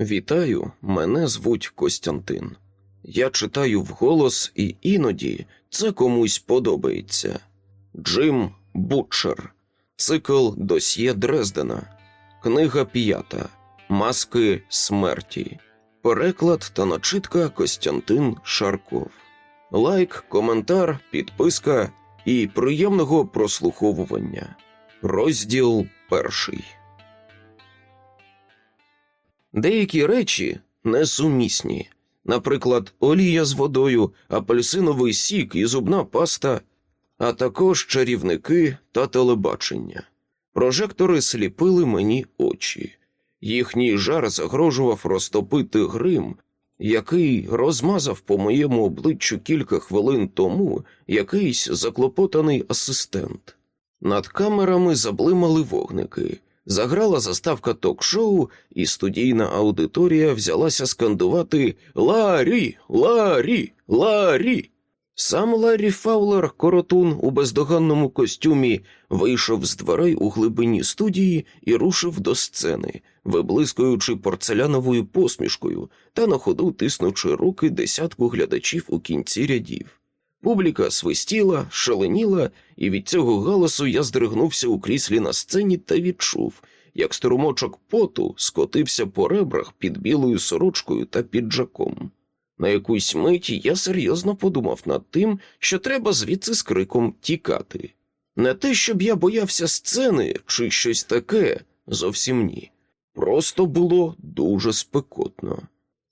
Вітаю, мене звуть Костянтин. Я читаю вголос, і іноді це комусь подобається. Джим Бутчер, цикл Досьє Дрездена, книга п'ята. Маски смерті. Переклад та начитка Костянтин Шарков. Лайк, коментар, підписка і приємного прослуховування. Розділ перший. Деякі речі несумісні. Наприклад, олія з водою, апельсиновий сік і зубна паста, а також чарівники та телебачення. Прожектори сліпили мені очі. Їхній жар загрожував розтопити грим, який розмазав по моєму обличчю кілька хвилин тому якийсь заклопотаний асистент. Над камерами заблимали вогники, заграла заставка ток-шоу, і студійна аудиторія взялася скандувати Ларі, Ларі, Ларі. Сам Ларрі Фаулер, коротун у бездоганному костюмі, вийшов з дверей у глибині студії і рушив до сцени, виблискуючи порцеляновою посмішкою та на ходу тиснучи руки десятку глядачів у кінці рядів. Публіка свистіла, шаленіла, і від цього галасу я здригнувся у кріслі на сцені та відчув, як струмочок поту скотився по ребрах під білою сорочкою та піджаком. На якусь мить я серйозно подумав над тим, що треба звідси з криком тікати. Не те, щоб я боявся сцени чи щось таке, зовсім ні. Просто було дуже спекотно.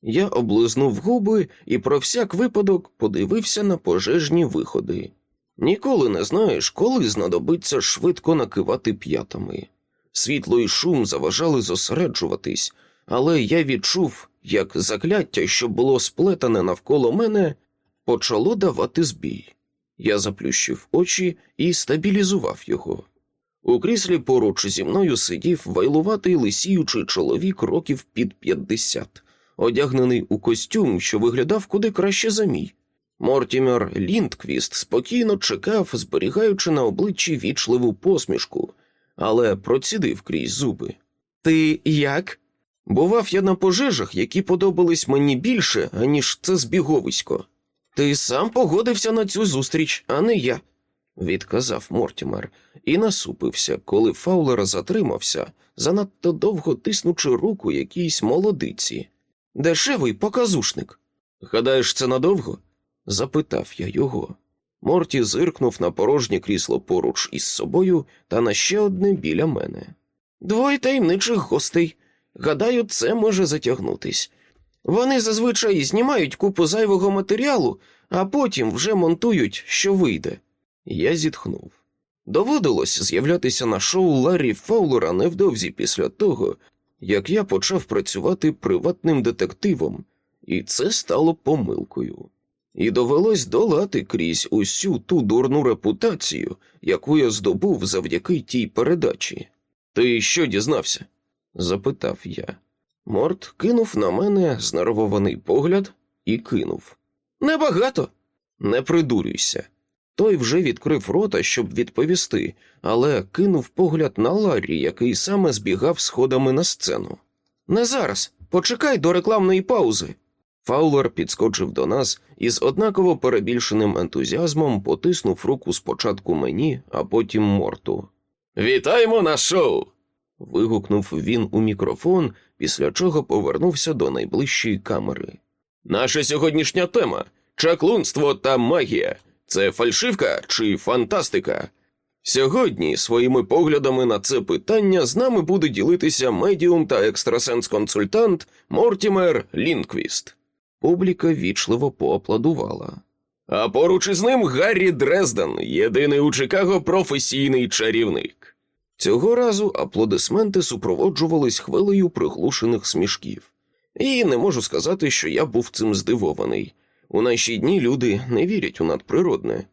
Я облизнув губи і про всяк випадок подивився на пожежні виходи. Ніколи не знаєш, коли знадобиться швидко накивати п'ятами. Світло і шум заважали зосереджуватись, але я відчув, як закляття, що було сплетане навколо мене, почало давати збій. Я заплющив очі і стабілізував його. У кріслі поруч зі мною сидів вайлуватий лисіючий чоловік років під п'ятдесят, одягнений у костюм, що виглядав куди краще за мій. Мортімер Ліндквіст спокійно чекав, зберігаючи на обличчі вічливу посмішку, але процідив крізь зуби. Ти як? Бував я на пожежах, які подобались мені більше, аніж це збіговисько. Ти сам погодився на цю зустріч, а не я, відказав Мортімер і насупився, коли Фаулер затримався, занадто довго тиснучи руку якійсь молодиці. Дешевий показушник. Гадаєш, це надовго? запитав я його. Морті зиркнув на порожнє крісло поруч із собою та на ще одне біля мене. Двоє таємничих гостей. Гадаю, це може затягнутись. Вони зазвичай знімають купу зайвого матеріалу, а потім вже монтують, що вийде. Я зітхнув. Доводилось з'являтися на шоу Ларрі Фаулера невдовзі після того, як я почав працювати приватним детективом, і це стало помилкою. І довелось долати крізь усю ту дурну репутацію, яку я здобув завдяки тій передачі. Ти що дізнався? запитав я. Морт кинув на мене знервований погляд і кинув. Небагато. Не придурюйся. Той вже відкрив рота, щоб відповісти, але кинув погляд на Ларрі, який саме збігав сходами на сцену. Не зараз. Почекай до рекламної паузи. Фаулер підскочив до нас і з однаково перебільшеним ентузіазмом потиснув руку спочатку мені, а потім морту. Вітаємо на шоу! вигукнув він у мікрофон, після чого повернувся до найближчої камери. Наша сьогоднішня тема чаклунство та магія. Це фальшивка чи фантастика? Сьогодні своїми поглядами на це питання з нами буде ділитися медіум та екстрасенс-консультант Мортімер Лінквіст. Публіка вічливо поаплодувала. А поруч із ним Гаррі Дрезден, єдиний у Чикаго професійний чарівник. Цього разу аплодисменти супроводжувались хвилею приглушених смішків. І не можу сказати, що я був цим здивований. У наші дні люди не вірять у надприродне.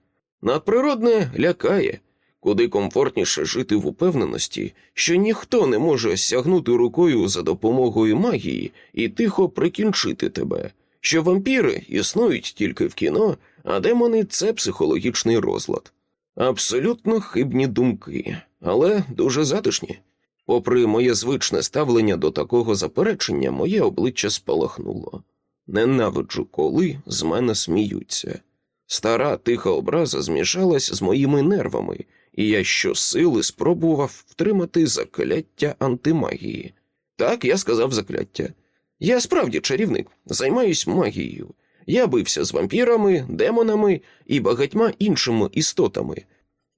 Надприродне лякає, куди комфортніше жити в упевненості, що ніхто не може сягнути рукою за допомогою магії і тихо прикінчити тебе, що вампіри існують тільки в кіно, а демони це психологічний розлад. Абсолютно хибні думки, але дуже затишні. Попри моє звичне ставлення до такого заперечення, моє обличчя спалахнуло. Ненавиджу, коли з мене сміються. Стара тиха образа змішалась з моїми нервами, і я щосили спробував втримати закляття антимагії. Так, я сказав закляття. Я справді чарівник, займаюсь магією. Я бився з вампірами, демонами і багатьма іншими істотами,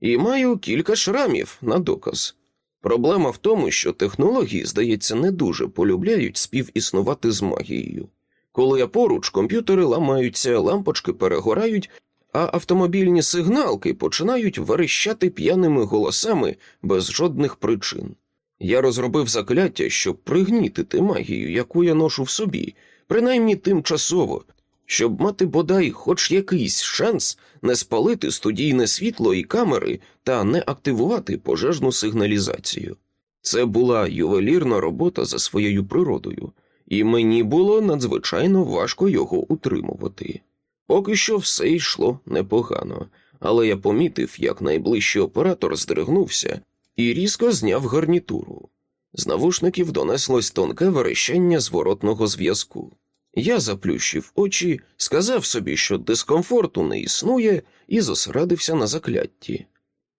і маю кілька шрамів на доказ. Проблема в тому, що технології, здається, не дуже полюбляють співіснувати з магією. Коли я поруч, комп'ютери ламаються, лампочки перегорають, а автомобільні сигналки починають верещати п'яними голосами без жодних причин. Я розробив закляття, щоб пригнітити магію, яку я ношу в собі, принаймні тимчасово, щоб мати бодай хоч якийсь шанс не спалити студійне світло і камери та не активувати пожежну сигналізацію. Це була ювелірна робота за своєю природою, і мені було надзвичайно важко його утримувати. Поки що все йшло непогано, але я помітив, як найближчий оператор здригнувся і різко зняв гарнітуру. З навушників донеслось тонке верещання зворотного зв'язку. Я заплющив очі, сказав собі, що дискомфорту не існує, і зосередився на заклятті.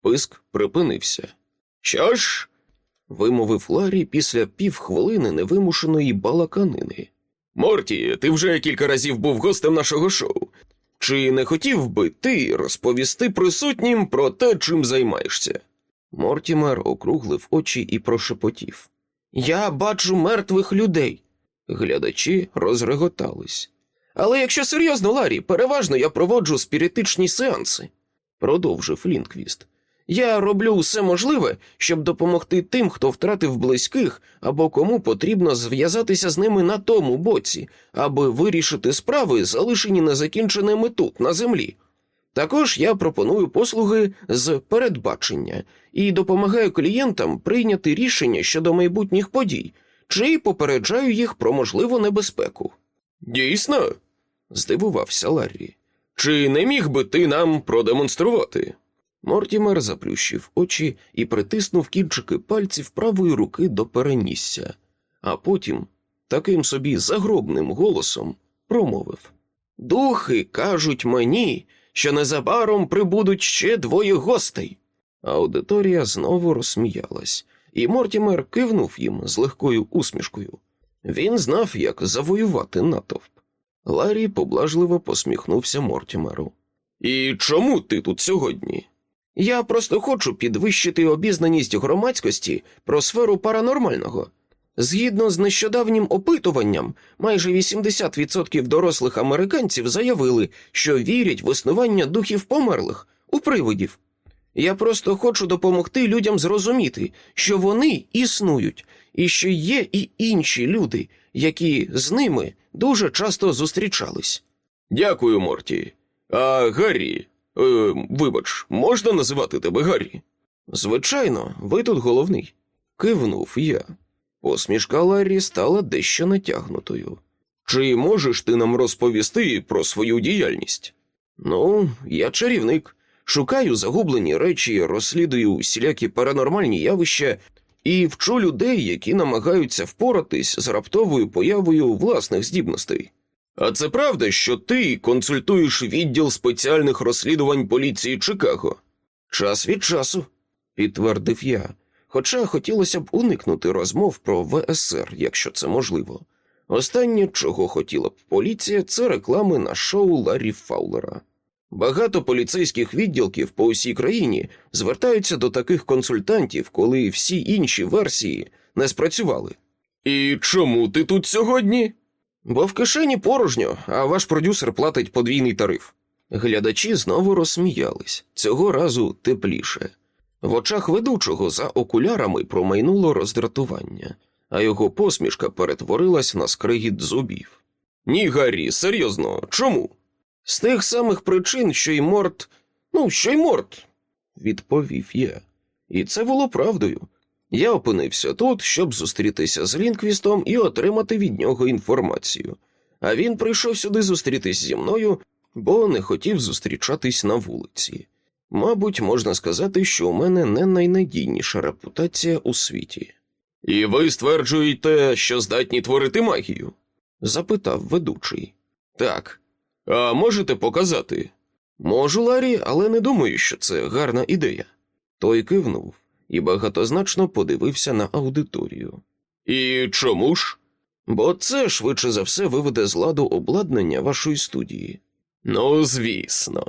Писк припинився. Що ж? Вимовив Ларі після півхвилини невимушеної балаканини. Морті, ти вже кілька разів був гостем нашого шоу. Чи не хотів би ти розповісти присутнім про те, чим займаєшся? Мортімер округлив очі і прошепотів. Я бачу мертвих людей. Глядачі розреготались. Але якщо серйозно, Ларі, переважно я проводжу спіритичні сеанси, продовжив Лінквіст. Я роблю все можливе, щоб допомогти тим, хто втратив близьких або кому потрібно зв'язатися з ними на тому боці, аби вирішити справи, залишені незакінченими тут, на землі. Також я пропоную послуги з передбачення і допомагаю клієнтам прийняти рішення щодо майбутніх подій, чи попереджаю їх про можливу небезпеку. Дійсно? здивувався Ларрі. Чи не міг би ти нам продемонструвати? Мортімер заплющив очі і притиснув кінчики пальців правої руки до перенісся, а потім, таким собі загробним голосом, промовив Духи кажуть мені, що незабаром прибудуть ще двоє гостей. Аудиторія знову розсміялась, і Мортімер кивнув їм з легкою усмішкою. Він знав, як завоювати натовп. Ларі поблажливо посміхнувся Мортімеру. І чому ти тут сьогодні? Я просто хочу підвищити обізнаність громадськості про сферу паранормального. Згідно з нещодавнім опитуванням, майже 80% дорослих американців заявили, що вірять в існування духів померлих у привидів. Я просто хочу допомогти людям зрозуміти, що вони існують, і що є і інші люди, які з ними дуже часто зустрічались. Дякую, Морті. А Гаррі, е, вибач, можна називати тебе Гаррі? Звичайно, ви тут головний. Кивнув я. Посмішка Ларрі стала дещо натягнутою. Чи можеш ти нам розповісти про свою діяльність? Ну, я чарівник, шукаю загублені речі, розслідую усілякі паранормальні явища і вчу людей, які намагаються впоратись з раптовою появою власних здібностей. А це правда, що ти консультуєш відділ спеціальних розслідувань поліції Чикаго? Час від часу, підтвердив я, хоча хотілося б уникнути розмов про ВСР, якщо це можливо. Останнє, чого хотіла б поліція, це реклами на шоу Ларрі Фаулера. Багато поліцейських відділків по усій країні звертаються до таких консультантів, коли всі інші версії не спрацювали. І чому ти тут сьогодні? Бо в кишені порожньо, а ваш продюсер платить подвійний тариф. Глядачі знову розсміялись, цього разу тепліше. В очах ведучого за окулярами промайнуло роздратування, а його посмішка перетворилась на скригіт зубів. Ні, Гаррі, серйозно, чому? З тих самих причин, що й Морт, ну, що й Морт, відповів я. І це було правдою. Я опинився тут, щоб зустрітися з Лінквістом і отримати від нього інформацію. А він прийшов сюди зустрітись зі мною, бо не хотів зустрічатись на вулиці. Мабуть, можна сказати, що у мене не найнадійніша репутація у світі. І ви стверджуєте, що здатні творити магію? запитав ведучий. Так. А можете показати? Можу, Ларі, але не думаю, що це гарна ідея. Той кивнув і багатозначно подивився на аудиторію. І чому ж? Бо це швидше за все виведе з ладу обладнання вашої студії. Ну, звісно,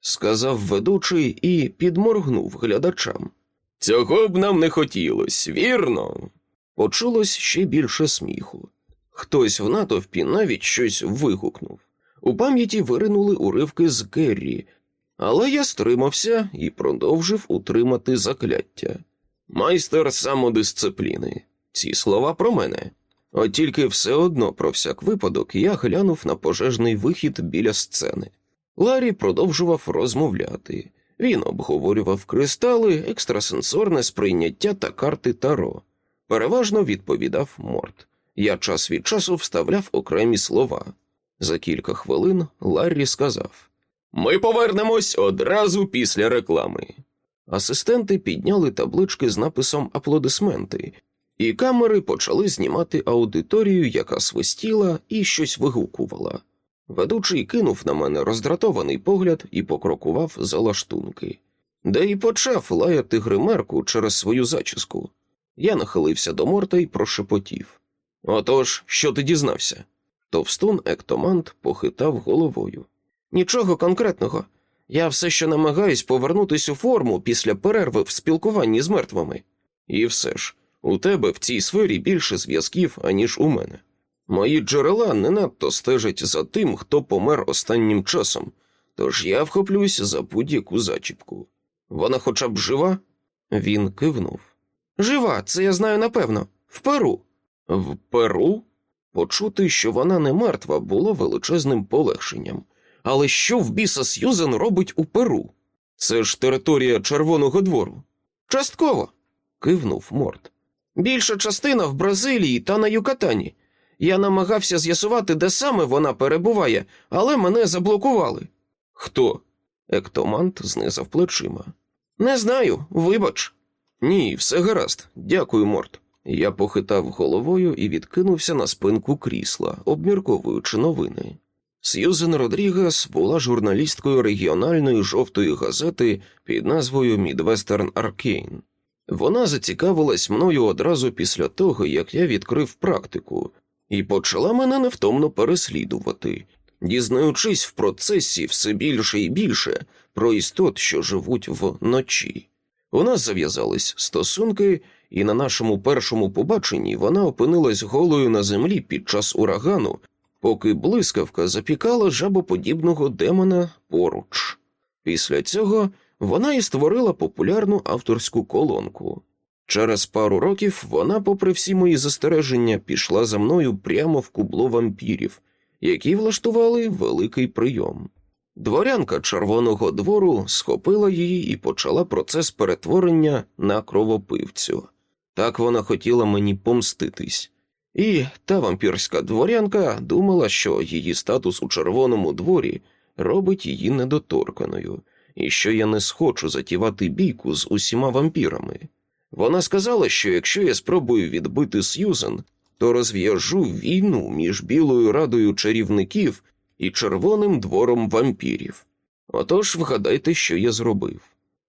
сказав ведучий і підморгнув глядачам. Цього б нам не хотілося, вірно? Почулось ще більше сміху. Хтось в натовпі навіть щось вигукнув. У пам'яті виринули уривки з Керрі, але я стримався і продовжив утримати закляття. Майстер самодисципліни. Ці слова про мене. От тільки все одно про всяк випадок я глянув на пожежний вихід біля сцени. Ларі продовжував розмовляти. Він обговорював кристали, екстрасенсорне сприйняття та карти таро. Переважно відповідав Морт. Я час від часу вставляв окремі слова. За кілька хвилин Ларрі сказав: Ми повернемось одразу після реклами. Асистенти підняли таблички з написом Аплодисменти, і камери почали знімати аудиторію, яка свистіла і щось вигукувала. Ведучий кинув на мене роздратований погляд і покрокував за лаштунки, де й почав лаяти гримерку через свою зачіску. Я нахилився до морта і прошепотів. Отож, що ти дізнався? Товстун Ектомант похитав головою. Нічого конкретного. Я все ще намагаюсь повернутися у форму після перерви в спілкуванні з мертвими. І все ж, у тебе в цій сфері більше зв'язків, аніж у мене. Мої джерела не надто стежать за тим, хто помер останнім часом, тож я вхоплюсь за будь-яку зачіпку. Вона хоча б жива? Він кивнув. Жива, це я знаю напевно, в Перу. В Перу? Почути, що вона не мертва, було величезним полегшенням. Але що в біса Сьюзен робить у Перу? Це ж територія Червоного двору. Частково, кивнув Морт. Більша частина в Бразилії та на Юкатані. Я намагався з'ясувати, де саме вона перебуває, але мене заблокували. Хто? Ектомант знизав плечима. Не знаю, вибач. Ні, все гаразд. Дякую, Морт. Я похитав головою і відкинувся на спинку крісла, обмірковуючи новини. Сьюзен Родрігес була журналісткою регіональної жовтої газети під назвою Мідвестерн Аркейн. Вона зацікавилась мною одразу після того, як я відкрив практику, і почала мене невтомно переслідувати, дізнаючись в процесі все більше і більше про істот, що живуть вночі. У нас зав'язались стосунки, і на нашому першому побаченні вона опинилась голою на землі під час урагану, поки блискавка запікала жабоподібного демона поруч. Після цього вона і створила популярну авторську колонку. Через пару років вона, попри всі мої застереження, пішла за мною прямо в кубло вампірів, які влаштували великий прийом. Дворянка Червоного двору схопила її і почала процес перетворення на кровопивцю. Так вона хотіла мені помститись. І та вампірська дворянка думала, що її статус у червоному дворі робить її недоторканою, і що я не схочу затівати бійку з усіма вампірами. Вона сказала, що якщо я спробую відбити Сьюзен, то розв'яжу війну між Білою радою чарівників і червоним двором вампірів. Отож вгадайте, що я зробив.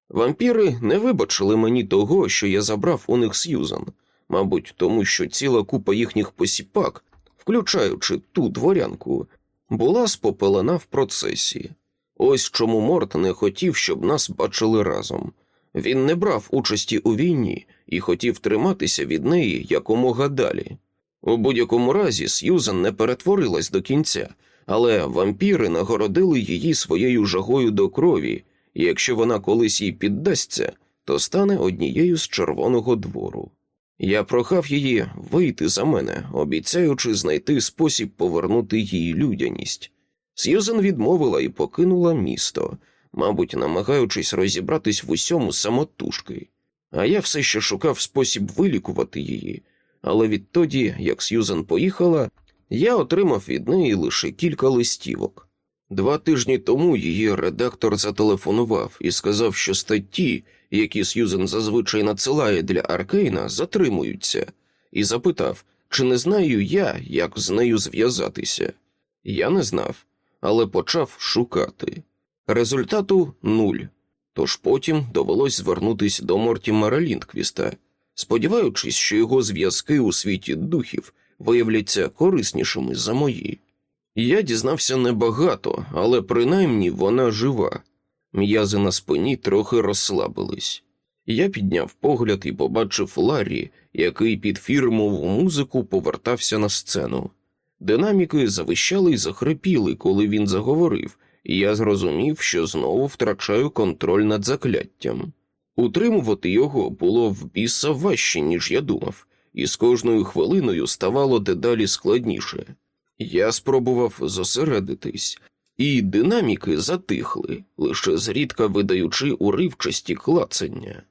Вампіри не вибачили мені того, що я забрав у них Сьюзен, мабуть, тому що ціла купа їхніх посіпак, включаючи ту дворянку, була спопелена в процесі. Ось чому Морт не хотів, щоб нас бачили разом. Він не брав участі у війні і хотів триматися від неї якомога далі. У будь-якому разі Сьюзен не перетворилась до кінця, але вампіри нагородили її своєю жагою до крові, і якщо вона колись їй піддасться, то стане однією з червоного двору. Я прохав її вийти за мене, обіцяючи знайти спосіб повернути їй людяність. Сьюзен відмовила і покинула місто, мабуть, намагаючись розібратись в усьому самотужки. А я все ще шукав спосіб вилікувати її, але відтоді, як Сьюзен поїхала, я отримав від неї лише кілька листівок. Два тижні тому її редактор зателефонував і сказав, що статті, які Сьюзен зазвичай надсилає для Аркейна, затримуються, і запитав, чи не знаю я, як з нею зв'язатися. Я не знав, але почав шукати. Результату нуль. Тож потім довелось звернутися до Мортімера Ліндквіста, сподіваючись, що його зв'язки у світі духів виявляться кориснішими за мої. Я дізнався небагато, але принаймні вона жива. М'язи на спині трохи розслабились. Я підняв погляд і побачив Ларрі, який під фірмову музику повертався на сцену. Динаміки завищали й захрипіли, коли він заговорив, і я зрозумів, що знову втрачаю контроль над закляттям. Утримувати його було в біса важче, ніж я думав, і з кожною хвилиною ставало дедалі складніше. Я спробував зосередитись, і динаміки затихли, лише зрідка видаючи уривчасті клацання.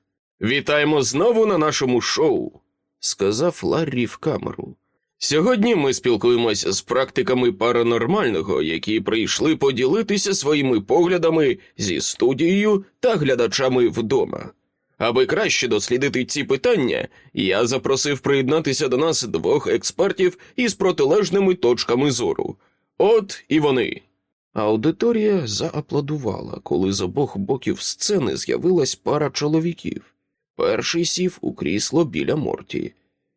Вітаємо знову на нашому шоу, сказав Ларрі в камеру. Сьогодні ми спілкуємося з практиками паранормального, які прийшли поділитися своїми поглядами зі студією та глядачами вдома. Аби краще дослідити ці питання, я запросив приєднатися до нас двох експертів із протилежними точками зору. От і вони. Аудиторія зааплодувала, коли з обох боків сцени з'явилась пара чоловіків. Перший сів у крісло біля Морті,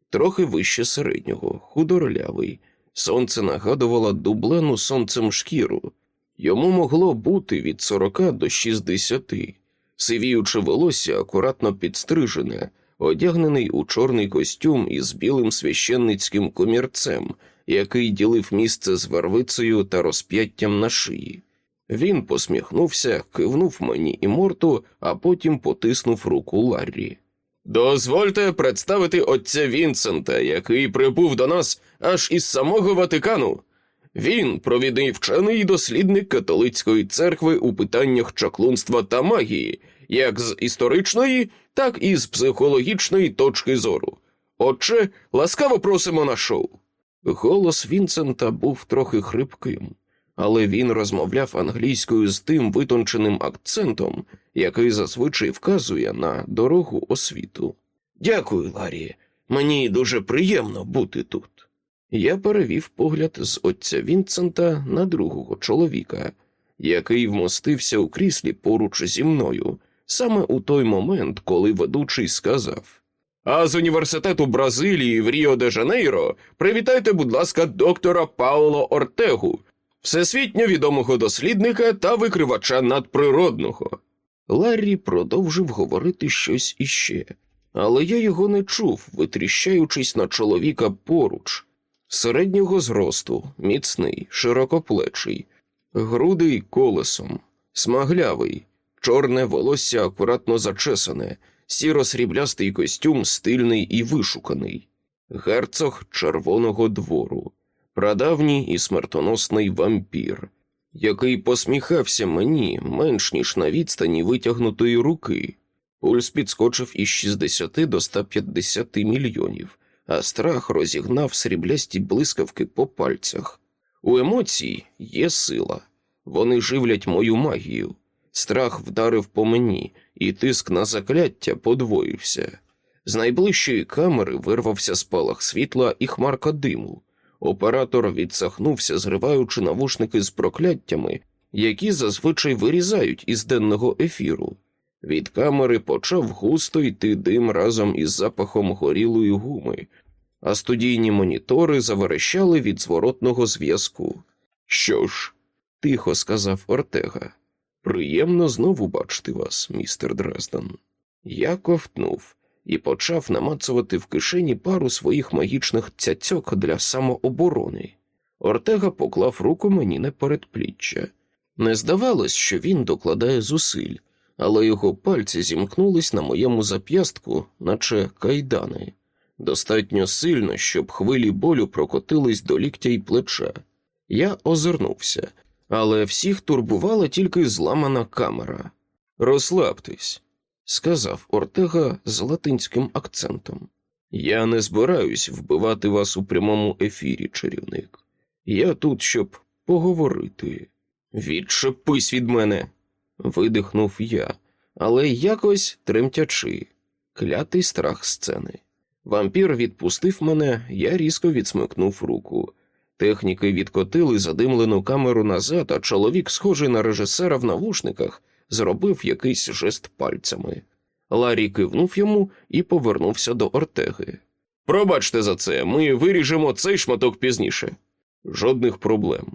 трохи вище середнього, худорлявий. Сонце нагадувало дублену сонцем шкіру. Йому могло бути від сорока до шістдесяти сивіюче волосся акуратно підстрижене, одягнений у чорний костюм із білим священницьким комірцем, який ділив місце з вервицею та розп'яттям на шиї. Він посміхнувся, кивнув мені і морту, а потім потиснув руку Ларрі. Дозвольте представити отця Вінсента, який прибув до нас аж із самого Ватикану. Він провідний вчений дослідник католицької церкви у питаннях чаклунства та магії, як з історичної, так і з психологічної точки зору. Отже, ласкаво просимо на шоу. Голос Вінсента був трохи хрипким, але він розмовляв англійською з тим витонченим акцентом, який зазвичай вказує на дорогу освіту. Дякую, Ларі. Мені дуже приємно бути тут. Я перевів погляд з отця Вінсента на другого чоловіка, який вмостився у кріслі поруч зі мною, саме у той момент, коли ведучий сказав: А з університету Бразилії в Ріо де Жанейро привітайте, будь ласка, доктора Пауло Ортегу, всесвітньо відомого дослідника та викривача надприродного. Ларрі продовжив говорити щось іще, але я його не чув, витріщаючись на чоловіка поруч, середнього зросту, міцний, широкоплечий, грудий колесом, смаглявий, чорне волосся акуратно зачесане, сіро-сріблястий костюм стильний і вишуканий, герцог червоного двору, прадавній і смертоносний вампір, який посміхався мені менш ніж на відстані витягнутої руки. Пульс підскочив із 60 до 150 мільйонів, а страх розігнав сріблясті блискавки по пальцях. У емоцій є сила, вони живлять мою магію. Страх вдарив по мені, і тиск на закляття подвоївся. З найближчої камери вирвався спалах світла і хмарка диму. Оператор відсахнувся, зриваючи навушники з прокляттями, які зазвичай вирізають із денного ефіру. Від камери почав густо йти дим разом із запахом горілої гуми, а студійні монітори заверещали від зворотного зв'язку. Що ж, тихо сказав Ортега, приємно знову бачити вас, містер Дрезден. Я ковтнув і почав намацувати в кишені пару своїх магічних цяцьок для самооборони. Ортега поклав руку мені на передпліччя. Не здавалось, що він докладає зусиль, але його пальці зімкнулись на моєму зап'ястку, наче кайдани, достатньо сильно, щоб хвилі болю прокотились до ліктя й плеча. Я озирнувся, але всіх турбувала тільки зламана камера. Розслабтесь, сказав Ортега з латинським акцентом. Я не збираюсь вбивати вас у прямому ефірі, чарівник. Я тут, щоб поговорити. Відчепись від мене, видихнув я, але якось тремтячи, клятий страх сцени. Вампір відпустив мене, я різко відсмикнув руку. Техніки відкотили задимлену камеру назад, а чоловік, схожий на режисера в навушниках, зробив якийсь жест пальцями. Ларі кивнув йому і повернувся до Ортеги. Пробачте за це, ми виріжемо цей шматок пізніше. Жодних проблем,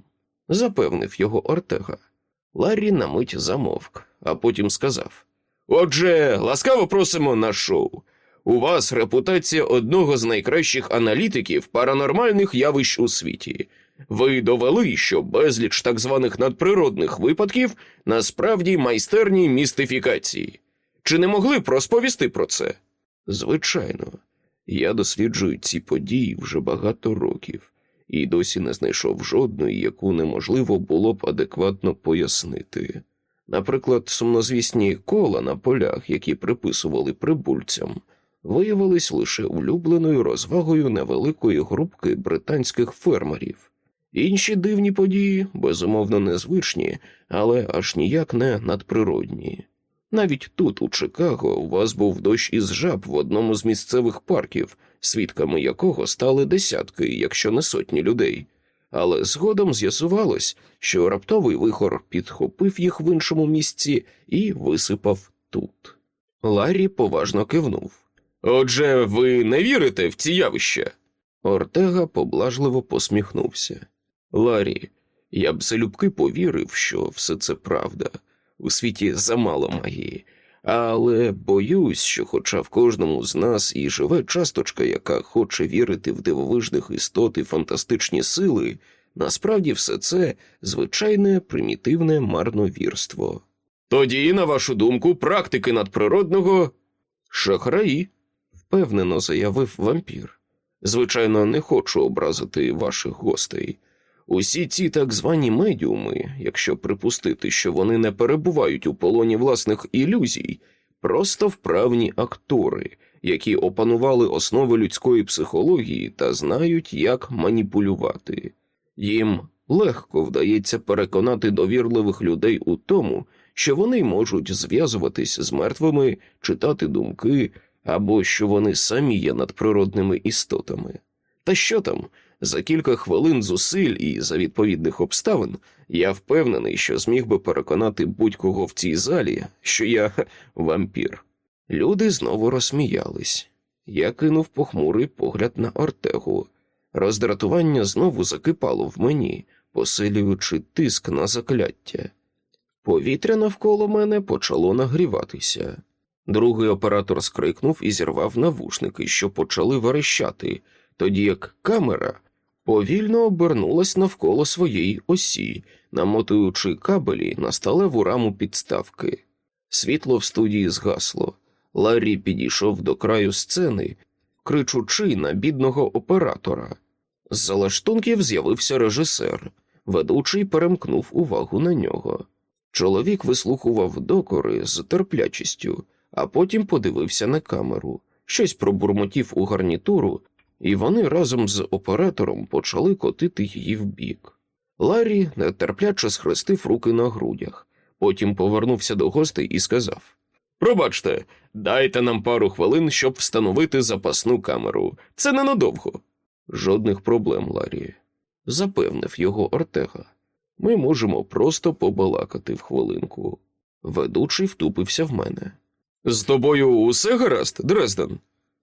запевнив його Ортега. Ларі на мить замовк, а потім сказав: Отже, ласкаво просимо на шоу. У вас репутація одного з найкращих аналітиків паранормальних явищ у світі. Ви довели, що безліч так званих надприродних випадків насправді майстерні містифікації. Чи не могли б розповісти про це? Звичайно, я досліджую ці події вже багато років і досі не знайшов жодної, яку неможливо було б адекватно пояснити. Наприклад, сумнозвісні кола на полях, які приписували прибульцям, виявились лише улюбленою розвагою невеликої групки британських фермерів. Інші дивні події, безумовно, незвичні, але аж ніяк не надприродні. Навіть тут, у Чикаго, у вас був дощ із жаб в одному з місцевих парків, свідками якого стали десятки, якщо не сотні людей. Але згодом з'ясувалось, що раптовий вихор підхопив їх в іншому місці і висипав тут. Ларрі поважно кивнув. Отже, ви не вірите в ці явища? Ортега поблажливо посміхнувся. Ларі, я б залюбки повірив, що все це правда. У світі замало магії, але боюсь, що, хоча в кожному з нас і живе часточка, яка хоче вірити в дивовижних істот і фантастичні сили, насправді все це звичайне примітивне марновірство. Тоді, на вашу думку, практики надприродного шахраї, впевнено заявив вампір. Звичайно, не хочу образити ваших гостей. Усі ці так звані медіуми, якщо припустити, що вони не перебувають у полоні власних ілюзій, просто вправні актори, які опанували основи людської психології та знають, як маніпулювати. Їм легко вдається переконати довірливих людей у тому, що вони можуть зв'язуватись з мертвими, читати думки або що вони самі є надприродними істотами. Та що там? За кілька хвилин зусиль і за відповідних обставин я впевнений, що зміг би переконати будь-кого в цій залі, що я вампір. Люди знову розсміялись. Я кинув похмурий погляд на Ортегу. Роздратування знову закипало в мені, посилюючи тиск на закляття. Повітря навколо мене почало нагріватися. Другий оператор скрикнув і зірвав навушники, що почали верещати, тоді як камера повільно обернулась навколо своєї осі, намотуючи кабелі на сталеву раму підставки. Світло в студії згасло. Ларрі підійшов до краю сцени, кричучи на бідного оператора. З залаштунків з'явився режисер, ведучий перемкнув увагу на нього. Чоловік вислухував докори з терплячістю, а потім подивився на камеру, щось пробурмотів у гарнітуру і вони разом з оператором почали котити її вбік. Ларі нетерпляче схрестив руки на грудях, потім повернувся до гостей і сказав: Пробачте, дайте нам пару хвилин, щоб встановити запасну камеру. Це ненадовго. Жодних проблем, Ларі, запевнив його Ортега. Ми можемо просто побалакати в хвилинку. Ведучий втупився в мене. З тобою усе гаразд, Дрезден?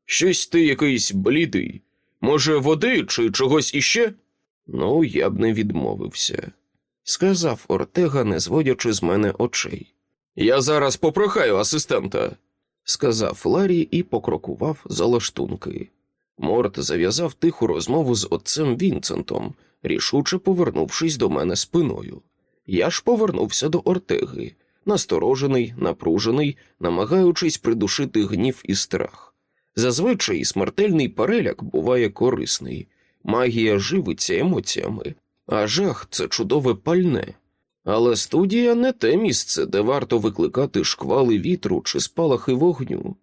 Щось ти якийсь блідий. Може, води чи чогось іще? Ну, я б не відмовився, сказав Ортега, не зводячи з мене очей. Я зараз попрохаю асистента, сказав Ларі і покрокував за лаштунки. Морт зав'язав тиху розмову з отцем Вінцентом, рішуче повернувшись до мене спиною. Я ж повернувся до Ортеги, насторожений, напружений, намагаючись придушити гнів і страх. Зазвичай смертельний переляк буває корисний, магія живиться емоціями, а жах це чудове пальне. Але студія не те місце, де варто викликати шквали вітру чи спалахи вогню.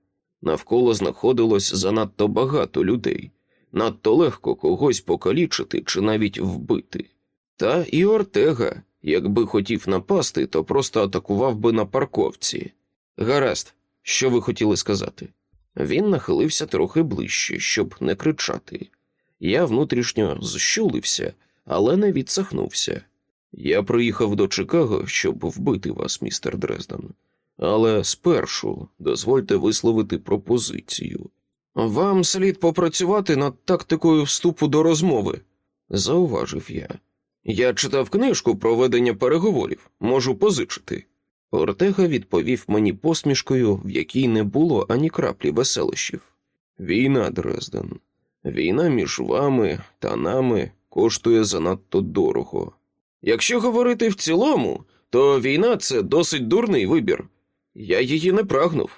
Навколо знаходилось занадто багато людей, надто легко когось покалічити чи навіть вбити. Та і Ортега, якби хотів напасти, то просто атакував би на парковці. Гаразд, що ви хотіли сказати? Він нахилився трохи ближче, щоб не кричати. Я внутрішньо зщулився, але не відсахнувся. Я приїхав до Чикаго, щоб вбити вас, містер Дрезден. Але спершу дозвольте висловити пропозицію. Вам слід попрацювати над тактикою вступу до розмови, зауважив я. Я читав книжку про ведення переговорів, можу позичити. Ортега відповів мені посмішкою, в якій не було ані краплі веселощів. Війна, Дрезден, війна між вами та нами коштує занадто дорого. Якщо говорити в цілому, то війна це досить дурний вибір. Я її не прагнув.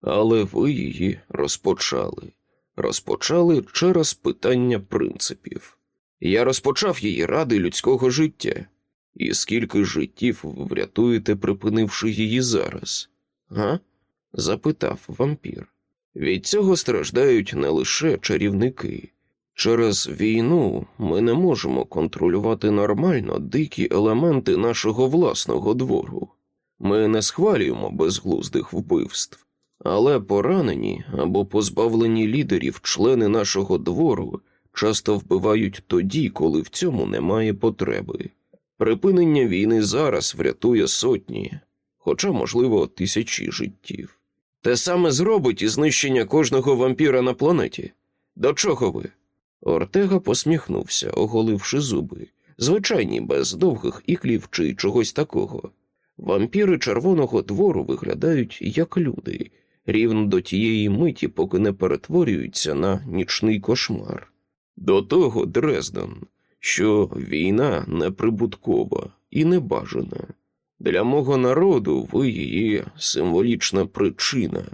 Але ви її розпочали. Розпочали через питання принципів. Я розпочав її ради людського життя. І скільки життів врятуєте, припинивши її зараз? Га? запитав вампір. Від цього страждають не лише чарівники. Через війну ми не можемо контролювати нормально дикі елементи нашого власного двору. Ми не схвалюємо безглуздих вбивств, але поранені або позбавлені лідерів члени нашого двору часто вбивають тоді, коли в цьому немає потреби. Припинення війни зараз врятує сотні, хоча, можливо, тисячі життів. Те саме зробить і знищення кожного вампіра на планеті. До чого ви? Ортега посміхнувся, оголивши зуби, звичайні, без довгих іклів чи чогось такого. Вампіри червоного двору виглядають як люди, рівно до тієї миті, поки не перетворюються на нічний кошмар. До того, Дрезден, що війна неприбуткова і небажана. Для мого народу ви її символічна причина,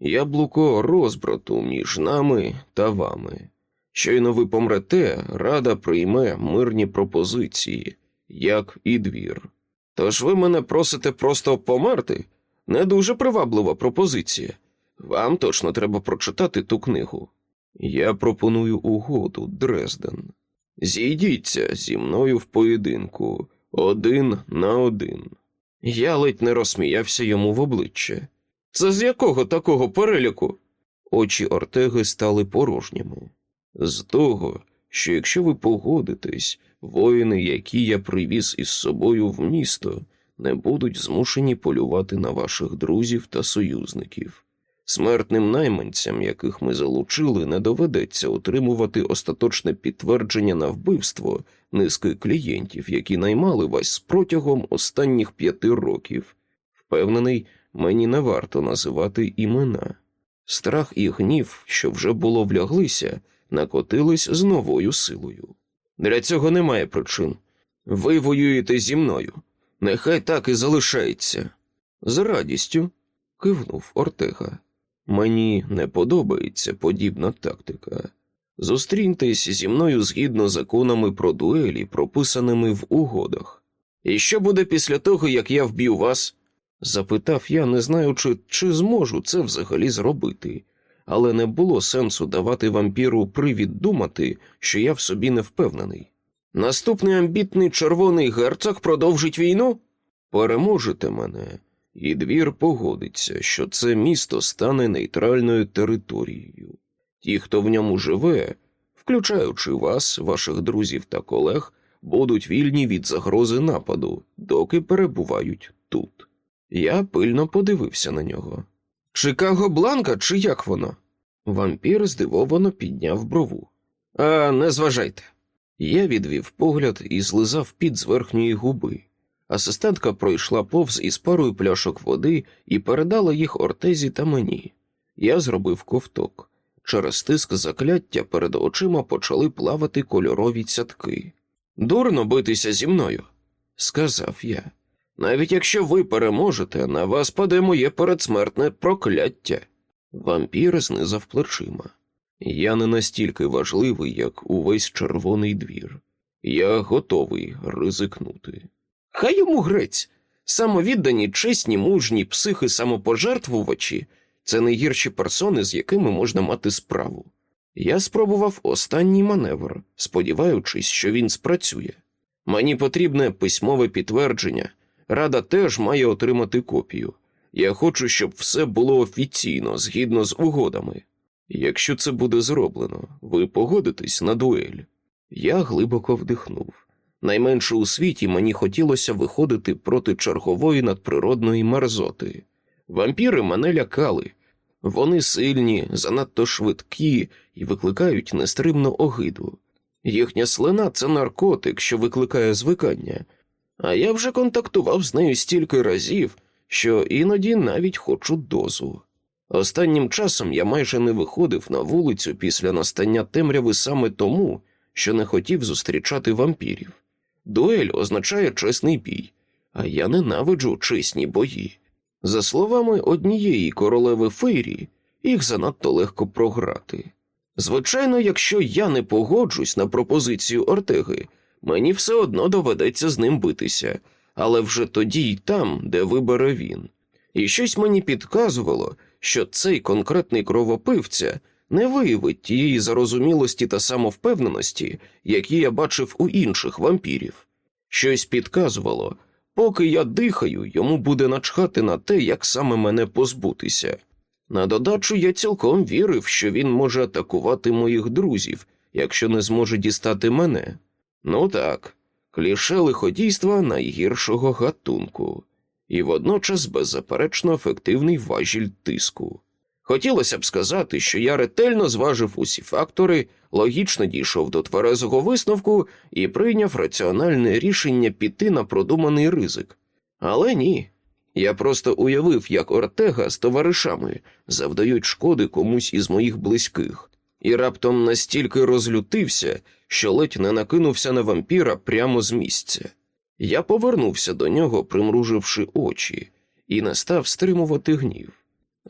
яблуко розбрату між нами та вами. Щойно ви помрете, рада прийме мирні пропозиції, як і двір. Тож ви мене просите просто померти? Не дуже приваблива пропозиція. Вам точно треба прочитати ту книгу. Я пропоную угоду, Дрезден. Зійдіться зі мною в поєдинку один на один. Я ледь не розсміявся йому в обличчя. Це з якого такого переліку? Очі Ортеги стали порожніми. З того, що якщо ви погодитесь, воїни, які я привіз із собою в місто, не будуть змушені полювати на ваших друзів та союзників. Смертним найманцям, яких ми залучили, не доведеться отримувати остаточне підтвердження на вбивство низки клієнтів, які наймали вас протягом останніх п'яти років. Впевнений, мені не варто називати імена. Страх і гнів, що вже було вляглися, накотились з новою силою. Для цього немає причин. Ви воюєте зі мною. Нехай так і залишається. З радістю кивнув Ортега. Мені не подобається подібна тактика. Зустріньтесь зі мною згідно законами про дуелі, прописаними в угодах. І що буде після того, як я вб'ю вас? запитав я, не знаючи, чи зможу це взагалі зробити, але не було сенсу давати вампіру привід думати, що я в собі не впевнений. Наступний амбітний червоний герцог продовжить війну? Переможете мене, і двір погодиться, що це місто стане нейтральною територією. Ті, хто в ньому живе, включаючи вас, ваших друзів та колег, будуть вільні від загрози нападу, доки перебувають тут. Я пильно подивився на нього. Чикаго Бланка, чи як воно? Вампір здивовано підняв брову. А не зважайте. Я відвів погляд і злизав під з верхньої губи. Асистентка пройшла повз із парою пляшок води і передала їх ортезі та мені. Я зробив ковток. Через тиск закляття перед очима почали плавати кольорові цятки. Дурно битися зі мною, сказав я. Навіть якщо ви переможете, на вас паде моє передсмертне прокляття. Вампір знизав плечима. Я не настільки важливий, як увесь червоний двір. Я готовий ризикнути. Хай йому грець. Самовіддані, чесні, мужні, психи самопожертвувачі це найгірші персони, з якими можна мати справу. Я спробував останній маневр, сподіваючись, що він спрацює. Мені потрібне письмове підтвердження. Рада теж має отримати копію. Я хочу, щоб все було офіційно, згідно з угодами. Якщо це буде зроблено, ви погодитесь на дуель. Я глибоко вдихнув. Найменше у світі мені хотілося виходити проти чергової надприродної мерзоти. Вампіри мене лякали. Вони сильні, занадто швидкі і викликають нестримну огиду. Їхня слина це наркотик, що викликає звикання, а я вже контактував з нею стільки разів, що іноді навіть хочу дозу. Останнім часом я майже не виходив на вулицю після настання темряви саме тому, що не хотів зустрічати вампірів. Дуель означає чесний бій, а я ненавиджу чесні бої. За словами однієї королеви Фейрі, їх занадто легко програти. Звичайно, якщо я не погоджусь на пропозицію Ортеги, мені все одно доведеться з ним битися, але вже тоді й там, де вибере він. І щось мені підказувало, що цей конкретний кровопивця не виявить тієї зарозумілості та самовпевненості, які я бачив у інших вампірів. Щось підказувало, поки я дихаю, йому буде начхати на те, як саме мене позбутися. На додачу я цілком вірив, що він може атакувати моїх друзів, якщо не зможе дістати мене. Ну так, кліше лиходійства найгіршого гатунку, і водночас беззаперечно ефективний важіль тиску. Хотілося б сказати, що я ретельно зважив усі фактори, логічно дійшов до тверезого висновку і прийняв раціональне рішення піти на продуманий ризик. Але ні. Я просто уявив, як Ортега з товаришами завдають шкоди комусь із моїх близьких, і раптом настільки розлютився, що ледь не накинувся на вампіра прямо з місця. Я повернувся до нього, примруживши очі, і не став стримувати гнів.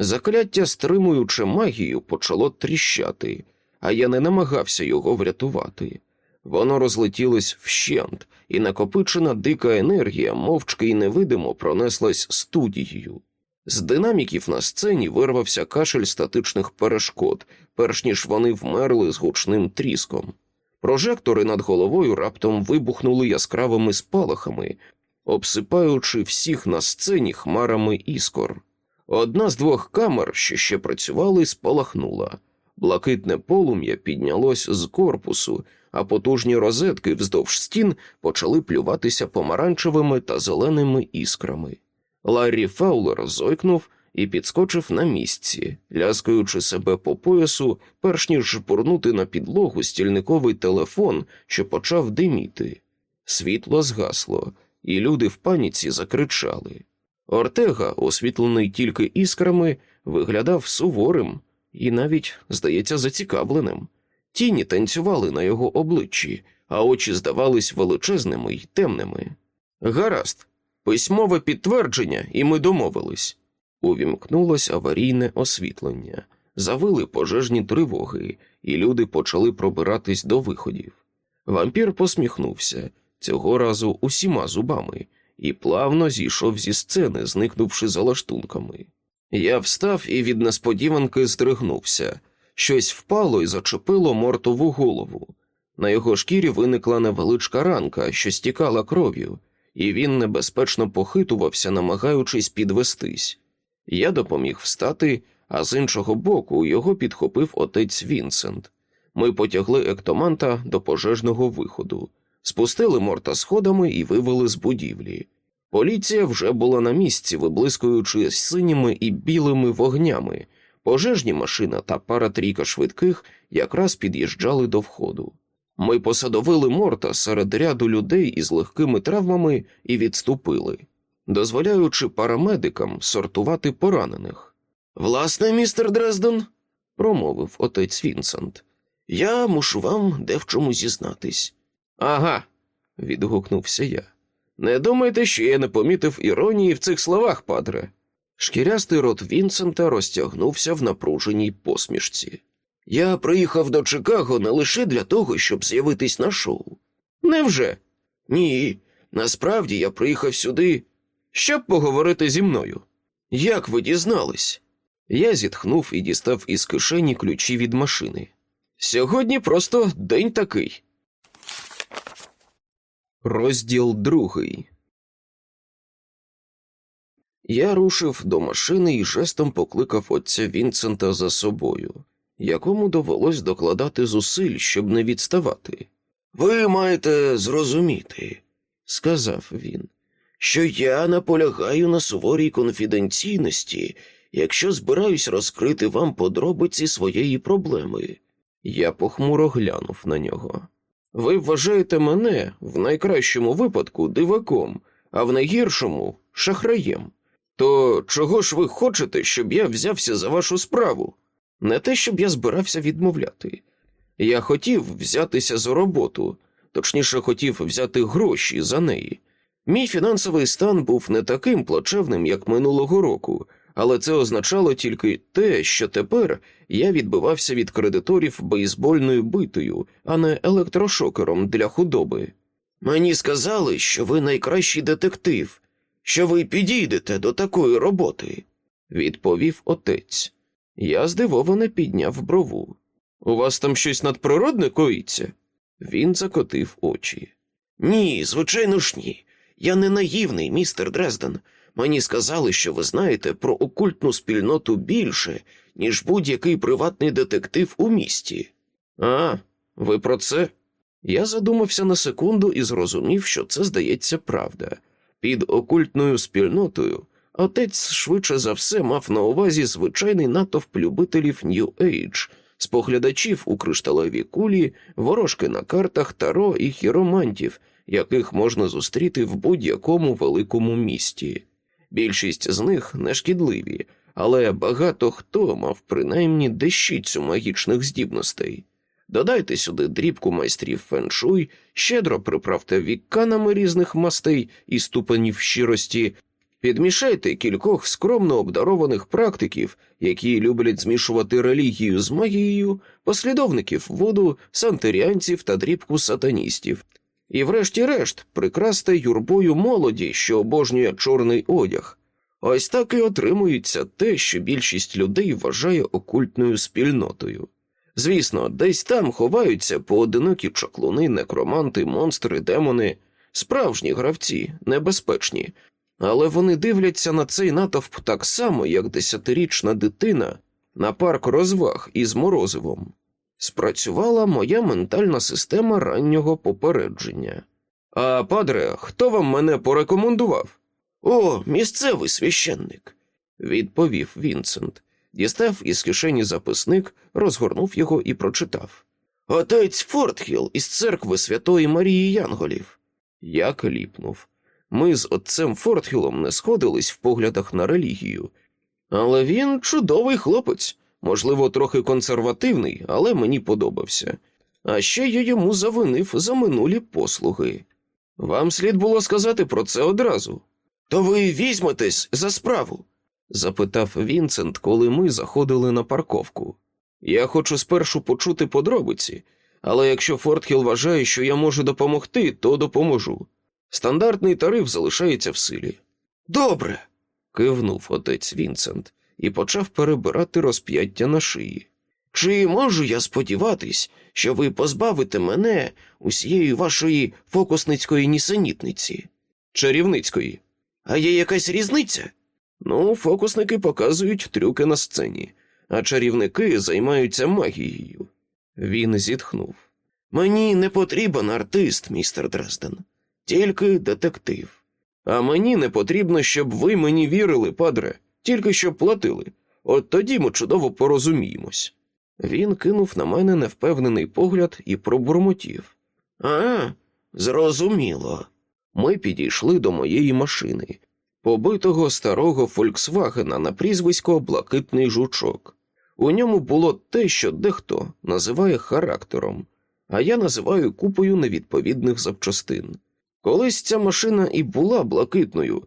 Закляття, стримуючи магію, почало тріщати, а я не намагався його врятувати. Воно розлетілось вщент, і накопичена дика енергія мовчки й невидимо пронеслась студією. З динаміків на сцені вирвався кашель статичних перешкод, перш ніж вони вмерли з гучним тріском. Прожектори над головою раптом вибухнули яскравими спалахами, обсипаючи всіх на сцені хмарами іскор. Одна з двох камер, що ще працювали, спалахнула. Блакитне полум'я піднялось з корпусу, а потужні розетки вздовж стін почали плюватися помаранчевими та зеленими іскрами. Ларрі Фаулер зойкнув і підскочив на місці, ляскаючи себе по поясу, перш ніж жбурнути на підлогу стільниковий телефон, що почав диміти. Світло згасло, і люди в паніці закричали. Ортега, освітлений тільки іскрами, виглядав суворим і навіть, здається, зацікавленим. Тіні танцювали на його обличчі, а очі здавались величезними й темними. Гаразд, письмове підтвердження, і ми домовились. Увімкнулось аварійне освітлення, завили пожежні тривоги, і люди почали пробиратись до виходів. Вампір посміхнувся цього разу усіма зубами і плавно зійшов зі сцени, зникнувши за лаштунками. Я встав і від несподіванки здригнувся. Щось впало і зачепило мортову голову. На його шкірі виникла невеличка ранка, що стікала кров'ю, і він небезпечно похитувався, намагаючись підвестись. Я допоміг встати, а з іншого боку його підхопив отець Вінсент. Ми потягли ектоманта до пожежного виходу, спустили морта сходами і вивели з будівлі. Поліція вже була на місці, виблискуючи синіми і білими вогнями. Пожежні машина та пара трійка швидких якраз під'їжджали до входу. Ми посадовили морта серед ряду людей із легкими травмами і відступили, дозволяючи парамедикам сортувати поранених. Власне, містер Дрезден, промовив отець Вінсент, я мушу вам де в чому зізнатись. Ага, відгукнувся я. Не думайте, що я не помітив іронії в цих словах, падре. Шкірястий рот Вінсента розтягнувся в напруженій посмішці. Я приїхав до Чикаго не лише для того, щоб з'явитись на шоу. Невже? Ні. Насправді я приїхав сюди, щоб поговорити зі мною. Як ви дізнались? Я зітхнув і дістав із кишені ключі від машини. Сьогодні просто день такий. Розділ другий. Я рушив до машини і жестом покликав отця Вінсента за собою, якому довелось докладати зусиль, щоб не відставати. Ви маєте зрозуміти, сказав він, що я наполягаю на суворій конфіденційності, якщо збираюсь розкрити вам подробиці своєї проблеми. Я похмуро глянув на нього. Ви вважаєте мене в найкращому випадку диваком, а в найгіршому шахраєм. То чого ж ви хочете, щоб я взявся за вашу справу? Не те, щоб я збирався відмовляти. Я хотів взятися за роботу, точніше, хотів взяти гроші за неї. Мій фінансовий стан був не таким плачевним, як минулого року, але це означало тільки те, що тепер я відбивався від кредиторів бейсбольною битою, а не електрошокером для худоби. Мені сказали, що ви найкращий детектив, що ви підійдете до такої роботи, відповів отець. Я здивовано підняв брову. У вас там щось надприродне коїться? Він закотив очі. Ні, звичайно ж ні. Я не наївний, містер Дрезден. Мені сказали, що ви знаєте про окультну спільноту більше, ніж будь-який приватний детектив у місті. А, ви про це? Я задумався на секунду і зрозумів, що це здається правда. Під окультною спільнотою отець швидше за все мав на увазі звичайний натовп любителів New Age, споглядачів у кришталевій кулі, ворожки на картах таро і хіромантів, яких можна зустріти в будь-якому великому місті. Більшість з них нешкідливі, але багато хто мав принаймні дещицю магічних здібностей. Додайте сюди дрібку майстрів феншуй, щедро приправте віканами різних мастей і ступенів щирості, підмішайте кількох скромно обдарованих практиків, які люблять змішувати релігію з магією, послідовників воду, сантеріанців та дрібку сатаністів. І, врешті-решт, прикрасти юрбою молоді, що обожнює чорний одяг. Ось так і отримується те, що більшість людей вважає окультною спільнотою. Звісно, десь там ховаються поодинокі чаклуни, некроманти, монстри, демони, справжні гравці, небезпечні, але вони дивляться на цей натовп так само, як десятирічна дитина на парк розваг із морозивом. Спрацювала моя ментальна система раннього попередження. А падре, хто вам мене порекомендував? О, місцевий священник, відповів Вінсент, дістав із кишені записник, розгорнув його і прочитав. Отець Фортхіл із церкви Святої Марії Янголів. Я кліпнув. Ми з отцем Фортхілом не сходились в поглядах на релігію, але він чудовий хлопець, можливо, трохи консервативний, але мені подобався. А ще я йому завинив за минулі послуги. Вам слід було сказати про це одразу. То ви візьметесь за справу? запитав Вінсент, коли ми заходили на парковку. Я хочу спершу почути подробиці, але якщо Фортхіл вважає, що я можу допомогти, то допоможу. Стандартний тариф залишається в силі. Добре. кивнув отець Вінсент і почав перебирати розп'яття на шиї. Чи можу я сподіватись, що ви позбавите мене усієї вашої фокусницької нісенітниці? Чарівницької. А є якась різниця? Ну, фокусники показують трюки на сцені, а чарівники займаються магією. Він зітхнув. Мені не потрібен артист, містер Дрезден, тільки детектив. А мені не потрібно, щоб ви мені вірили, падре, тільки щоб платили. От тоді ми чудово порозуміємось. Він кинув на мене невпевнений погляд і пробурмотів. А, зрозуміло. Ми підійшли до моєї машини, побитого старого Фольксвагена на прізвисько Блакитний жучок. У ньому було те, що дехто називає характером, а я називаю купою невідповідних запчастин. Колись ця машина і була блакитною,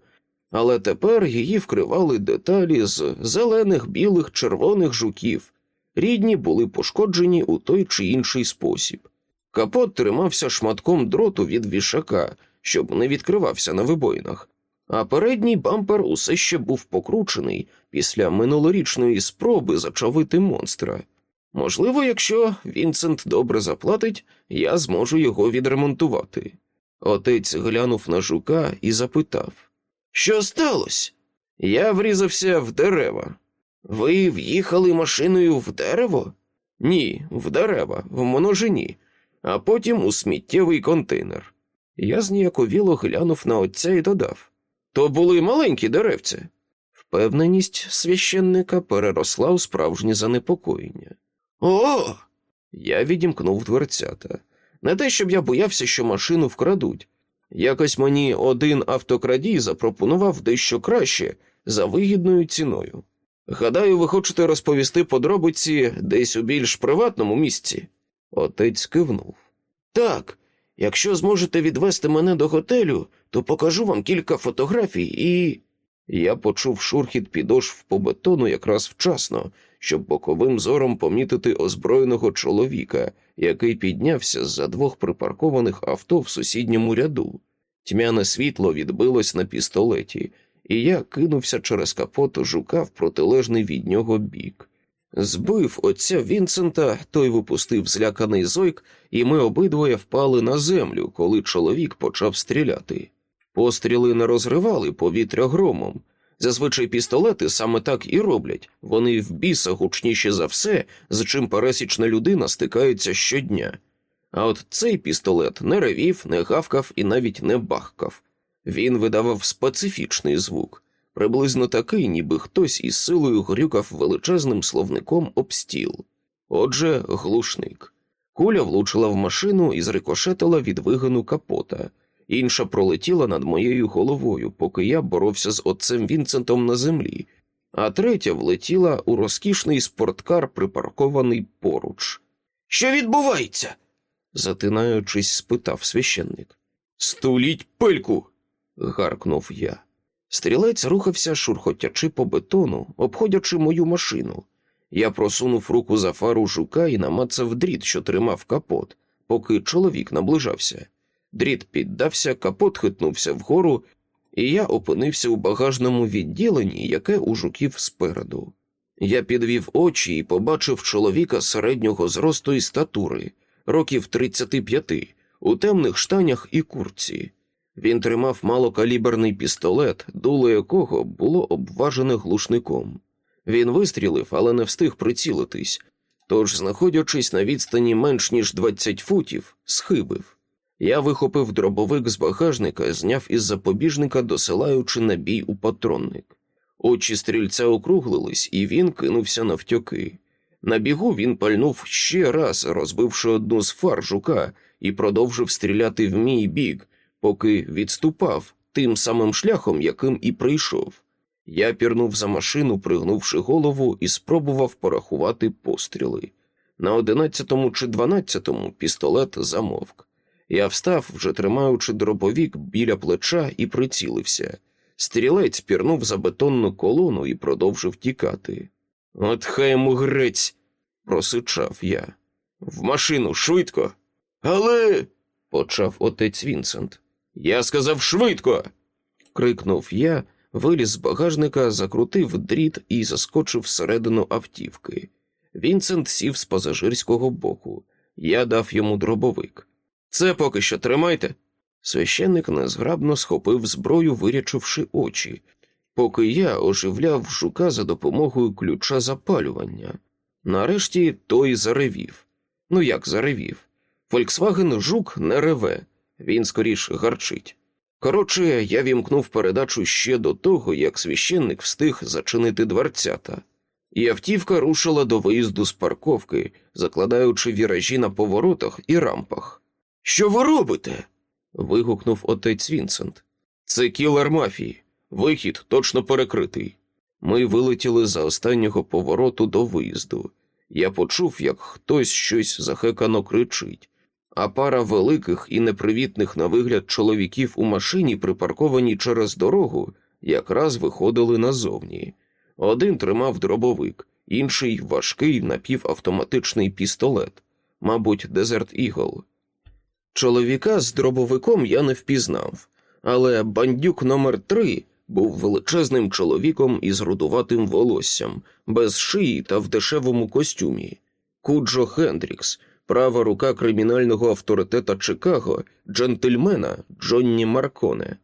але тепер її вкривали деталі з зелених, білих, червоних жуків. Рідні були пошкоджені у той чи інший спосіб. Капот тримався шматком дроту від вішака, щоб не відкривався на вибоїнах, а передній бампер усе ще був покручений після минулорічної спроби зачавити монстра. Можливо, якщо Вінсент добре заплатить, я зможу його відремонтувати. Отець глянув на жука і запитав Що сталося? Я врізався в дерева. Ви в'їхали машиною в дерево? Ні, в дерева, в множині, а потім у сміттєвий контейнер. Я зніяковіло глянув на отця і додав то були маленькі деревці. Впевненість священника переросла у справжнє занепокоєння. О! Я відімкнув дверцята. Не те, щоб я боявся, що машину вкрадуть. Якось мені один автокрадій запропонував дещо краще за вигідною ціною. Гадаю, ви хочете розповісти подробиці десь у більш приватному місці. Отець кивнув. Так, якщо зможете відвести мене до готелю, то покажу вам кілька фотографій і. Я почув шурхіт підошв по бетону якраз вчасно, щоб боковим зором помітити озброєного чоловіка, який піднявся з за двох припаркованих авто в сусідньому ряду. Тьмяне світло відбилось на пістолеті, і я кинувся через капот жука в протилежний від нього бік. Збив отця Вінсента, той випустив зляканий зойк, і ми обидвоє впали на землю, коли чоловік почав стріляти. Постріли не розривали повітря громом. Зазвичай пістолети саме так і роблять вони в біса гучніші за все, з чим пересічна людина стикається щодня. А от цей пістолет не ревів, не гавкав і навіть не бахкав. Він видавав специфічний звук, приблизно такий, ніби хтось із силою грюкав величезним словником об стіл. Отже, глушник. Куля влучила в машину і зрикошетила від вигину капота інша пролетіла над моєю головою, поки я боровся з отцем Вінцентом на землі, а третя влетіла у розкішний спорткар, припаркований поруч. Що відбувається? затинаючись, спитав священник. Стуліть пильку. гаркнув я. Стрілець рухався, шурхотячи по бетону, обходячи мою машину. Я просунув руку за фару жука і намацав дріт, що тримав капот, поки чоловік наближався. Дріт піддався, капот хитнувся вгору, і я опинився у багажному відділенні, яке у жуків спереду. Я підвів очі і побачив чоловіка середнього зросту і статури, років 35, у темних штанях і курці. Він тримав малокаліберний пістолет, дуло якого було обважене глушником. Він вистрілив, але не встиг прицілитись, тож, знаходячись на відстані менш ніж 20 футів, схибив. Я вихопив дробовик з багажника, зняв із запобіжника, досилаючи набій у патронник. Очі стрільця округлились, і він кинувся навтьоки. На бігу він пальнув ще раз, розбивши одну з фар жука, і продовжив стріляти в мій бік, поки відступав тим самим шляхом, яким і прийшов. Я пірнув за машину, пригнувши голову, і спробував порахувати постріли. На одинадцятому чи дванадцятому пістолет замовк. Я встав, вже тримаючи дробовік біля плеча, і прицілився. Стрілець пірнув за бетонну колону і продовжив тікати. От хай йому грець, просичав я. В машину швидко. Але. почав отець Вінсент. Я сказав швидко. крикнув я, виліз з багажника, закрутив дріт і заскочив всередину автівки. Вінсент сів з пасажирського боку. Я дав йому дробовик. Це поки що тримайте. Священник незграбно схопив зброю, вирячивши очі, поки я оживляв жука за допомогою ключа запалювання. Нарешті той заревів. Ну як заревів? Фольксваген жук не реве, він скоріш гарчить. Коротше, я вімкнув передачу ще до того, як священник встиг зачинити дверцята, і автівка рушила до виїзду з парковки, закладаючи віражі на поворотах і рампах. Що ви робите? вигукнув отець Вінсент. Це кілер мафії. Вихід точно перекритий. Ми вилетіли за останнього повороту до виїзду. Я почув, як хтось щось захекано кричить, а пара великих і непривітних на вигляд чоловіків у машині, припаркованій через дорогу, якраз виходили назовні. Один тримав дробовик, інший важкий напівавтоматичний пістолет, мабуть, Дезерт Ігл. Чоловіка з дробовиком я не впізнав, але бандюк номер три був величезним чоловіком із рудуватим волоссям, без шиї та в дешевому костюмі. Куджо Хендрікс, права рука кримінального авторитета Чикаго, джентльмена Джонні Марконе.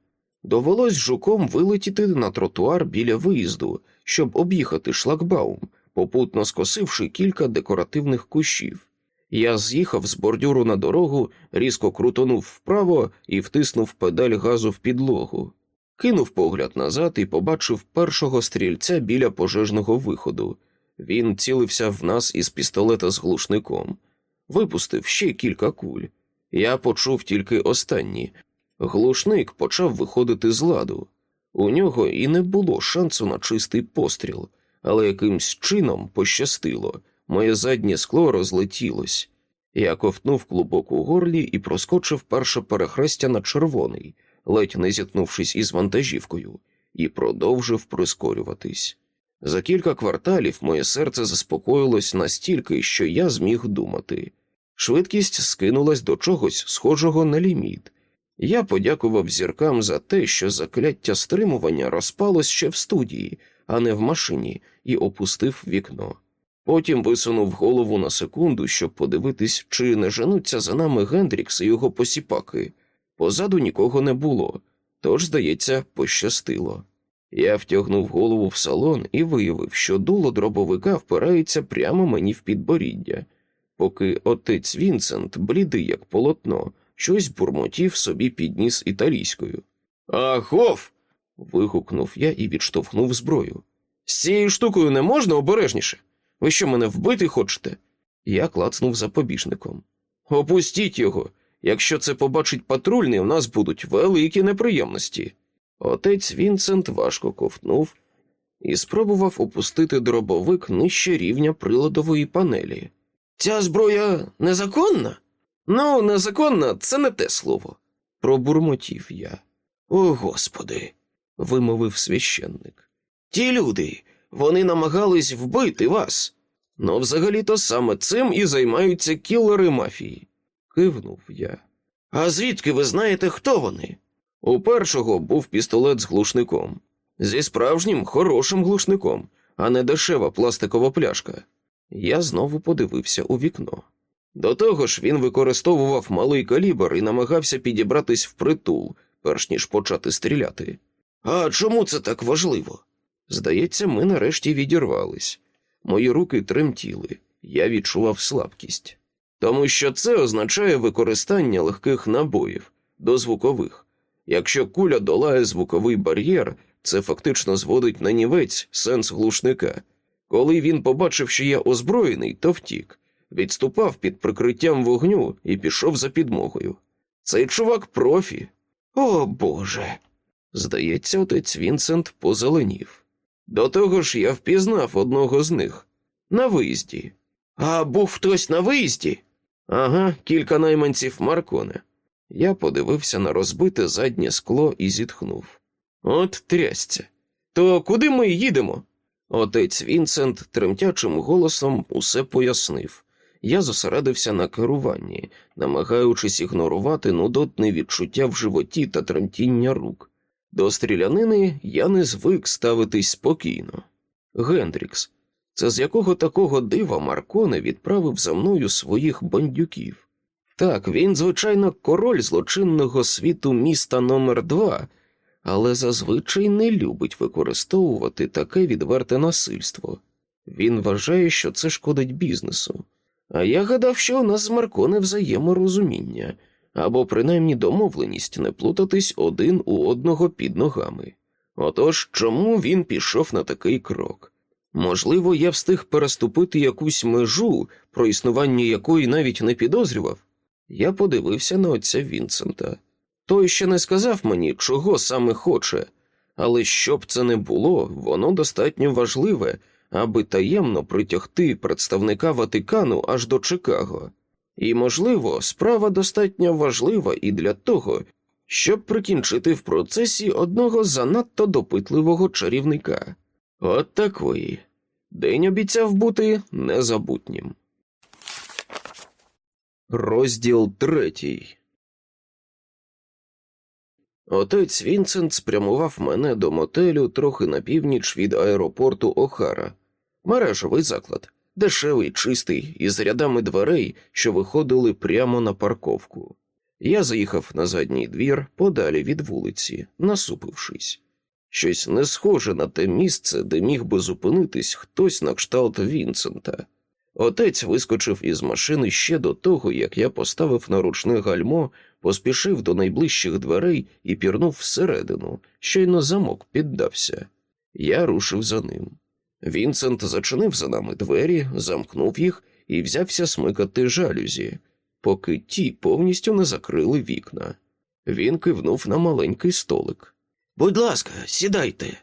Довелось жуком вилетіти на тротуар біля виїзду, щоб об'їхати шлагбаум, попутно скосивши кілька декоративних кущів. Я з'їхав з бордюру на дорогу, різко крутонув вправо і втиснув педаль газу в підлогу. Кинув погляд назад і побачив першого стрільця біля пожежного виходу. Він цілився в нас із пістолета з глушником, випустив ще кілька куль. Я почув тільки останні. Глушник почав виходити з ладу. У нього і не було шансу на чистий постріл, але якимсь чином пощастило, моє заднє скло розлетілось. Я ковтнув клубок у горлі і проскочив перше перехрестя на червоний, ледь не зіткнувшись із вантажівкою, і продовжив прискорюватись. За кілька кварталів моє серце заспокоїлось настільки, що я зміг думати. Швидкість скинулась до чогось схожого на ліміт. Я подякував зіркам за те, що закляття стримування розпалось ще в студії, а не в машині, і опустив вікно. Потім висунув голову на секунду, щоб подивитись, чи не женуться за нами Гендрікс і його посіпаки. Позаду нікого не було, тож, здається, пощастило. Я втягнув голову в салон і виявив, що дуло дробовика впирається прямо мені в підборіддя, поки отець Вінсент, блідий як полотно, щось бурмотів собі підніс італійською. Агов. вигукнув я і відштовхнув зброю. З цією штукою не можна обережніше. Ви що мене вбити хочете? Я клацнув запобіжником. Опустіть його. Якщо це побачить патрульний, у нас будуть великі неприємності. Отець Вінсент важко ковтнув і спробував опустити дробовик нижче рівня приладової панелі. Ця зброя незаконна? Ну, незаконна це не те слово, пробурмотів я. О, Господи, вимовив священник. Ті люди, вони намагались вбити вас. Ну, взагалі-то саме цим і займаються кілери мафії, кивнув я. А звідки ви знаєте, хто вони? У першого був пістолет з глушником, зі справжнім хорошим глушником, а не дешева пластикова пляшка. Я знову подивився у вікно. До того ж, він використовував малий калібр і намагався підібратись впритул, перш ніж почати стріляти. А чому це так важливо? Здається, ми нарешті відірвались. Мої руки тремтіли, я відчував слабкість. Тому що це означає використання легких набоїв до звукових. Якщо куля долає звуковий бар'єр, це фактично зводить на нівець сенс глушника. Коли він побачив, що я озброєний, то втік, відступав під прикриттям вогню і пішов за підмогою. Цей чувак профі. О Боже. Здається, отець Вінсент позеленів. До того ж, я впізнав одного з них на виїзді. А був хтось на виїзді? Ага, кілька найманців Марконе. Я подивився на розбите заднє скло і зітхнув. От трясця. То куди ми їдемо? Отець Вінсент тремтячим голосом усе пояснив. Я зосередився на керуванні, намагаючись ігнорувати нудотне відчуття в животі та тремтіння рук. До стрілянини я не звик ставитись спокійно. Гендрікс, це з якого такого дива Марконе відправив за мною своїх бандюків. Так, він, звичайно, король злочинного світу міста номер 2 але зазвичай не любить використовувати таке відверте насильство. Він вважає, що це шкодить бізнесу. А я гадав, що у нас з Марконе взаєморозуміння або принаймні домовленість не плутатись один у одного під ногами. Отож, чому він пішов на такий крок? Можливо, я встиг переступити якусь межу, про існування якої навіть не підозрював. Я подивився на отця Вінсента. Той ще не сказав мені, чого саме хоче, але щоб це не було, воно достатньо важливе, аби таємно притягти представника Ватикану аж до Чикаго. І, можливо, справа достатньо важлива і для того, щоб прикінчити в процесі одного занадто допитливого чарівника. От такої. День обіцяв бути незабутнім. Розділ третій. Отець Вінсент спрямував мене до мотелю трохи на північ від аеропорту Охара. Мережевий заклад, дешевий, чистий, із рядами дверей, що виходили прямо на парковку. Я заїхав на задній двір подалі від вулиці, насупившись. Щось не схоже на те місце, де міг би зупинитись хтось на кшталт Вінсента. Отець вискочив із машини ще до того, як я поставив на ручне гальмо, поспішив до найближчих дверей і пірнув всередину, щойно замок піддався. Я рушив за ним. Вінсент зачинив за нами двері, замкнув їх і взявся смикати жалюзі, поки ті повністю не закрили вікна. Він кивнув на маленький столик. Будь ласка, сідайте.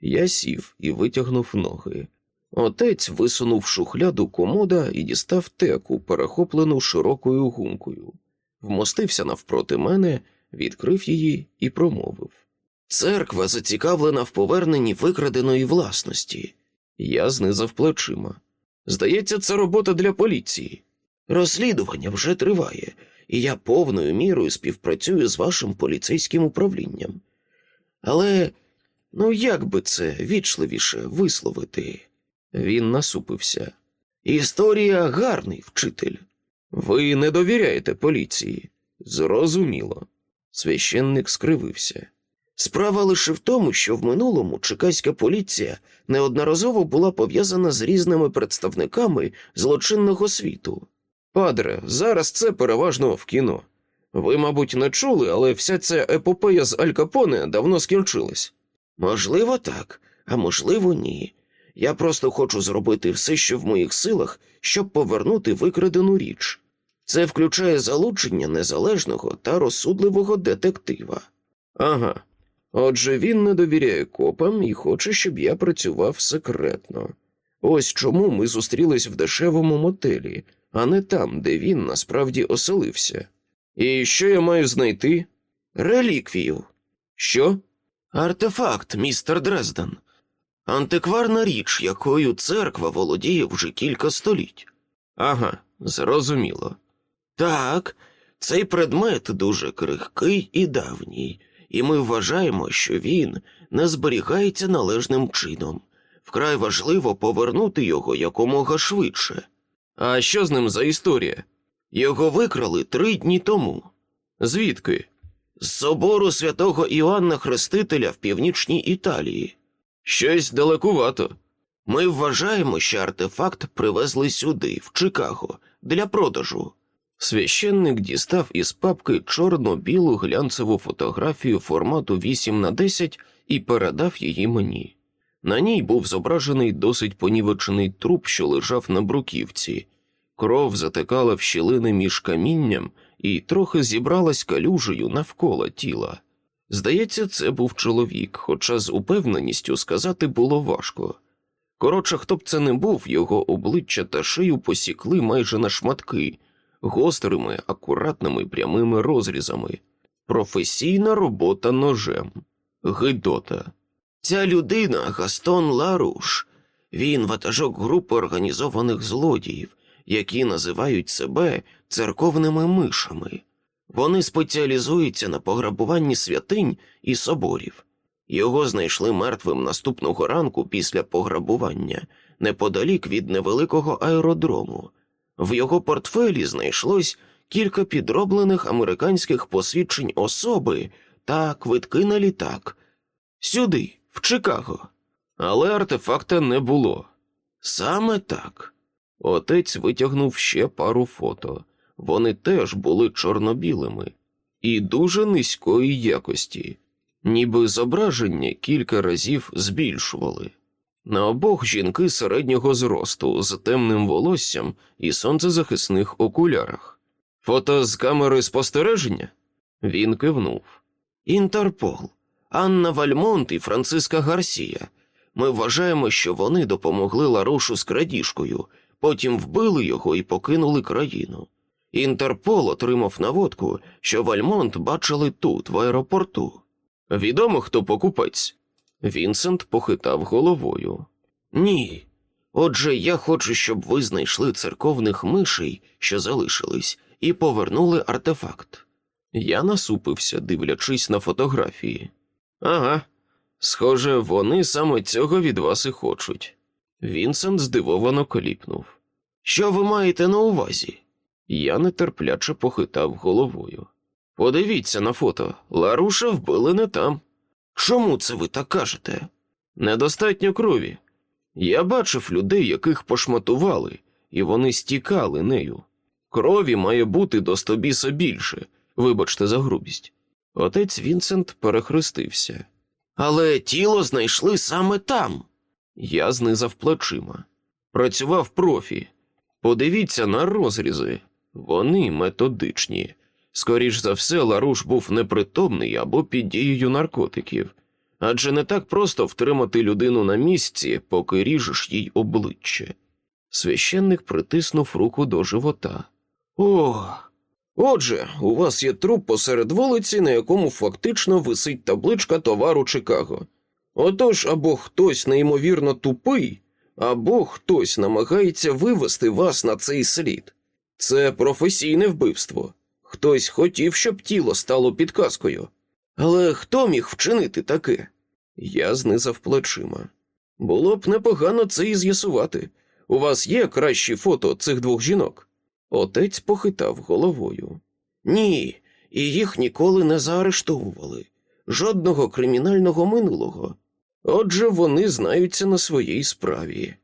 Я сів і витягнув ноги. Отець висунув шухляду комода і дістав теку, перехоплену широкою гумкою, вмостився навпроти мене, відкрив її і промовив. Церква зацікавлена в поверненні викраденої власності. Я знизав плечима. Здається, це робота для поліції. Розслідування вже триває, і я повною мірою співпрацюю з вашим поліцейським управлінням. Але ну як би це вічливіше висловити? Він насупився. Історія гарний вчитель. Ви не довіряєте поліції. Зрозуміло. Священник скривився. Справа лише в тому, що в минулому чекаська поліція неодноразово була пов'язана з різними представниками злочинного світу. Падре, зараз це переважно в кіно. Ви, мабуть, не чули, але вся ця епопея з Аль Капоне давно скінчилась. Можливо, так, а можливо, ні. Я просто хочу зробити все, що в моїх силах, щоб повернути викрадену річ. Це включає залучення незалежного та розсудливого детектива. Ага. Отже, він не довіряє копам і хоче, щоб я працював секретно. Ось чому ми зустрілись в дешевому мотелі, а не там, де він насправді оселився. І що я маю знайти? Реліквію. Що? Артефакт, містер Дрезден. Антикварна річ, якою церква володіє вже кілька століть. Ага, зрозуміло. Так, цей предмет дуже крихкий і давній, і ми вважаємо, що він не зберігається належним чином. Вкрай важливо повернути його якомога швидше. А що з ним за історія? Його викрали три дні тому. Звідки? З собору святого Іоанна Хрестителя в північній Італії. Щось далекувато. Ми вважаємо, що артефакт привезли сюди, в Чикаго, для продажу. Священник дістав із папки чорно-білу глянцеву фотографію формату 8 на 10 і передав її мені. На ній був зображений досить понівечений труп, що лежав на бруківці. Кров затекала в щілини між камінням і трохи зібралась калюжею навколо тіла. Здається, це був чоловік, хоча з упевненістю сказати було важко. Коротше, хто б це не був, його обличчя та шию посікли майже на шматки, гострими, акуратними прямими розрізами. Професійна робота ножем. Гидота. Ця людина Гастон Ларуш. Він ватажок групи організованих злодіїв, які називають себе церковними мишами. Вони спеціалізуються на пограбуванні святинь і соборів. Його знайшли мертвим наступного ранку після пограбування неподалік від невеликого аеродрому. В його портфелі знайшлось кілька підроблених американських посвідчень особи та квитки на літак. Сюди, в Чикаго. Але артефакта не було. Саме так. Отець витягнув ще пару фото. Вони теж були чорно-білими і дуже низької якості, ніби зображення кілька разів збільшували. На обох жінки середнього зросту з темним волоссям і сонцезахисних окулярах. Фото з камери спостереження? Він кивнув. Інтерпол, Анна Вальмонт і Франциска Гарсія. Ми вважаємо, що вони допомогли Ларушу з крадіжкою, потім вбили його і покинули країну. Інтерпол отримав наводку, що Вальмонт бачили тут, в аеропорту. Відомо, хто покупець. Вінсент похитав головою. Ні. Отже, я хочу, щоб ви знайшли церковних мишей, що залишились, і повернули артефакт. Я насупився, дивлячись на фотографії. Ага, схоже, вони саме цього від вас і хочуть. Вінсент здивовано коліпнув. Що ви маєте на увазі? Я нетерпляче похитав головою. Подивіться на фото, Ларуша вбили не там. Чому це ви так кажете? Недостатньо крові. Я бачив людей, яких пошматували, і вони стікали нею. Крові має бути до стобіса більше, вибачте за грубість. Отець Вінсент перехрестився. Але тіло знайшли саме там. Я знизав плечима. Працював профі. Подивіться на розрізи. Вони методичні. Скоріш за все, Ларуш був непритомний або під дією наркотиків, адже не так просто втримати людину на місці, поки ріжеш їй обличчя. Священник притиснув руку до живота. О, отже, у вас є труп посеред вулиці, на якому фактично висить табличка товару Чикаго. Отож, або хтось неймовірно тупий, або хтось намагається вивести вас на цей слід. Це професійне вбивство. Хтось хотів, щоб тіло стало підказкою. Але хто міг вчинити таке? Я знизав плечима. Було б непогано це і з'ясувати. У вас є кращі фото цих двох жінок? Отець похитав головою. Ні, і їх ніколи не заарештовували. Жодного кримінального минулого. Отже, вони знаються на своїй справі.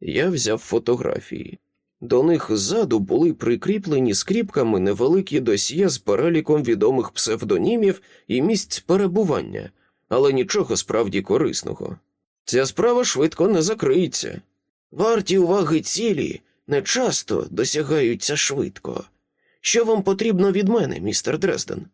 Я взяв фотографії. До них ззаду були прикріплені скріпками невеликі досьє з переліком відомих псевдонімів і місць перебування, але нічого справді корисного. Ця справа швидко не закриється. Варті уваги цілі не часто досягаються швидко. Що вам потрібно від мене, містер Дрезден?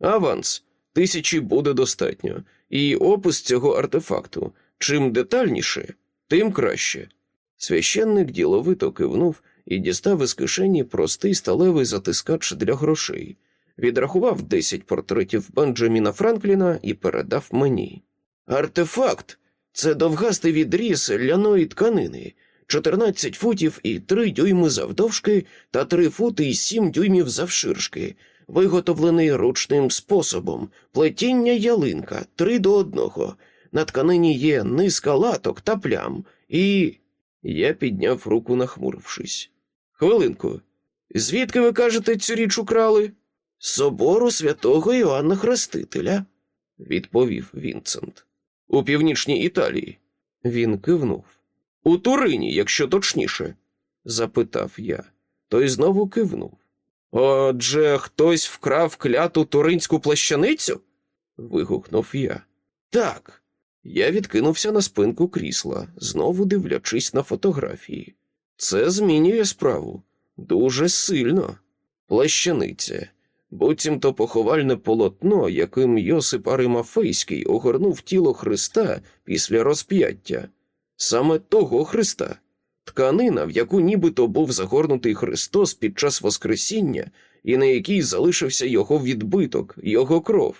Аванс. Тисячі буде достатньо, і опис цього артефакту. Чим детальніше, тим краще. Священник діловито кивнув і дістав із кишені простий сталевий затискач для грошей, відрахував десять портретів Бенджаміна Франкліна і передав мені. Артефакт це довгастий відріз ляної тканини, 14 футів і 3 дюйми завдовжки та 3 фути і 7 дюймів завширшки, виготовлений ручним способом, плетіння ялинка 3 до 1. На тканині є низка латок та плям, і. Я підняв руку, нахмурившись. Хвилинку. Звідки ви кажете, цю річ украли? З собору святого Іоанна Хрестителя, відповів Вінсент. У північній Італії. Він кивнув. У Турині, якщо точніше, запитав я. Той знову кивнув. Отже, хтось вкрав кляту туринську плащаницю? вигукнув я. Так. Я відкинувся на спинку крісла, знову дивлячись на фотографії. Це змінює справу дуже сильно. Плащаниця, буцімто поховальне полотно, яким Йосип Аримафейський огорнув тіло Христа після розп'яття, саме того Христа, тканина, в яку нібито був загорнутий Христос під час Воскресіння, і на якій залишився його відбиток, його кров.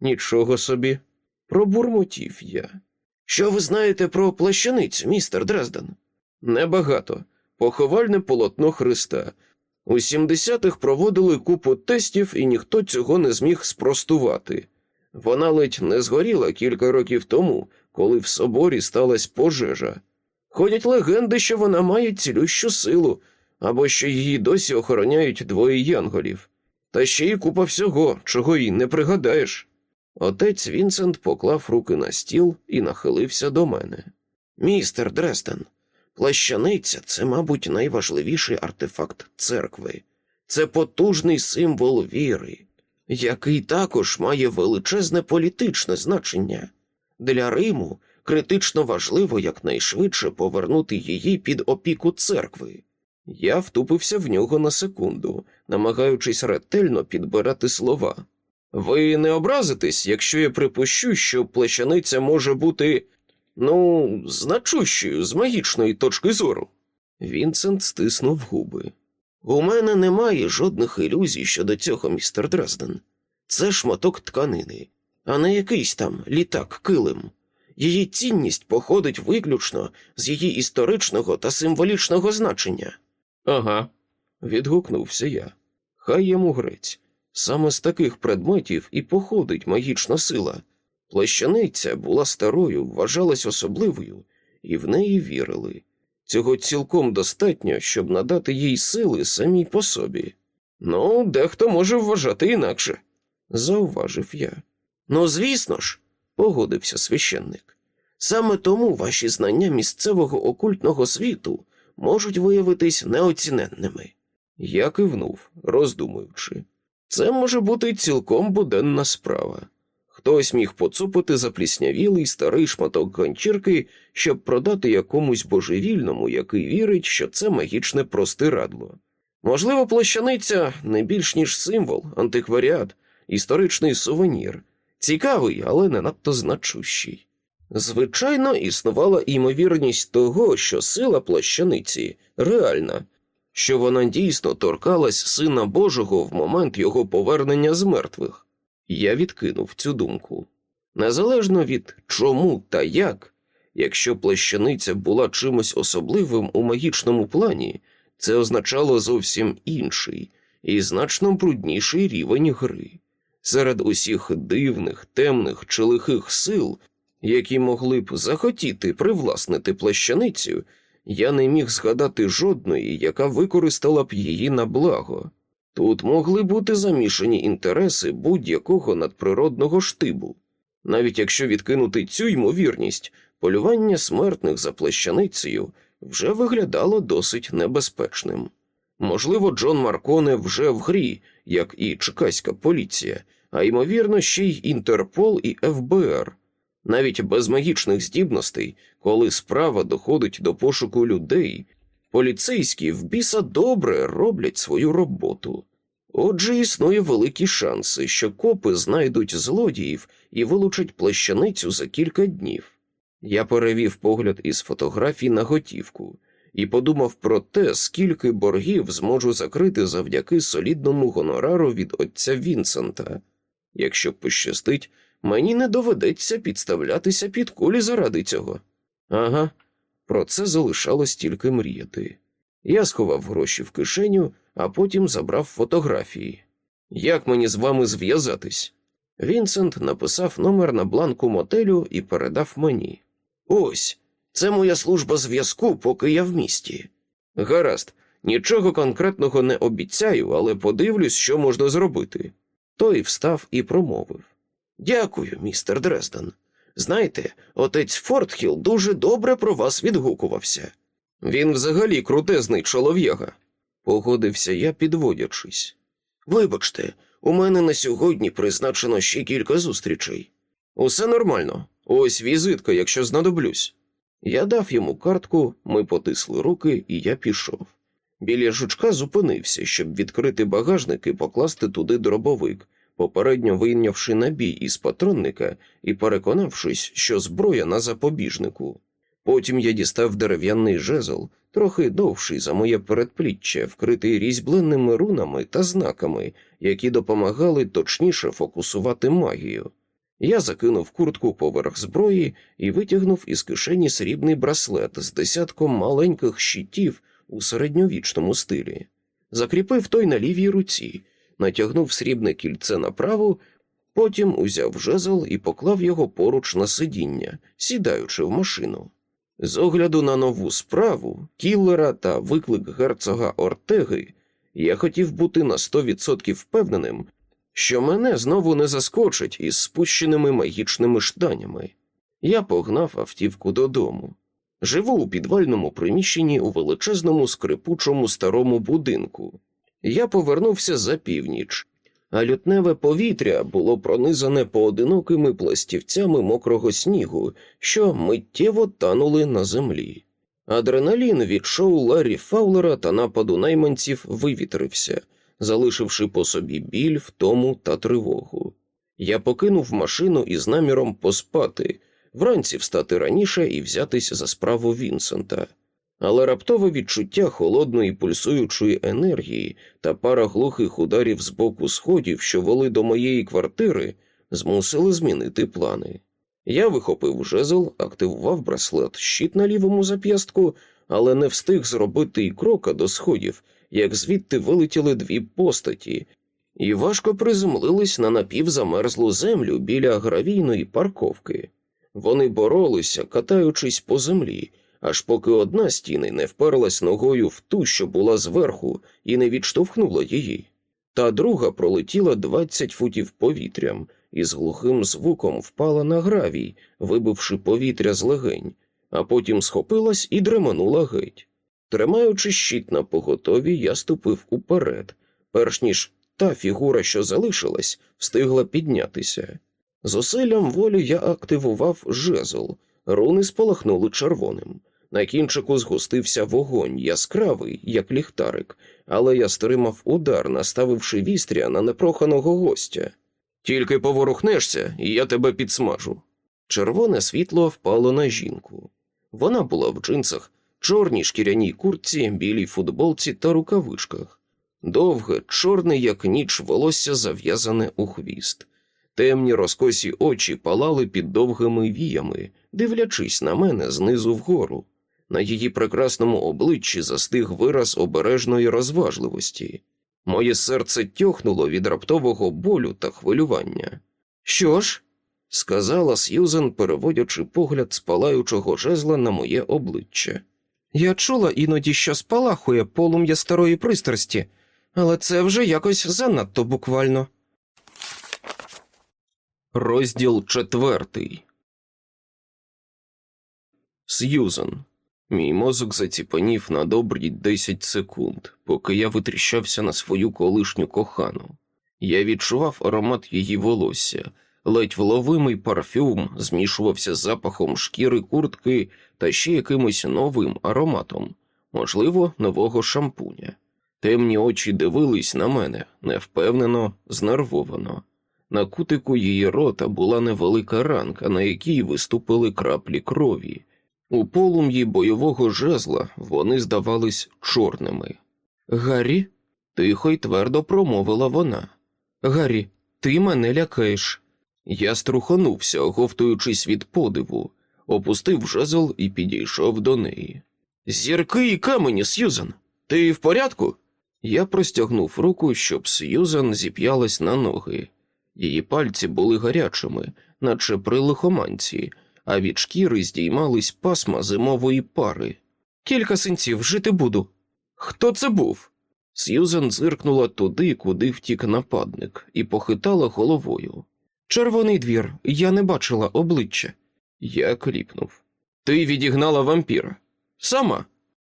Нічого собі, пробурмотів я. Що ви знаєте про плащаницю, містер Дрезден? Небагато. Поховальне полотно Христа. У 70-х проводили купу тестів, і ніхто цього не зміг спростувати. Вона ледь не згоріла кілька років тому, коли в соборі сталася пожежа. Ходять легенди, що вона має цілющу силу, або що її досі охороняють двоє янголів. Та ще й купа всього, чого їй не пригадаєш. Отець Вінсент поклав руки на стіл і нахилився до мене. Містер Дрестен, плащаниця це, мабуть, найважливіший артефакт церкви. Це потужний символ віри, який також має величезне політичне значення. Для Риму критично важливо якнайшвидше повернути її під опіку церкви. Я втупився в нього на секунду, намагаючись ретельно підбирати слова. Ви не образитесь, якщо я припущу, що плещаниця може бути, ну, значущою з магічної точки зору. Вінсент стиснув губи. У мене немає жодних ілюзій щодо цього, містер Дрезден. Це шматок тканини, а не якийсь там літак килим. Її цінність походить виключно з її історичного та символічного значення. Ага, відгукнувся я. Хай йому грець. Саме з таких предметів і походить магічна сила. Плащаниця була старою, вважалась особливою, і в неї вірили. Цього цілком достатньо, щоб надати їй сили самій по собі. Ну, дехто може вважати інакше. зауважив я. Ну, звісно ж, погодився священник. Саме тому ваші знання місцевого окультного світу можуть виявитись неоціненними. Я кивнув, роздумуючи. Це може бути цілком буденна справа. Хтось міг поцупити запліснявілий старий шматок ганчірки, щоб продати якомусь божевільному, який вірить, що це магічне простирадло. Можливо, плащаниця не більш ніж символ, антикваріат, історичний сувенір, цікавий, але не надто значущий. Звичайно, існувала ймовірність того, що сила плащаниці реальна, що вона дійсно торкалась Сина Божого в момент його повернення з мертвих. Я відкинув цю думку. Незалежно від чому та як, якщо плащаниця була чимось особливим у магічному плані, це означало зовсім інший і значно брудніший рівень гри. Серед усіх дивних, темних чи лихих сил, які могли б захотіти привласнити плащаницю, я не міг згадати жодної, яка використала б її на благо. Тут могли бути замішані інтереси будь-якого надприродного штибу. Навіть якщо відкинути цю ймовірність, полювання смертних за плащаницею вже виглядало досить небезпечним. Можливо, Джон Марконе вже в грі, як і чекаська поліція, а ймовірно, ще й Інтерпол і ФБР. Навіть без магічних здібностей, коли справа доходить до пошуку людей, поліцейські в біса добре роблять свою роботу. Отже, існує великі шанси, що копи знайдуть злодіїв і вилучать плащаницю за кілька днів. Я перевів погляд із фотографій на готівку і подумав про те, скільки боргів зможу закрити завдяки солідному гонорару від отця Вінсента. Якщо пощастить, мені не доведеться підставлятися під кулі заради цього. Ага, про це залишалось тільки мріяти. Я сховав гроші в кишеню, а потім забрав фотографії. Як мені з вами зв'язатись? Вінсент написав номер на бланку мотелю і передав мені. Ось, це моя служба зв'язку, поки я в місті. Гаразд, нічого конкретного не обіцяю, але подивлюсь, що можна зробити. Той встав і промовив Дякую, містер Дрезден. Знаєте, отець Фортхіл дуже добре про вас відгукувався. Він взагалі крутезний чолов'яга, погодився я, підводячись. Вибачте, у мене на сьогодні призначено ще кілька зустрічей. Усе нормально, ось візитка, якщо знадоблюсь. Я дав йому картку, ми потисли руки, і я пішов. Біля жучка зупинився, щоб відкрити багажник і покласти туди дробовик, попередньо вийнявши набій із патронника і переконавшись, що зброя на запобіжнику. Потім я дістав дерев'яний жезл, трохи довший за моє передпліччя, вкритий різьбленними рунами та знаками, які допомагали точніше фокусувати магію. Я закинув куртку поверх зброї і витягнув із кишені срібний браслет з десятком маленьких щитів у середньовічному стилі, закріпив той на лівій руці, натягнув срібне кільце на праву, потім узяв жезл і поклав його поруч на сидіння, сідаючи в машину. З огляду на нову справу, кіллера та виклик герцога Ортеги, я хотів бути на 100% впевненим, що мене знову не заскочить із спущеними магічними штанями. Я погнав автівку додому. Живу у підвальному приміщенні у величезному скрипучому старому будинку. Я повернувся за північ, а лютневе повітря було пронизане поодинокими пластівцями мокрого снігу, що миттєво танули на землі. Адреналін від шоу Ларрі Фаулера та нападу найманців вивітрився, залишивши по собі біль, втому та тривогу. Я покинув машину із наміром поспати, вранці встати раніше і взятись за справу Вінсента але раптове відчуття холодної пульсуючої енергії та пара глухих ударів з боку сходів, що вели до моєї квартири, змусили змінити плани. Я вихопив жезл, активував браслет, щит на лівому зап'ястку, але не встиг зробити й крока до сходів, як звідти вилетіли дві постаті, і важко приземлились на напівзамерзлу землю біля гравійної парковки. Вони боролися, катаючись по землі, аж поки одна стіни не вперлась ногою в ту, що була зверху, і не відштовхнула її. та друга пролетіла 20 футів повітрям і з глухим звуком впала на гравій, вибивши повітря з легень, а потім схопилась і дреманула геть. Тримаючи щит на поготові, я ступив уперед, перш ніж та фігура, що залишилась, встигла піднятися. Зусиллям волі я активував жезл, руни спалахнули червоним. На кінчику згустився вогонь, яскравий, як ліхтарик, але я стримав удар, наставивши вістря на непроханого гостя. Тільки поворухнешся, і я тебе підсмажу. Червоне світло впало на жінку. Вона була в джинсах, чорній шкіряній куртці, білій футболці та рукавичках. Довге, чорне, як ніч, волосся зав'язане у хвіст. Темні розкосі очі палали під довгими віями, дивлячись на мене знизу вгору. На її прекрасному обличчі застиг вираз обережної розважливості. Моє серце тьохнуло від раптового болю та хвилювання. Що ж? сказала Сьюзен, переводячи погляд з палаючого жезла на моє обличчя. Я чула іноді, що спалахує полум'я старої пристрасті, але це вже якось занадто буквально. Розділ четвертий. Сьюзен. Мій мозок заціпанів на добрі десять секунд, поки я витріщався на свою колишню кохану. Я відчував аромат її волосся, ледь вловимий парфюм змішувався з запахом шкіри куртки та ще якимось новим ароматом, можливо, нового шампуня. Темні очі дивились на мене невпевнено, знервовано. На кутику її рота була невелика ранка, на якій виступили краплі крові. У полум'ї бойового жезла вони здавались чорними. Гаррі, тихо й твердо промовила вона. Гаррі, ти мене лякаєш. Я струхонувся, оговтуючись від подиву, опустив жезл і підійшов до неї. Зірки і камені, Сьюзан, ти в порядку? Я простягнув руку, щоб Сьюзан зіп'ялась на ноги. Її пальці були гарячими, наче при лихоманці, а від шкіри здіймались пасма зимової пари. Кілька синців жити буду. Хто це був? Сьюзен зиркнула туди, куди втік нападник, і похитала головою. Червоний двір, я не бачила обличчя. Я кліпнув. Ти відігнала вампіра. Сама.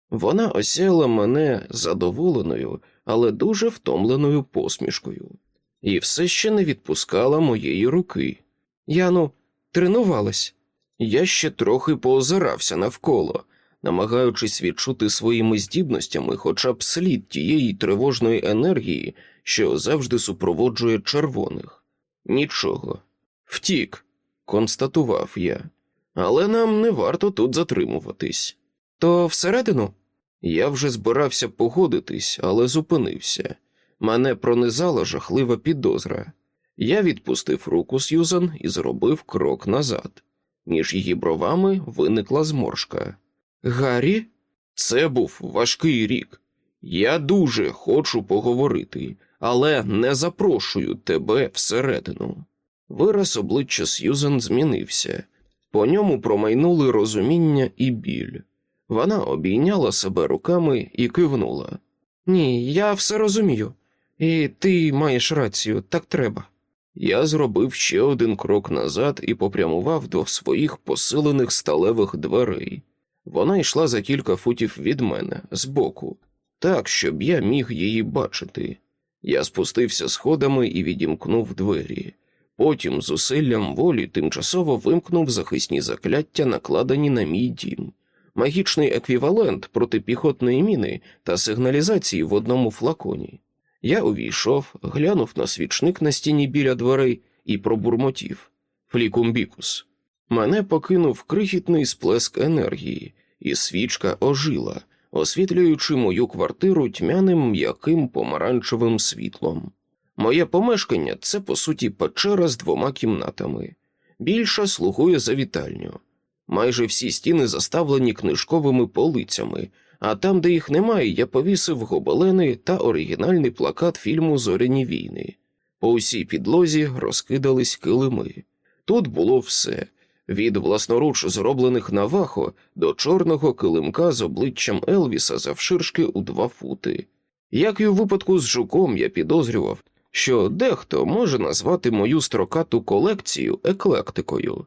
Вона осяяла мене задоволеною, але дуже втомленою посмішкою, і все ще не відпускала моєї руки. Яну, тренувалась. Я ще трохи поозирався навколо, намагаючись відчути своїми здібностями хоча б слід тієї тривожної енергії, що завжди супроводжує червоних. Нічого. Втік, констатував я. Але нам не варто тут затримуватись. То всередину я вже збирався погодитись, але зупинився. Мене пронизала жахлива підозра. Я відпустив руку Сьюзан і зробив крок назад. Між її бровами виникла зморшка. Гаррі, це був важкий рік. Я дуже хочу поговорити, але не запрошую тебе всередину. Вираз обличчя Сьюзен змінився, по ньому промайнули розуміння і біль. Вона обійняла себе руками і кивнула. Ні, я все розумію, і ти маєш рацію, так треба. Я зробив ще один крок назад і попрямував до своїх посилених сталевих дверей. Вона йшла за кілька футів від мене, збоку, так, щоб я міг її бачити. Я спустився сходами і відімкнув двері. Потім, зусиллям волі, тимчасово вимкнув захисні закляття, накладені на мій дім, магічний еквівалент протипіхотної міни та сигналізації в одному флаконі. Я увійшов, глянув на свічник на стіні біля дверей і пробурмотів флікумбікус. Мене покинув крихітний сплеск енергії, і свічка ожила, освітлюючи мою квартиру тьмяним м'яким помаранчевим світлом. Моє помешкання це, по суті, печера з двома кімнатами. Більша слугує за вітальню. Майже всі стіни заставлені книжковими полицями, а там, де їх немає, я повісив гобелени та оригінальний плакат фільму Зоряні війни. По усій підлозі розкидались килими. Тут було все від власноруч зроблених навахо до чорного килимка з обличчям Елвіса завширшки у два фути. Як і у випадку з жуком, я підозрював, що дехто може назвати мою строкату колекцію еклектикою.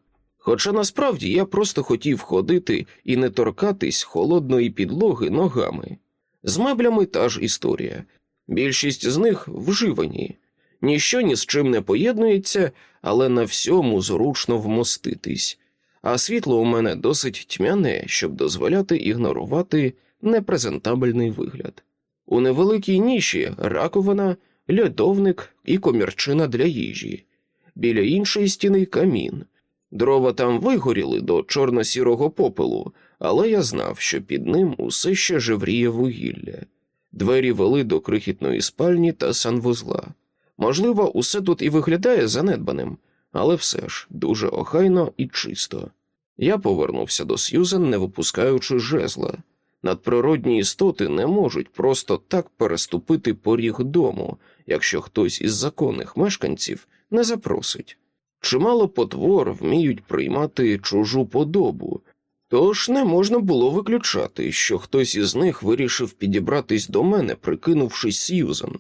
Хоча насправді я просто хотів ходити і не торкатись холодної підлоги ногами. З меблями та ж історія. Більшість з них вживані, ніщо ні з чим не поєднується, але на всьому зручно вмоститись, а світло у мене досить тьмяне, щоб дозволяти ігнорувати непрезентабельний вигляд. У невеликій ніші раковина, льодовник і комірчина для їжі, біля іншої стіни камін. Дрова там вигоріли до чорно-сірого попелу, але я знав, що під ним усе ще жевріє вугілля. Двері вели до крихітної спальні та санвузла. Можливо, усе тут і виглядає занедбаним, але все ж дуже охайно і чисто. Я повернувся до Сьюзен, не випускаючи жезла. Надприродні істоти не можуть просто так переступити поріг дому, якщо хтось із законних мешканців не запросить. Чимало потвор вміють приймати чужу подобу, тож не можна було виключати, що хтось із них вирішив підібратись до мене, прикинувшись Сьюзен.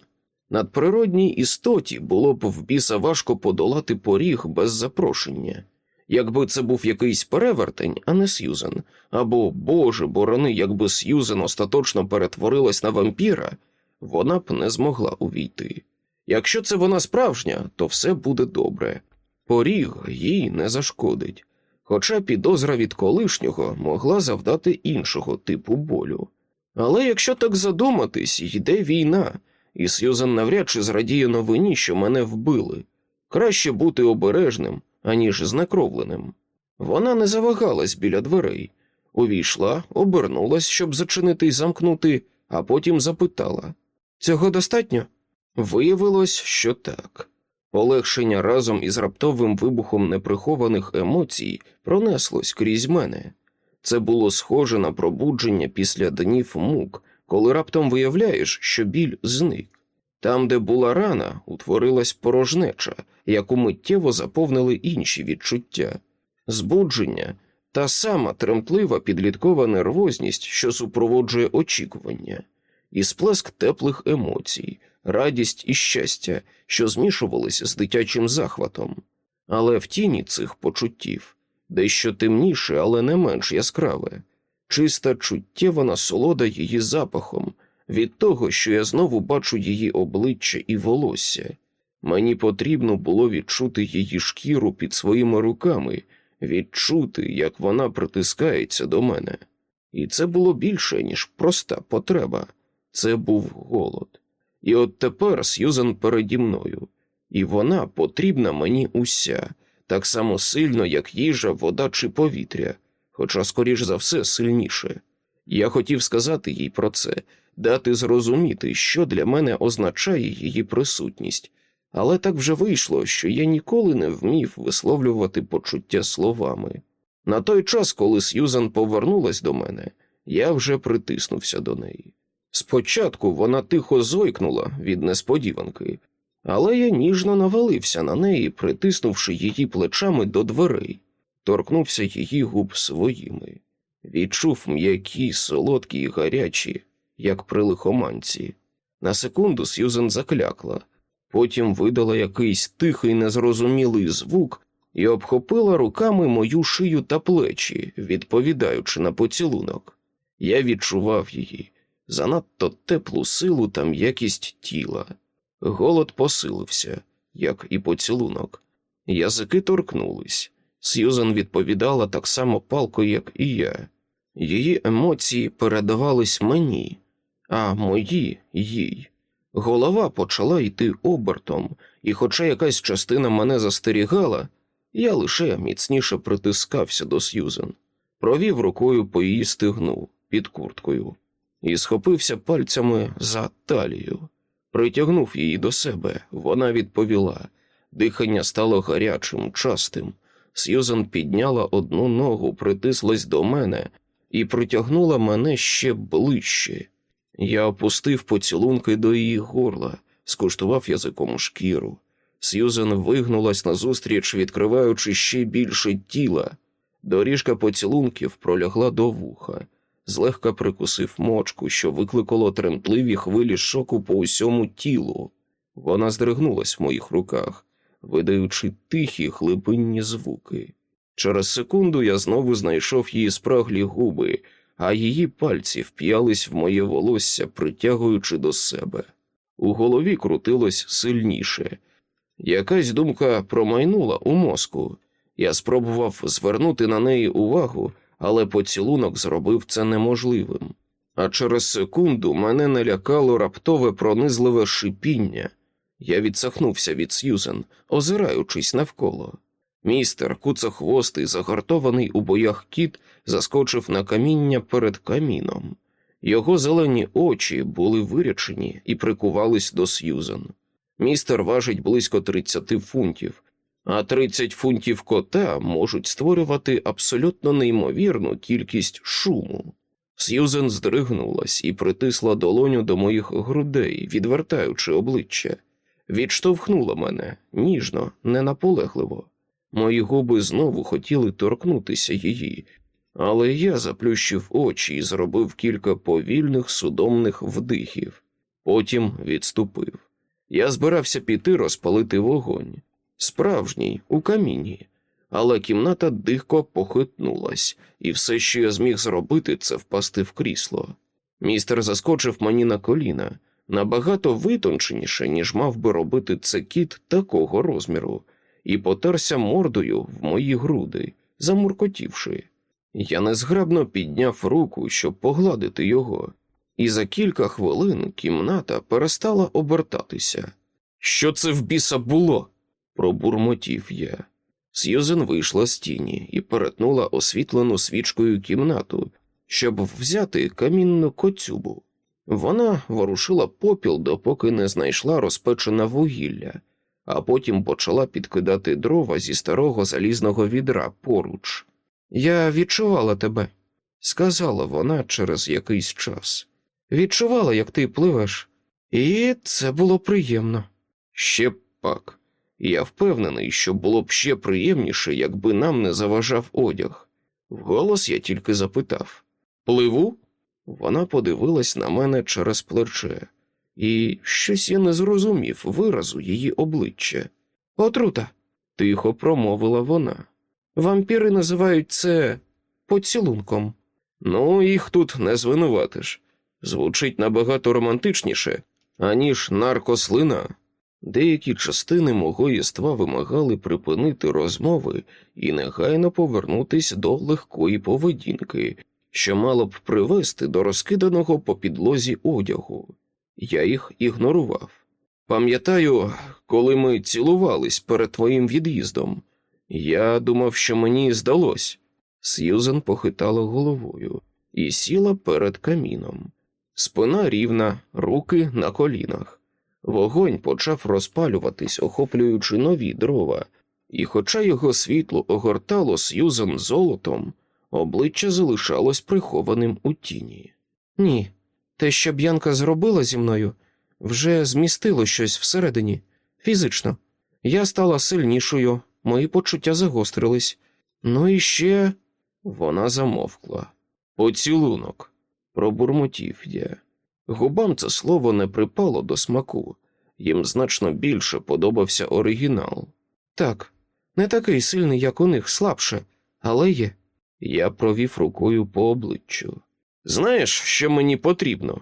Надприродній істоті було б в біса важко подолати поріг без запрошення. Якби це був якийсь перевертень, а не Сьюзен, або, Боже борони, якби Сьюзен остаточно перетворилась на вампіра, вона б не змогла увійти. Якщо це вона справжня, то все буде добре. Поріг їй не зашкодить, хоча підозра від колишнього могла завдати іншого типу болю. Але якщо так задуматись, йде війна, і Сьюзен навряд чи зрадіє новині, що мене вбили. Краще бути обережним, аніж знекровленим. Вона не завагалась біля дверей, увійшла, обернулась, щоб зачинити й замкнути, а потім запитала Цього достатньо? Виявилось, що так. Полегшення разом із раптовим вибухом неприхованих емоцій пронеслось крізь мене. Це було схоже на пробудження після днів мук, коли раптом виявляєш, що біль зник. Там, де була рана, утворилась порожнеча, яку миттєво заповнили інші відчуття, збудження та сама тремтлива підліткова нервозність, що супроводжує очікування, і сплеск теплих емоцій, радість і щастя, що змішувалися з дитячим захватом, але в тіні цих почуттів дещо темніше, але не менш яскраве, чиста чуттєва насолода її запахом від того, що я знову бачу її обличчя і волосся. Мені потрібно було відчути її шкіру під своїми руками, відчути, як вона притискається до мене. І це було більше, ніж проста потреба, це був голод. І от тепер Сьюзен переді мною, і вона потрібна мені уся, так само сильно, як їжа, вода чи повітря, хоча, скоріш за все, сильніше. Я хотів сказати їй про це, дати зрозуміти, що для мене означає її присутність, але так вже вийшло, що я ніколи не вмів висловлювати почуття словами. На той час, коли Сьюзан повернулась до мене, я вже притиснувся до неї. Спочатку вона тихо зойкнула від несподіванки, але я ніжно навалився на неї, притиснувши її плечами до дверей, торкнувся її губ своїми, відчув м'які, солодкі й гарячі, як при лихоманці. На секунду Сьюзен заклякла, потім видала якийсь тихий незрозумілий звук і обхопила руками мою шию та плечі, відповідаючи на поцілунок. Я відчував її занадто теплу силу та м'якість тіла. Голод посилився, як і поцілунок. Язики торкнулись. Сьюзан відповідала так само палко, як і я. Її емоції передавались мені, а мої їй. Голова почала йти обертом, і, хоча якась частина мене застерігала, я лише міцніше притискався до Сьюзен, провів рукою по її стигну під курткою і схопився пальцями за талію. Притягнув її до себе, вона відповіла. Дихання стало гарячим, частим. Сьюзан підняла одну ногу, притислась до мене і притягнула мене ще ближче. Я опустив поцілунки до її горла, скуштував язиком шкіру. Сьюзен вигнулась назустріч, відкриваючи ще більше тіла. Доріжка поцілунків пролягла до вуха. Злегка прикусив мочку, що викликало тремтливі хвилі шоку по усьому тілу. Вона здригнулась в моїх руках, видаючи тихі глибинні звуки. Через секунду я знову знайшов її спраглі губи, а її пальці вп'ялись в моє волосся, притягуючи до себе. У голові крутилось сильніше. Якась думка промайнула у мозку. Я спробував звернути на неї увагу, але поцілунок зробив це неможливим. А через секунду мене налякало раптове пронизливе шипіння. Я відсахнувся від Сьюзен, озираючись навколо. Містер, куцохвостий, загартований у боях кіт, заскочив на каміння перед каміном. Його зелені очі були вирячені і прикувались до Сьюзен. Містер важить близько 30 фунтів, а 30 фунтів кота можуть створювати абсолютно неймовірну кількість шуму. Сьюзен здригнулась і притисла долоню до моїх грудей, відвертаючи обличчя, відштовхнула мене ніжно, ненаполегливо. Мої губи знову хотіли торкнутися її, але я заплющив очі і зробив кілька повільних судомних вдихів, потім відступив. Я збирався піти розпалити вогонь, справжній, у каміні, але кімната дико похитнулась, і все, що я зміг зробити, це впасти в крісло. Містер заскочив мені на коліна набагато витонченіше, ніж мав би робити це кіт такого розміру, і потерся мордою в мої груди, замуркотівши. Я незграбно підняв руку, щоб погладити його, і за кілька хвилин кімната перестала обертатися. Що це в біса було? Пробурмотів я. Сьюзен вийшла з тіні і перетнула освітлену свічкою кімнату, щоб взяти камінну коцюбу. Вона ворушила попіл, допоки не знайшла розпечене вугілля, а потім почала підкидати дрова зі старого залізного відра поруч. Я відчувала тебе, сказала вона через якийсь час. Відчувала, як ти пливеш, і це було приємно. Ще пак. Я впевнений, що було б ще приємніше, якби нам не заважав одяг. Вголос я тільки запитав Пливу? Вона подивилась на мене через плече, і щось я не зрозумів виразу її обличчя. Отрута, тихо промовила вона. Вампіри називають це поцілунком. Ну, їх тут не звинуватиш. Звучить набагато романтичніше, аніж наркослина. Деякі частини мого єства вимагали припинити розмови і негайно повернутися до легкої поведінки, що мало б привести до розкиданого по підлозі одягу. Я їх ігнорував. Пам'ятаю, коли ми цілувались перед твоїм від'їздом, я думав, що мені здалось. Сьюзен похитала головою і сіла перед каміном. Спина рівна, руки на колінах. Вогонь почав розпалюватись, охоплюючи нові дрова, і, хоча його світло огортало Сьюзен золотом, обличчя залишалось прихованим у тіні. Ні, те, що Б'янка зробила зі мною, вже змістило щось всередині, фізично. Я стала сильнішою, мої почуття загострились. Ну і ще вона замовкла. Поцілунок, пробурмотів я. Губам це слово не припало до смаку, їм значно більше подобався оригінал. Так, не такий сильний, як у них, слабше, але є. Я провів рукою по обличчю. Знаєш, що мені потрібно?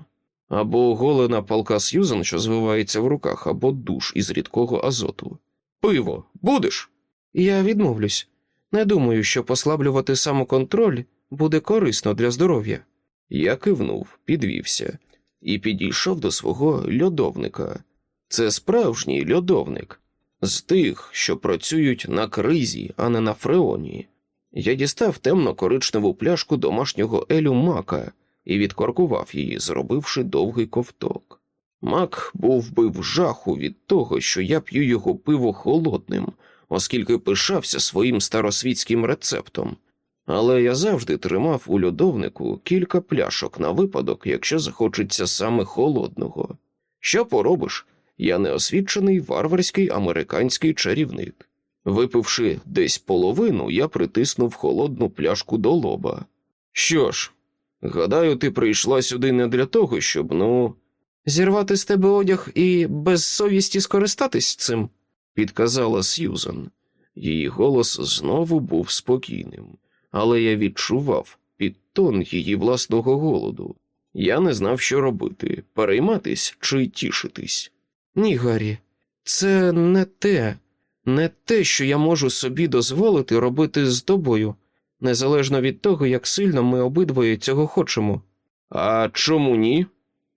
Або голена палка Сьюзан, що звивається в руках, або душ із рідкого азоту. Пиво, будеш? Я відмовлюсь. Не думаю, що послаблювати самоконтроль буде корисно для здоров'я. Я кивнув, підвівся і підійшов до свого льодовника. Це справжній льодовник з тих, що працюють на кризі, а не на фреоні. Я дістав темно коричневу пляшку домашнього елю мака і відкоркував її, зробивши довгий ковток. Мак був би в жаху від того, що я п'ю його пиво холодним, оскільки пишався своїм старосвітським рецептом, але я завжди тримав у льодовнику кілька пляшок на випадок, якщо захочеться саме холодного. Що поробиш? Я неосвічений варварський американський чарівник. Випивши десь половину, я притиснув холодну пляшку до лоба. Що ж, Гадаю, ти прийшла сюди не для того, щоб, ну. Зірвати з тебе одяг і без совісті скористатись цим, підказала Сьюзан. Її голос знову був спокійним, але я відчував підтон її власного голоду. Я не знав, що робити перейматись чи тішитись. Ні, Гаррі, це не те, не те, що я можу собі дозволити робити з тобою, незалежно від того, як сильно ми обидвоє цього хочемо. А чому ні?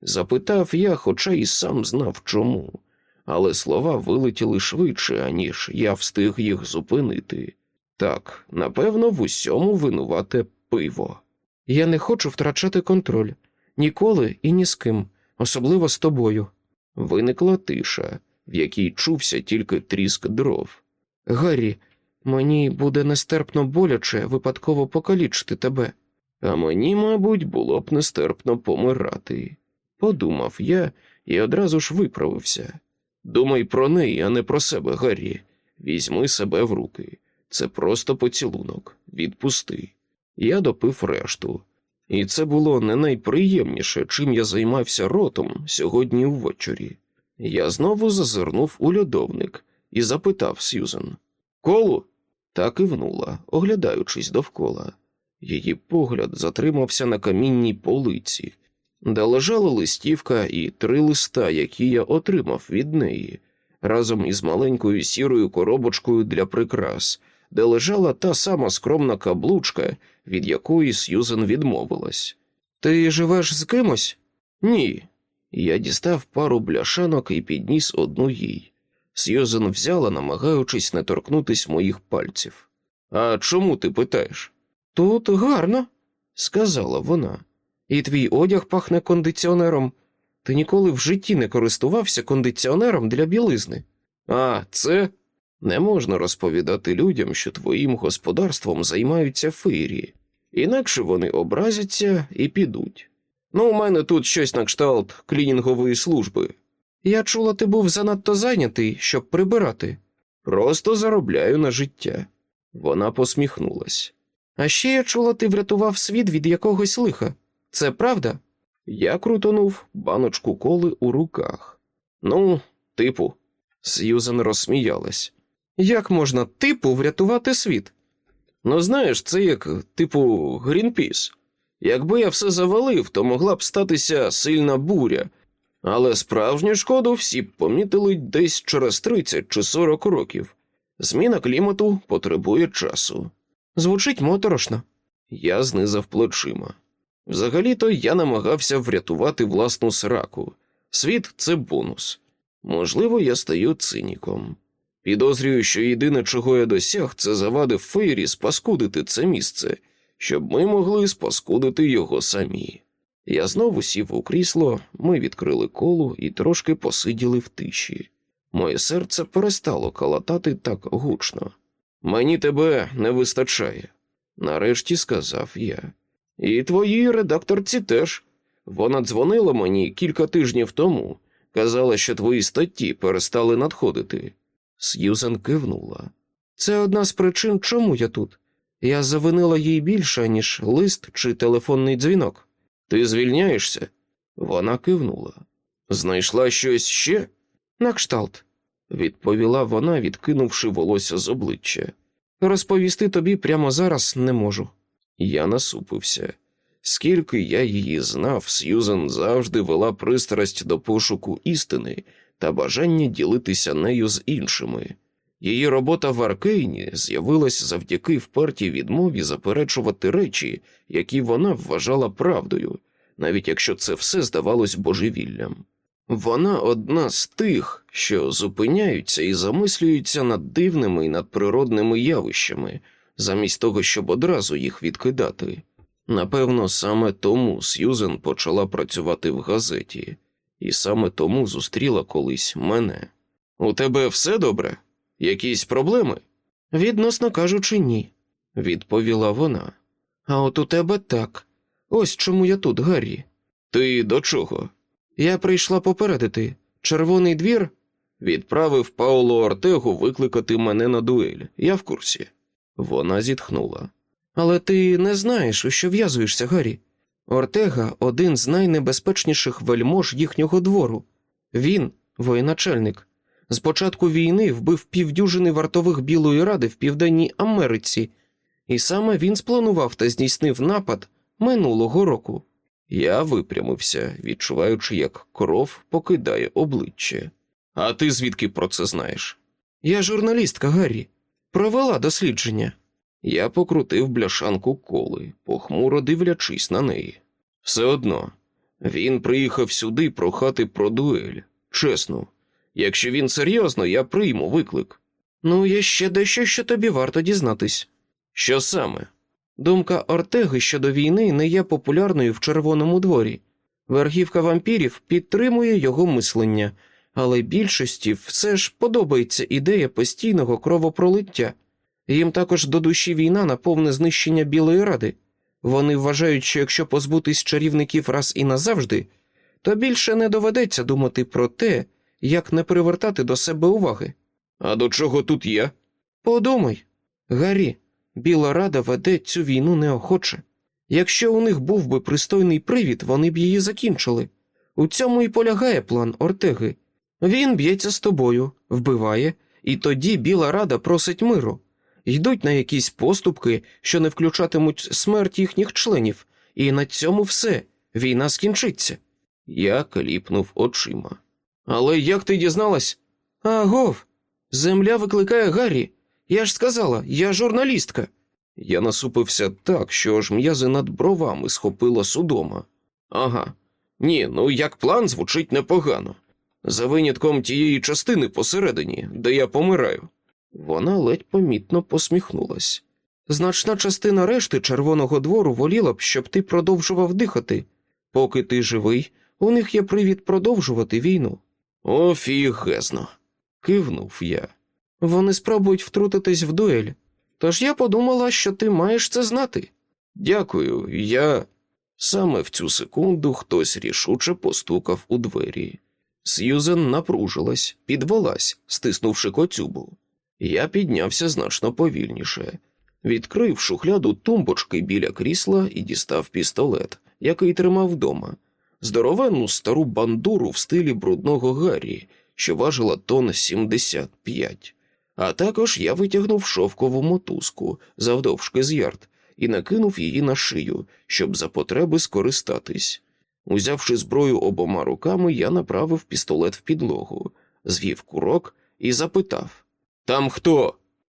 запитав я, хоча і сам знав чому, але слова вилетіли швидше, аніж я встиг їх зупинити. Так, напевно, в усьому винувате пиво. Я не хочу втрачати контроль ніколи і ні з ким, особливо з тобою. Виникла тиша, в якій чувся тільки тріск дров. Гаррі, мені буде нестерпно боляче випадково покалічити тебе. А мені, мабуть, було б нестерпно помирати. Подумав я і одразу ж виправився. Думай про неї, а не про себе, Гаррі. Візьми себе в руки. Це просто поцілунок. Відпусти. Я допив решту. І це було не найприємніше, чим я займався ротом сьогодні ввечері. Я знову зазирнув у льодовник і запитав Сьюзен. Колу? Та кивнула, оглядаючись довкола. Її погляд затримався на камінній полиці, де лежала листівка і три листа, які я отримав від неї, разом із маленькою сірою коробочкою для прикрас, де лежала та сама скромна каблучка, від якої Сьюзен відмовилась. Ти живеш з кимось? Ні. Я дістав пару бляшанок і підніс одну їй. Сьюзен взяла, намагаючись не торкнутись моїх пальців. А чому ти питаєш? Тут гарно, сказала вона. І твій одяг пахне кондиціонером. Ти ніколи в житті не користувався кондиціонером для білизни. А це не можна розповідати людям, що твоїм господарством займаються феєрі, інакше вони образяться і підуть. Ну, у мене тут щось на кшталт клінінгової служби. Я чула, ти був занадто зайнятий, щоб прибирати. Просто заробляю на життя. Вона посміхнулась. А ще я чула, ти врятував світ від якогось лиха. Це правда? Я крутонув баночку коли у руках. Ну, типу, Сьюзен розсміялась. Як можна типу врятувати світ? Ну, знаєш, це як типу Грінпіс. Якби я все завалив, то могла б статися сильна буря, але справжню шкоду всі б помітили десь через 30 чи 40 років. Зміна клімату потребує часу. Звучить моторошно. Я знизав плечима. Взагалі-то я намагався врятувати власну сраку. Світ це бонус. Можливо, я стаю циніком. Підозрюю, що єдине, чого я досяг, це завадив Фейрі спаскудити це місце, щоб ми могли спаскудити його самі. Я знову сів у крісло, ми відкрили колу і трошки посиділи в тиші. Моє серце перестало калатати так гучно. Мені тебе не вистачає, нарешті сказав я. І твоїй редакторці теж. Вона дзвонила мені кілька тижнів тому, казала, що твої статті перестали надходити. Сьюзен кивнула. Це одна з причин, чому я тут. Я завинила їй більше, ніж лист чи телефонний дзвінок. Ти звільняєшся? Вона кивнула. Знайшла щось ще? На кшталт, відповіла вона, відкинувши волосся з обличчя. Розповісти тобі прямо зараз не можу. Я насупився. Скільки я її знав, Сьюзен завжди вела пристрасть до пошуку істини та бажання ділитися нею з іншими. Її робота в Аркейні з'явилась завдяки впертій відмові заперечувати речі, які вона вважала правдою, навіть якщо це все здавалось божевіллям. Вона одна з тих, що зупиняються і замислюються над дивними і надприродними явищами, замість того, щоб одразу їх відкидати. Напевно, саме тому Сьюзен почала працювати в газеті, і саме тому зустріла колись мене. У тебе все добре? Якісь проблеми? Відносно кажучи, ні, відповіла вона. А от у тебе так. Ось чому я тут, Гаррі. Ти до чого? Я прийшла попередити. Червоний двір відправив Пауло Ортегу викликати мене на дуель. Я в курсі. Вона зітхнула. Але ти не знаєш, у що в'язуєшся, Гаррі. Ортега один з найнебезпечніших вельмож їхнього двору. Він, воєначальник, з початку війни вбив півдюжини вартових Білої Ради в Південній Америці, і саме він спланував та здійснив напад минулого року. Я випрямився, відчуваючи, як кров покидає обличчя. А ти звідки про це знаєш? Я журналістка Гаррі, провела дослідження. Я покрутив бляшанку коли, похмуро дивлячись на неї. Все одно, він приїхав сюди прохати про дуель. Чесно, якщо він серйозно, я прийму виклик. Ну, є ще дещо, що тобі варто дізнатись. Що саме? Думка Ортеги щодо війни не є популярною в Червоному дворі. Верхівка вампірів підтримує його мислення, але більшості все ж подобається ідея постійного кровопролиття. Їм також до душі війна на повне знищення Білої Ради. Вони вважають, що якщо позбутись чарівників раз і назавжди, то більше не доведеться думати про те, як не привертати до себе уваги. А до чого тут я? Подумай, Гаррі, Біла Рада веде цю війну неохоче. Якщо у них був би пристойний привід, вони б її закінчили. У цьому і полягає план Ортеги. Він б'ється з тобою, вбиває, і тоді Біла Рада просить миру. Йдуть на якісь поступки, що не включатимуть смерть їхніх членів, і на цьому все війна скінчиться. Я кліпнув очима. Але як ти дізналась? Агов, земля викликає Гаррі. Я ж сказала, я журналістка. Я насупився так, що аж м'язи над бровами схопила судома. Ага, ні, ну як план звучить непогано. За винятком тієї частини посередині, де я помираю. Вона ледь помітно посміхнулась. Значна частина решти Червоного двору воліла б, щоб ти продовжував дихати. Поки ти живий, у них є привід продовжувати війну. Офігезно, кивнув я. Вони спробують втрутитись в дуель. Тож я подумала, що ти маєш це знати. Дякую, я. Саме в цю секунду хтось рішуче постукав у двері. Сьюзен напружилась, підвелась, стиснувши коцюбу. Я піднявся значно повільніше, відкрив шухляду тумбочки біля крісла і дістав пістолет, який тримав вдома, здоровенну стару бандуру в стилі брудного Гаррі, що важила тон 75. А також я витягнув шовкову мотузку завдовжки з ярд і накинув її на шию, щоб за потреби скористатись. Узявши зброю обома руками, я направив пістолет в підлогу, звів курок і запитав Там хто?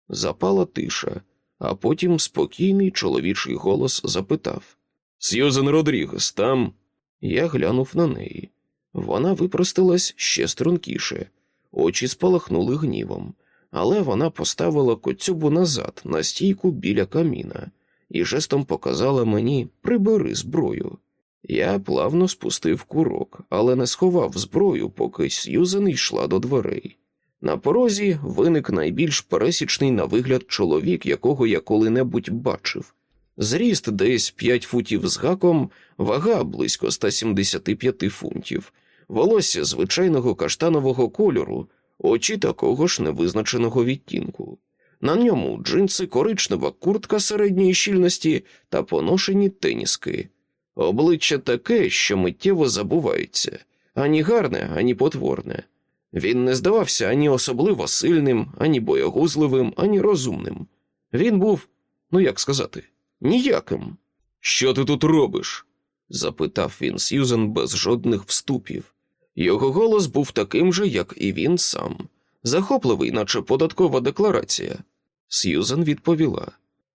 Запала тиша, а потім спокійний чоловічий голос запитав Сьюзен Родрігес, там. Я глянув на неї. Вона випростилась ще стрункіше, очі спалахнули гнівом але вона поставила коцюбу назад на стійку біля каміна і жестом показала мені прибери зброю. Я плавно спустив курок, але не сховав зброю, поки Сьюзен йшла до дверей. На порозі виник найбільш пересічний на вигляд чоловік, якого я коли-небудь бачив. Зріст десь 5 футів з гаком, вага близько 175 фунтів, волосся звичайного каштанового кольору, очі такого ж невизначеного відтінку. На ньому джинси, коричнева куртка середньої щільності та поношені теніски. Обличчя таке, що миттєво забувається ані гарне, ані потворне. Він не здавався ані особливо сильним, ані боягузливим, ані розумним. Він був, ну як сказати, ніяким. Що ти тут робиш? запитав він Сьюзен без жодних вступів. Його голос був таким же, як і він сам, захопливий, наче податкова декларація. Сьюзен відповіла: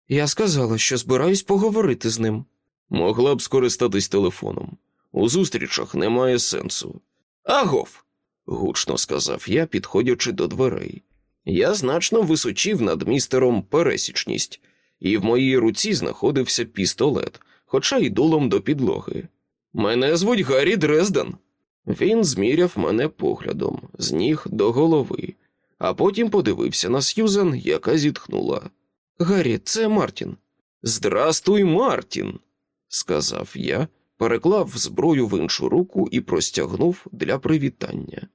Я сказала, що збираюсь поговорити з ним. Могла б скористатись телефоном. У зустрічах немає сенсу. Агов. Гучно сказав я, підходячи до дверей. Я значно височив над містером пересічність, і в моїй руці знаходився пістолет, хоча й дулом до підлоги. Мене звуть Гаррі Дрезден. Він зміряв мене поглядом з ніг до голови, а потім подивився на Сьюзен, яка зітхнула. Гаррі, це Мартін. Здрастуй, Мартін, сказав я, переклав зброю в іншу руку і простягнув для привітання.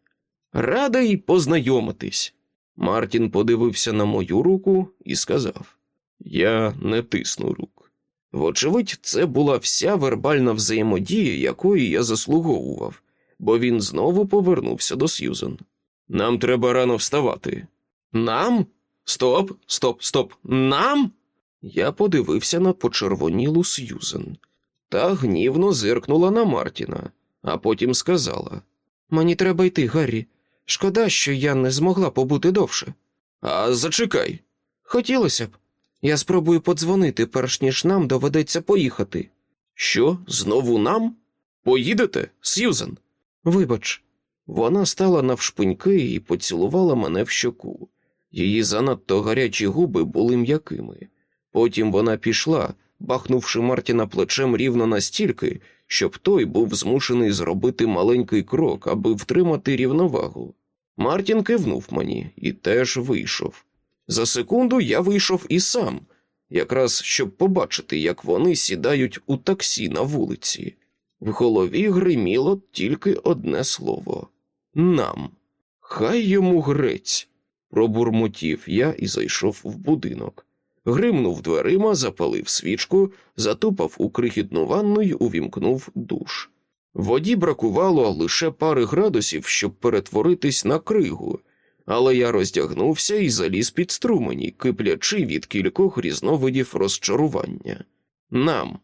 Радий познайомитись. Мартін подивився на мою руку і сказав: Я не тисну рук. Вочевидь, це була вся вербальна взаємодія, якої я заслуговував, бо він знову повернувся до Сьюзен. Нам треба рано вставати. Нам? Стоп, стоп, стоп. Нам? Я подивився на почервонілу Сьюзен та гнівно зиркнула на Мартіна, а потім сказала: Мені треба йти, Гаррі. Шкода, що я не змогла побути довше. А зачекай. Хотілося б. Я спробую подзвонити, перш ніж нам доведеться поїхати. Що, знову нам? Поїдете, Сьюзен? Вибач, Вона стала навшпиньки і поцілувала мене в щоку. Її занадто гарячі губи були м'якими. Потім вона пішла, бахнувши Мартіна плечем рівно настільки, щоб той був змушений зробити маленький крок, аби втримати рівновагу. Мартін кивнув мені і теж вийшов. За секунду я вийшов і сам, якраз щоб побачити, як вони сідають у таксі на вулиці. В голові гриміло тільки одне слово нам. Хай йому грець. Пробурмотів я і зайшов в будинок. Гримнув дверима, запалив свічку, затупав у крихітну ванну й увімкнув душ. Воді бракувало лише пари градусів, щоб перетворитись на кригу, але я роздягнувся і заліз під струмені, киплячи від кількох різновидів розчарування. Нам,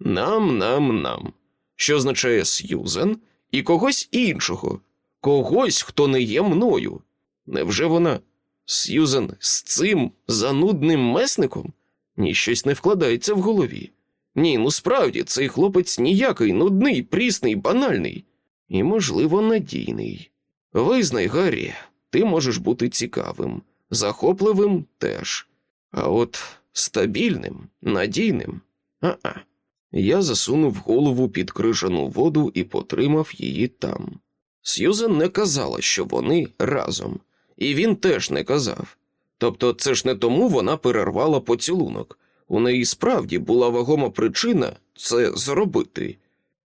нам, нам, нам, що означає Сьюзен, і когось іншого, когось, хто не є мною. Невже вона Сьюзен з цим занудним месником? Ні, щось не вкладається в голові. Ні, ну справді, цей хлопець ніякий, нудний, прісний, банальний і, можливо, надійний. Визнай, Гаррі, ти можеш бути цікавим, захопливим теж. А от стабільним, надійним. А-а. Я засунув голову під крижану воду і потримав її там. Сьюзен не казала, що вони разом, і він теж не казав. Тобто, це ж не тому вона перервала поцілунок. У неї справді була вагома причина це зробити.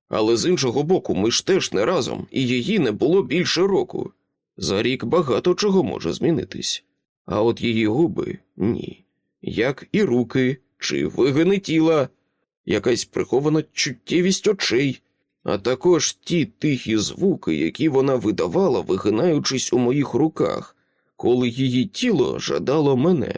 Але з іншого боку, ми ж теж не разом, і її не було більше року. За рік багато чого може змінитись. А от її губи ні. Як і руки, чи вигини тіла, якась прихована чуттєвість очей, а також ті тихі звуки, які вона видавала, вигинаючись у моїх руках, коли її тіло жадало мене.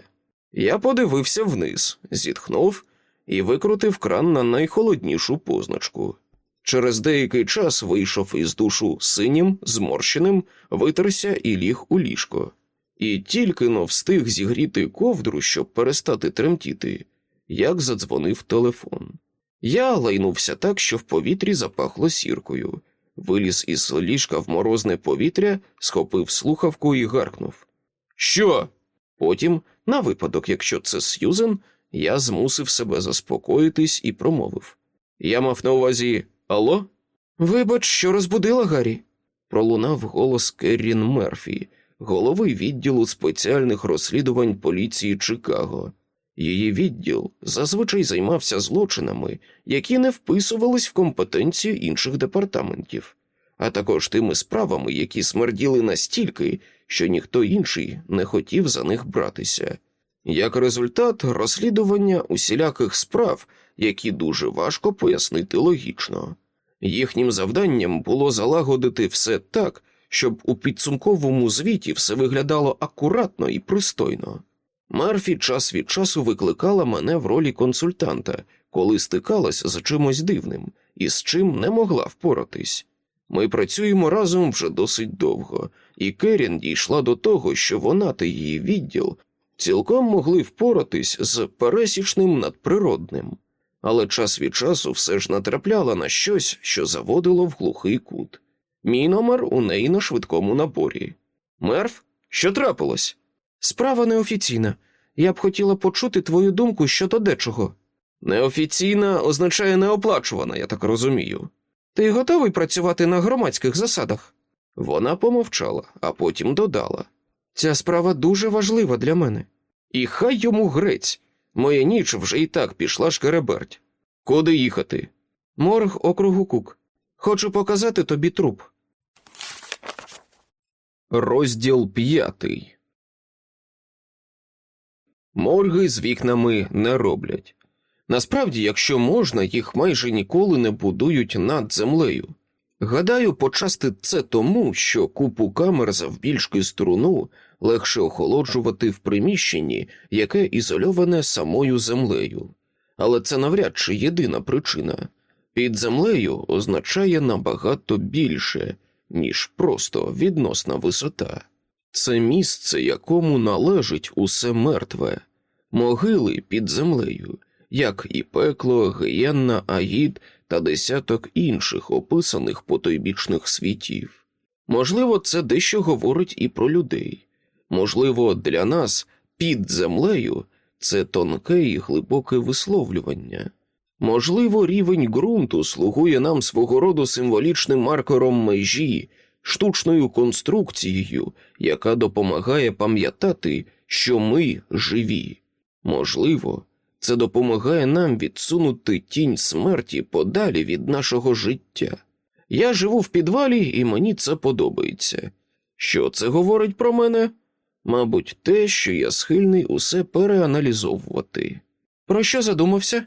Я подивився вниз, зітхнув і викрутив кран на найхолоднішу позначку. Через деякий час вийшов із душу синім, зморщеним, витерся і ліг у ліжко. І тільки но встиг зігріти ковдру, щоб перестати тремтіти, як задзвонив телефон. Я лайнувся так, що в повітрі запахло сіркою, виліз із ліжка в морозне повітря, схопив слухавку і гаркнув. Що? Потім, на випадок, якщо це Сьюзен, я змусив себе заспокоїтись і промовив. Я мав на увазі Алло? Вибач, що розбудила Гаррі. пролунав голос Керрін Мерфі, голови відділу спеціальних розслідувань поліції Чикаго. Її відділ зазвичай займався злочинами, які не вписувались в компетенцію інших департаментів, а також тими справами, які смерділи настільки, що ніхто інший не хотів за них братися. Як результат, розслідування усіляких справ, які дуже важко пояснити логічно. Їхнім завданням було залагодити все так, щоб у підсумковому звіті все виглядало акуратно і пристойно. Мерфі час від часу викликала мене в ролі консультанта, коли стикалась з чимось дивним і з чим не могла впоратись. Ми працюємо разом вже досить довго, і Керін дійшла до того, що вона та її відділ цілком могли впоратись з пересічним надприродним, але час від часу все ж натрапляла на щось, що заводило в глухий кут. Мій номер у неї на швидкому наборі. Мерф, що трапилось? Справа неофіційна. Я б хотіла почути твою думку щодо дечого. Неофіційна означає неоплачувана, я так розумію. Ти готовий працювати на громадських засадах? Вона помовчала, а потім додала. Ця справа дуже важлива для мене. І хай йому грець. Моя ніч вже і так пішла шкереберть. Куди їхати? Морг округу Кук. Хочу показати тобі труп. Розділ п'ятий. Морги з вікнами не роблять. Насправді, якщо можна, їх майже ніколи не будують над землею. Гадаю, почасти це тому, що купу камер завбільшки струну легше охолоджувати в приміщенні, яке ізольоване самою землею. Але це навряд чи єдина причина. Під землею означає набагато більше, ніж просто відносна висота. Це місце, якому належить усе мертве, могили під землею, як і пекло, гієнна, аїд та десяток інших описаних потойбічних світів. Можливо, це дещо говорить і про людей. Можливо, для нас під землею це тонке і глибоке висловлювання. Можливо, рівень ґрунту слугує нам свого роду символічним маркером межі, штучною конструкцією, яка допомагає пам'ятати, що ми живі. Можливо, це допомагає нам відсунути тінь смерті подалі від нашого життя. Я живу в підвалі, і мені це подобається. Що це говорить про мене? Мабуть, те, що я схильний усе переаналізовувати. Про що задумався?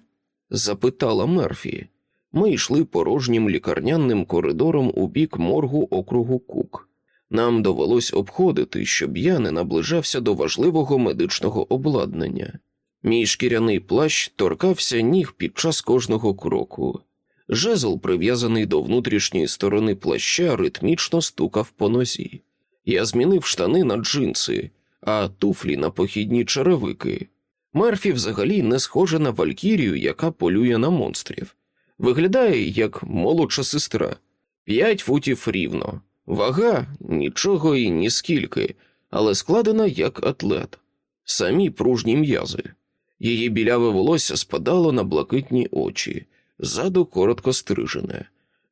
запитала Мерфі. Ми йшли порожнім лікарняним коридором у бік моргу округу Кук. Нам довелось обходити, щоб я не наближався до важливого медичного обладнання. Мій шкіряний плащ торкався ніг під час кожного кроку. Жезл, прив'язаний до внутрішньої сторони плаща, ритмічно стукав по нозі. Я змінив штани на джинси, а туфлі на похідні черевики. Мерфі взагалі не схожа на валькірію, яка полює на монстрів. Виглядає як молодша сестра, п'ять футів рівно, вага нічого і ніскільки, але складена як атлет, самі пружні м'язи. Її біляве волосся спадало на блакитні очі, ззаду коротко стрижене,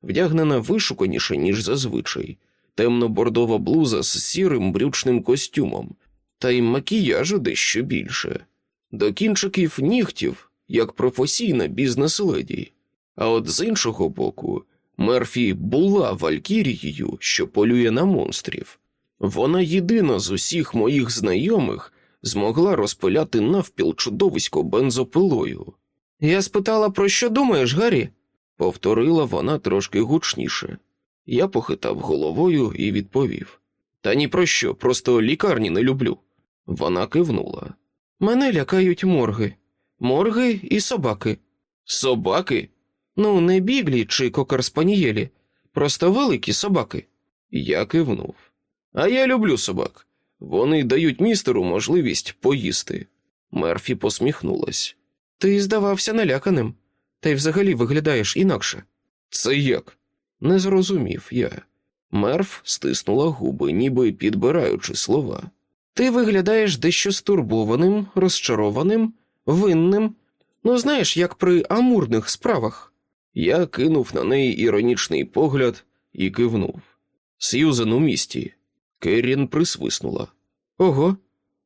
вдягнена вишуканіше, ніж зазвичай, темно-бордова блуза з сірим брючним костюмом, та й макіяжу дещо більше. До кінчиків нігтів, як професійна бізнес-леді. А от з іншого боку, Мерфі була валькірією, що полює на монстрів. Вона єдина з усіх моїх знайомих змогла розпиляти навпіл чудовисько бензопилою. Я спитала, про що думаєш, Гаррі? повторила вона трошки гучніше. Я похитав головою і відповів: Та ні про що, просто лікарні не люблю. Вона кивнула. Мене лякають морги, морги і собаки. Собаки? Ну, не біглі чи кокарспанієлі, просто великі собаки. Я кивнув. А я люблю собак. Вони дають містеру можливість поїсти. Мерфі посміхнулась. Ти здавався наляканим, та й взагалі виглядаєш інакше. Це як? Не зрозумів я. Мерф стиснула губи, ніби підбираючи слова. Ти виглядаєш дещо стурбованим, розчарованим, винним, ну знаєш, як при амурних справах. Я кинув на неї іронічний погляд і кивнув. Сьюзен у місті. Керрін присвиснула. Ого,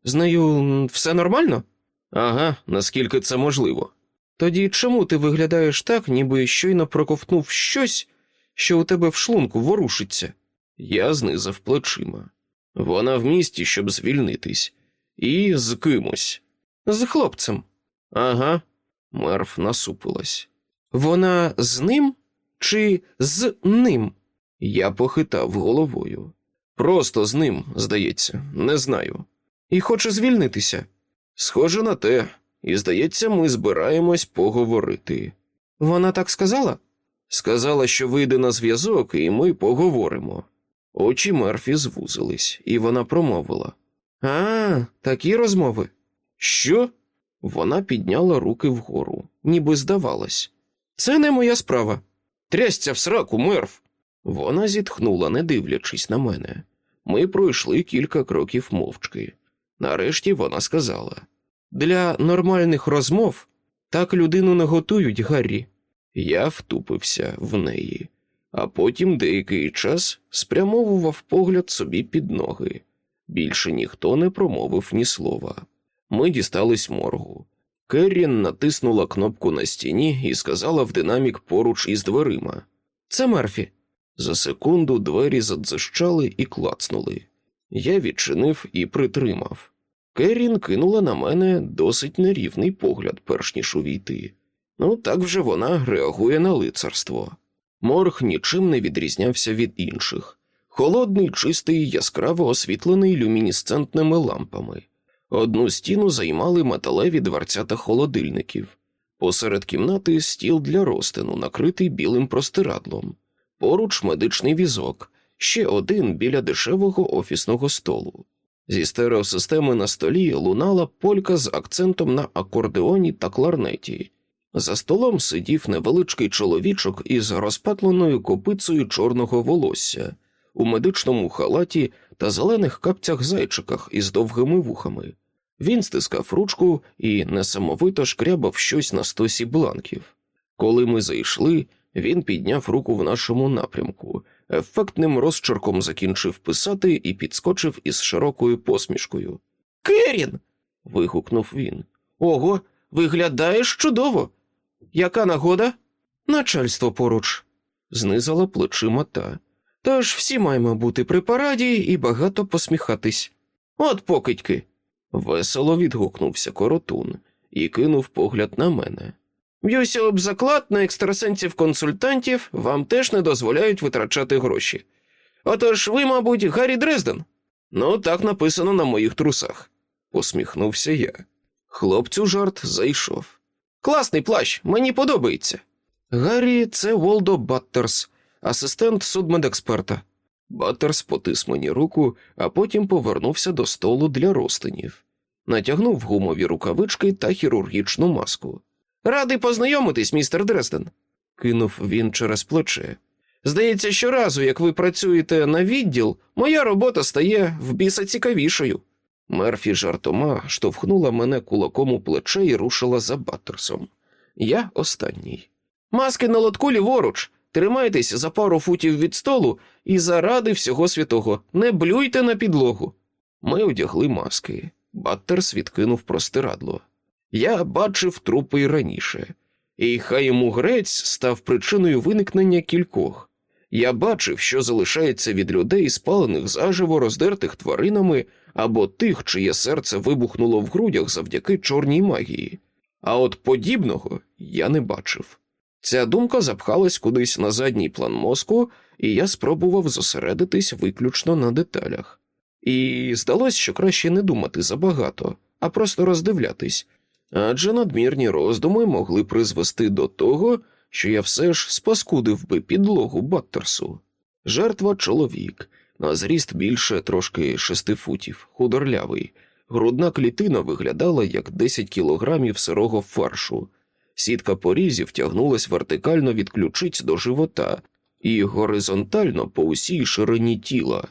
з нею все нормально? Ага, наскільки це можливо. Тоді чому ти виглядаєш так, ніби щойно проковтнув щось, що у тебе в шлунку ворушиться? Я знизав плечима. Вона в місті, щоб звільнитись, і з кимось. З хлопцем. Ага, мерф насупилась. Вона з ним чи з ним? Я похитав головою. Просто з ним, здається, не знаю. І хоче звільнитися. Схоже на те, і здається, ми збираємось поговорити. Вона так сказала? Сказала, що вийде на зв'язок, і ми поговоримо. Очі Мерфі звузились, і вона промовила: А, такі розмови. Що? Вона підняла руки вгору, ніби здавалось. Це не моя справа. Трясця в сраку, мерф. Вона зітхнула, не дивлячись на мене. Ми пройшли кілька кроків мовчки. Нарешті вона сказала: Для нормальних розмов так людину не готують, Гаррі. Я втупився в неї, а потім деякий час спрямовував погляд собі під ноги. Більше ніхто не промовив ні слова. Ми дістались моргу. Керрін натиснула кнопку на стіні і сказала в динамік поруч із дверима: Це Мерфі. За секунду двері задзищали і клацнули. Я відчинив і притримав. Керрін кинула на мене досить нерівний погляд, перш ніж увійти. Ну, так вже вона реагує на лицарство. Морг нічим не відрізнявся від інших. Холодний, чистий, яскраво освітлений люмінесцентними лампами. Одну стіну займали металеві дверцята холодильників. Посеред кімнати стіл для розтину, накритий білим простирадлом, поруч медичний візок, ще один біля дешевого офісного столу. Зі стереосистеми на столі лунала полька з акцентом на акордеоні та кларнеті. За столом сидів невеличкий чоловічок із розпатленою копицею чорного волосся, у медичному халаті та зелених капцях зайчиках із довгими вухами. Він стискав ручку і несамовито шкрябав щось на стосі бланків. Коли ми зайшли, він підняв руку в нашому напрямку, ефектним розчерком закінчив писати і підскочив із широкою посмішкою. Керін. вигукнув він. Ого, виглядаєш чудово. Яка нагода? Начальство поруч, знизала плечима та. Тож всі маємо бути при параді і багато посміхатись. От покидьки. Весело відгукнувся коротун і кинув погляд на мене. Б'юся об заклад на екстрасенсів консультантів вам теж не дозволяють витрачати гроші. Отож ви, мабуть, Гаррі Дрезден? Ну, так написано на моїх трусах, посміхнувся я. Хлопцю жарт зайшов. Класний плащ, мені подобається. Гаррі, це Волдо Баттерс, асистент судмедексперта. Баттерс потис мені руку, а потім повернувся до столу для розтинів. Натягнув гумові рукавички та хірургічну маску. Радий познайомитись, містер Дрезден, кинув він через плече. Здається, щоразу, як ви працюєте на відділ, моя робота стає в біса цікавішою. Мерфі жартома штовхнула мене кулаком у плече і рушила за Баттерсом. Я останній. Маски на лотку ліворуч. Тримайтесь за пару футів від столу і заради всього святого не блюйте на підлогу. Ми одягли маски. Баттерс відкинув простирадло. Я бачив трупи й раніше, і хай йому грець став причиною виникнення кількох. Я бачив, що залишається від людей, спалених заживо роздертих тваринами або тих, чиє серце вибухнуло в грудях завдяки чорній магії. А от подібного я не бачив. Ця думка запхалась кудись на задній план мозку, і я спробував зосередитись виключно на деталях. І здалось, що краще не думати забагато, а просто роздивлятись, адже надмірні роздуми могли призвести до того, що я все ж спаскудив би підлогу Баттерсу. Жертва чоловік, на зріст більше трошки шести футів, худорлявий, грудна клітина виглядала як 10 кілограмів сирого фаршу. Сітка порізів тягнулась вертикально від ключиць до живота і горизонтально по усій ширині тіла.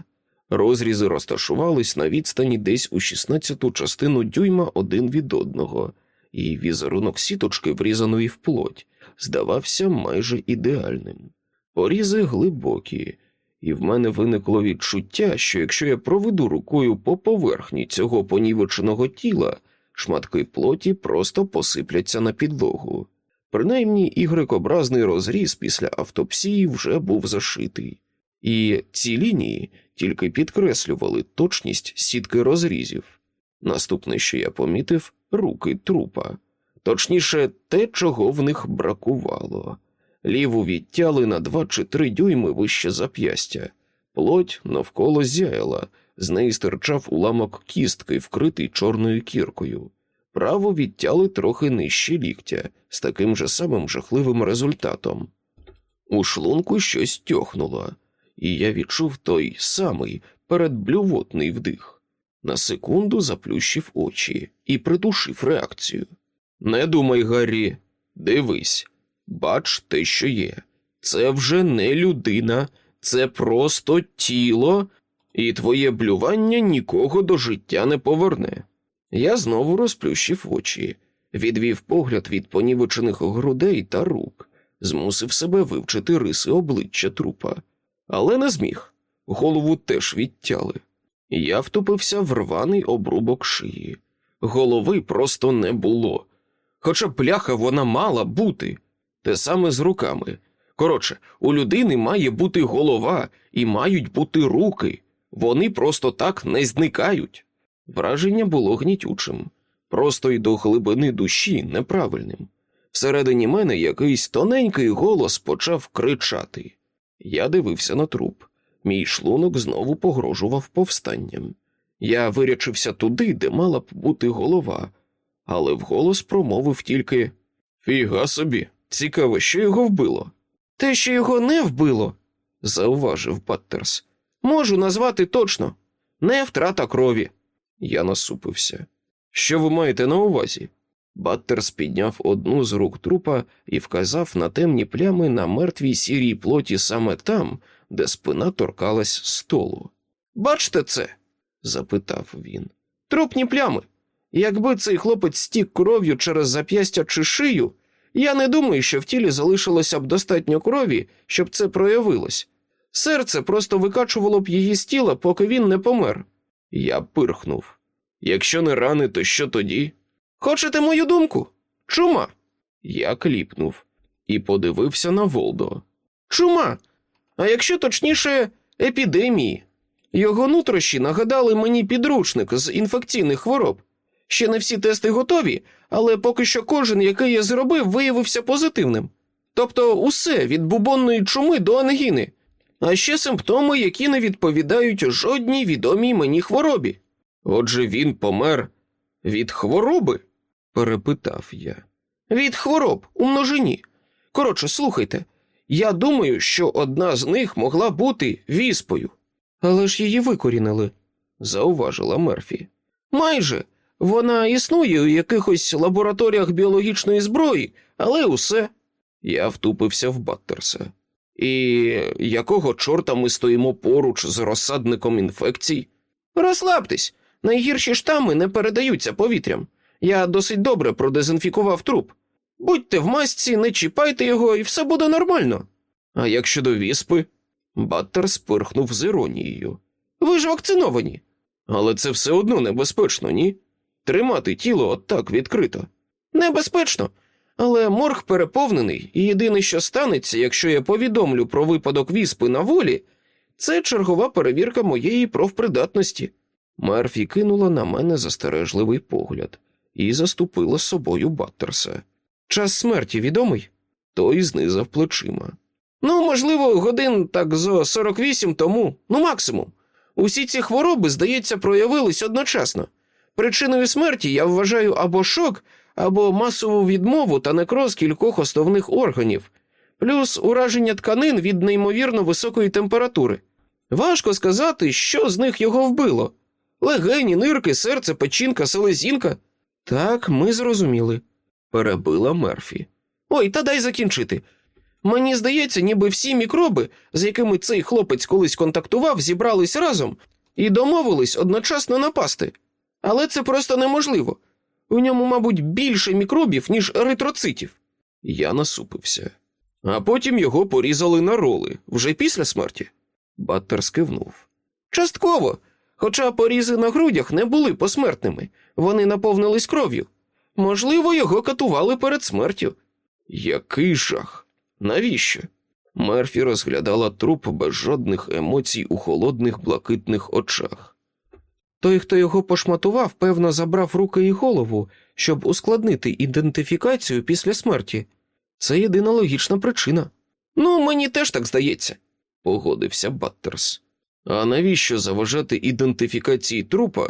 Розрізи розташувались на відстані десь у 16 частину дюйма один від одного, і візерунок сіточки, врізаної в плоть, здавався майже ідеальним. Порізи глибокі, і в мене виникло відчуття, що якщо я проведу рукою по поверхні цього понівеченого тіла, шматки плоті просто посипляться на підлогу. Принаймні ігрекобразний розріз після автопсії вже був зашитий, і ці лінії тільки підкреслювали точність сітки розрізів. Наступне, що я помітив, руки трупа, точніше, те, чого в них бракувало. Ліву відтяли на два чи три дюйми вище зап'ястя, плоть навколо зяяла, з неї стирчав уламок кістки, вкритий чорною кіркою. Право відтяли трохи нижче ліктя з таким же самим жахливим результатом. У шлунку щось тьохнуло, і я відчув той самий передблювотний вдих. На секунду заплющив очі і придушив реакцію. Не думай, Гаррі, дивись, бач те, що є. Це вже не людина, це просто тіло, і твоє блювання нікого до життя не поверне. Я знову розплющив очі, відвів погляд від понівечених грудей та рук, змусив себе вивчити риси обличчя трупа, але не зміг. Голову теж відтяли. Я втупився в рваний обрубок шиї. Голови просто не було. Хоча пляха вона мала бути, те саме з руками. Коротше, у людини має бути голова і мають бути руки. Вони просто так не зникають. Враження було гнітючим, просто й до глибини душі неправильним. Всередині мене якийсь тоненький голос почав кричати. Я дивився на труп. Мій шлунок знову погрожував повстанням. Я вирячився туди, де мала б бути голова, але вголос промовив тільки Фіга собі, цікаво, що його вбило. Те, що його не вбило, зауважив Баттерс. можу назвати точно не втрата крові. Я насупився. Що ви маєте на увазі? Баттерс підняв одну з рук трупа і вказав на темні плями на мертвій сірій плоті саме там, де спина торкалась столу. Бачите це? запитав він. Трупні плями. Якби цей хлопець стік кров'ю через зап'ястя чи шию, я не думаю, що в тілі залишилося б достатньо крові, щоб це проявилось. Серце просто викачувало б її з тіла, поки він не помер. Я пирхнув. Якщо не рани, то що тоді? Хочете мою думку? Чума. Я кліпнув і подивився на Волдо. Чума. А якщо точніше, епідемії. Його нутрощі нагадали мені підручник з інфекційних хвороб. Ще не всі тести готові, але поки що кожен, який я зробив, виявився позитивним. Тобто усе від бубонної чуми до ангіни, а ще симптоми, які не відповідають жодній відомій мені хворобі. Отже, він помер від хвороби? перепитав я. Від хвороб у множині. Коротше, слухайте, я думаю, що одна з них могла бути віспою. Але ж її викорінили, зауважила Мерфі. Майже. Вона існує у якихось лабораторіях біологічної зброї, але усе. Я втупився в Баттерса. І якого чорта ми стоїмо поруч з розсадником інфекцій? Розслабтесь, найгірші штами не передаються повітрям. Я досить добре продезінфікував труп. Будьте в масці, не чіпайте його, і все буде нормально. А як щодо віспи? Баттер спирхнув з іронією. Ви ж вакциновані. Але це все одно небезпечно, ні? Тримати тіло отак відкрито. Небезпечно. Але морг переповнений, і єдине, що станеться, якщо я повідомлю про випадок віспи на волі, це чергова перевірка моєї профпридатності. Мерфі кинула на мене застережливий погляд і заступила собою Баттерса. Час смерті відомий? Той знизав плечима. Ну, можливо, годин так зо 48 тому, ну максимум. Усі ці хвороби, здається, проявились одночасно. Причиною смерті я вважаю або шок, або масову відмову та некроз кількох основних органів, плюс ураження тканин від неймовірно високої температури. Важко сказати, що з них його вбило. Легені, нирки, серце, печінка, селезінка. Так, ми зрозуміли, перебила Мерфі. Ой, та дай закінчити. Мені здається, ніби всі мікроби, з якими цей хлопець колись контактував, зібрались разом і домовились одночасно напасти. Але це просто неможливо. У ньому, мабуть, більше мікробів, ніж еритроцитів. Я насупився. А потім його порізали на роли вже після смерті. Баттер скивнув. Частково. Хоча порізи на грудях не були посмертними, вони наповнились кров'ю. Можливо, його катували перед смертю. Який жах? Навіщо? Мерфі розглядала труп без жодних емоцій у холодних блакитних очах. Той, хто його пошматував, певно, забрав руки і голову, щоб ускладнити ідентифікацію після смерті. Це єдина логічна причина. Ну, мені теж так здається, погодився Баттерс. А навіщо заважати ідентифікації трупа,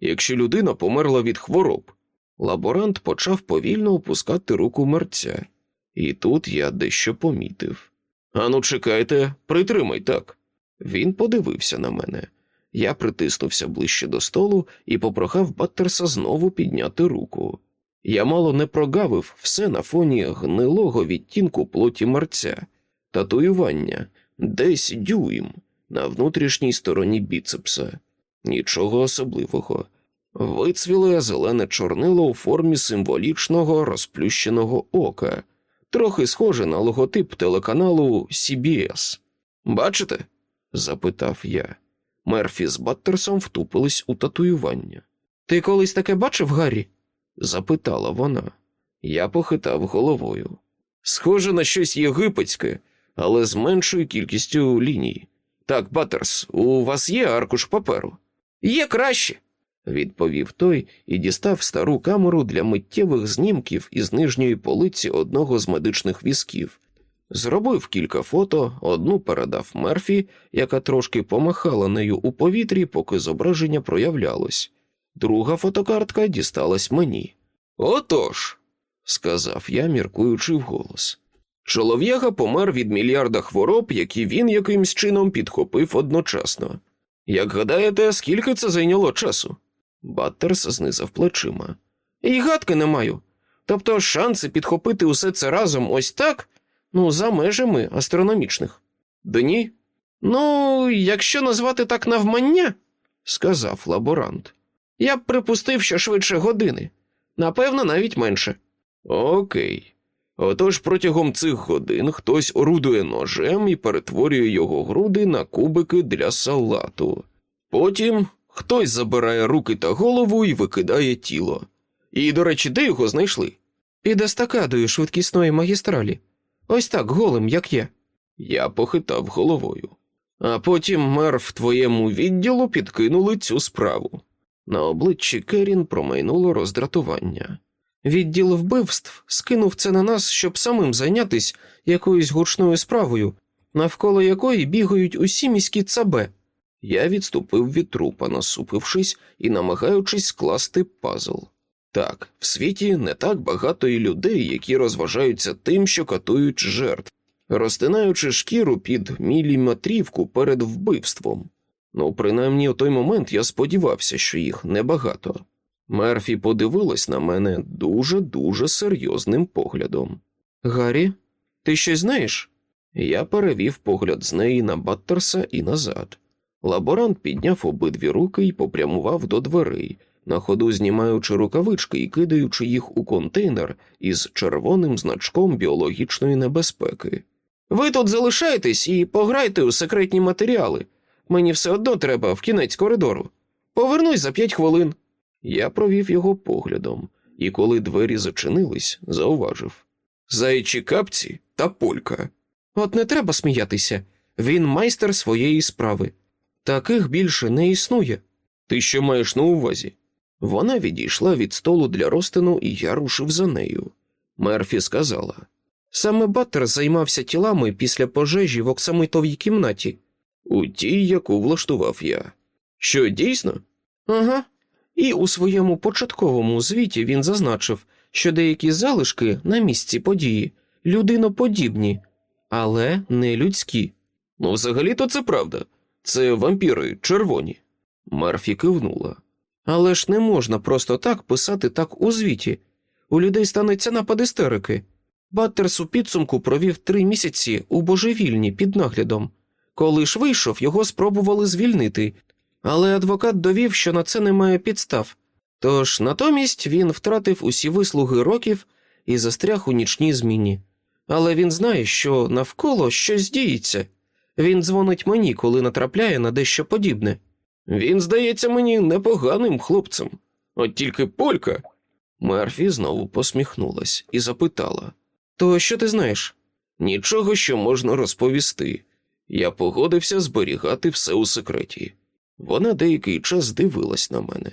якщо людина померла від хвороб? Лаборант почав повільно опускати руку мерця, і тут я дещо помітив. Ану, чекайте, притримай так. Він подивився на мене. Я притиснувся ближче до столу і попрохав Баттерса знову підняти руку. Я мало не прогавив все на фоні гнилого відтінку плоті мерця, татуювання, десь дюйм на внутрішній стороні біцепса. Нічого особливого. Вицвіле зелене чорнило у формі символічного розплющеного ока, трохи схоже на логотип телеканалу CBS. Бачите? запитав я. Мерфі з Баттерсом втупились у татуювання. Ти колись таке бачив, Гаррі? запитала вона. Я похитав головою. Схоже на щось єгипетське, але з меншою кількістю ліній. Так, Баттерс, у вас є аркуш паперу? Є краще. Відповів той і дістав стару камеру для миттєвих знімків із нижньої полиці одного з медичних візків. Зробив кілька фото, одну передав Мерфі, яка трошки помахала нею у повітрі, поки зображення проявлялось. Друга фотокартка дісталась мені. Отож, сказав я, міркуючи вголос. Чолов'яга помер від мільярда хвороб, які він якимсь чином підхопив одночасно. Як гадаєте, скільки це зайняло часу? Баттерс знизав плечима. І гадки не маю. Тобто шанси підхопити усе це разом ось так, ну, за межами астрономічних. Да ні? Ну, якщо назвати так навмання, сказав лаборант, я б припустив, що швидше години, напевно, навіть менше. Окей. Отож протягом цих годин хтось орудує ножем і перетворює його груди на кубики для салату. Потім хтось забирає руки та голову і викидає тіло. І, до речі, де його знайшли? Під естакадою швидкісної магістралі. Ось так, голим, як є. Я похитав головою. А потім мер в твоєму відділу підкинули цю справу. На обличчі Керін промайнуло роздратування. Відділ вбивств скинув це на нас, щоб самим зайнятись якоюсь гучною справою, навколо якої бігають усі міські цабе. Я відступив від трупа, насупившись і намагаючись скласти пазл. Так, в світі не так багато і людей, які розважаються тим, що катують жертв, розтинаючи шкіру під міліметрівку перед вбивством. Ну, принаймні у той момент я сподівався, що їх небагато. Мерфі подивилась на мене дуже дуже серйозним поглядом. Гаррі, ти щось знаєш? Я перевів погляд з неї на Баттерса і назад. Лаборант підняв обидві руки і попрямував до дверей, на ходу знімаючи рукавички і кидаючи їх у контейнер із червоним значком біологічної небезпеки. Ви тут залишайтесь і пограйте у секретні матеріали. Мені все одно треба в кінець коридору. Повернусь за п'ять хвилин. Я провів його поглядом, і коли двері зачинились, зауважив зайчі капці та полька. От не треба сміятися. Він майстер своєї справи. Таких більше не існує. Ти що маєш на увазі? Вона відійшла від столу для розтину, і я рушив за нею. Мерфі сказала саме Баттер займався тілами після пожежі в оксамитовій кімнаті. У тій, яку влаштував я. Що дійсно? Ага. І у своєму початковому звіті він зазначив, що деякі залишки на місці події людиноподібні, але не людські. Ну, взагалі-то це правда. Це вампіри червоні. Марфі кивнула. Але ж не можна просто так писати так у звіті. У людей станеться напад істерики. Баттерс у підсумку провів три місяці у божевільні під наглядом. Коли ж вийшов, його спробували звільнити, але адвокат довів, що на це немає підстав. Тож натомість він втратив усі вислуги років і застряг у нічній зміні. Але він знає, що навколо щось діється. Він дзвонить мені, коли натрапляє на дещо подібне. Він здається мені непоганим хлопцем, от тільки полька. Мерфі знову посміхнулась і запитала: То що ти знаєш? Нічого, що можна розповісти. Я погодився зберігати все у секреті. Вона деякий час дивилась на мене.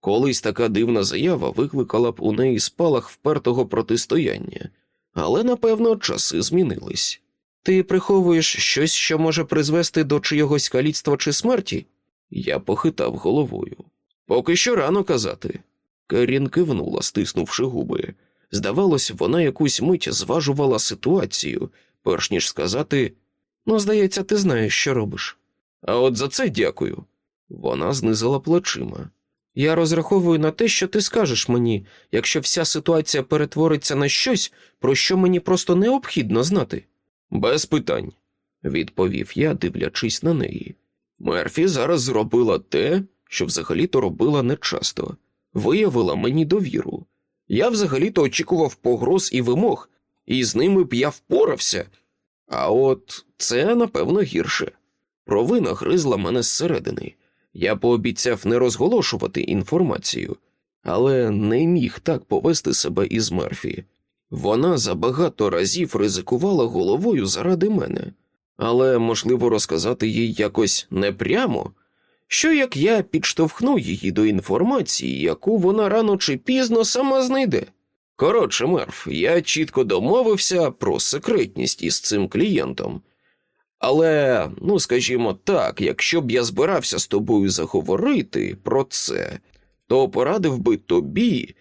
Колись така дивна заява викликала б у неї спалах впертого протистояння, але напевно часи змінились. Ти приховуєш щось, що може призвести до чийогось каліцтва чи смерті? Я похитав головою. Поки що рано казати. Керін кивнула, стиснувши губи. Здавалось, вона якусь мить зважувала ситуацію, перш ніж сказати ну, здається, ти знаєш, що робиш. А от за це дякую. Вона знизила плечима. Я розраховую на те, що ти скажеш мені, якщо вся ситуація перетвориться на щось, про що мені просто необхідно знати. Без питань, відповів я, дивлячись на неї. Мерфі зараз зробила те, що взагалі-то робила нечасто, виявила мені довіру. Я взагалі-то очікував погроз і вимог, і з ними б я впорався. А от це, напевно, гірше. Провина гризла мене зсередини. Я пообіцяв не розголошувати інформацію, але не міг так повести себе із Мерфі. Вона забагато разів ризикувала головою заради мене, але можливо розказати їй якось непрямо, Що як я підштовхну її до інформації, яку вона рано чи пізно сама знайде? Коротше, Мерф, я чітко домовився про секретність із цим клієнтом. Але, ну скажімо так, якщо б я збирався з тобою заговорити про це, то порадив би тобі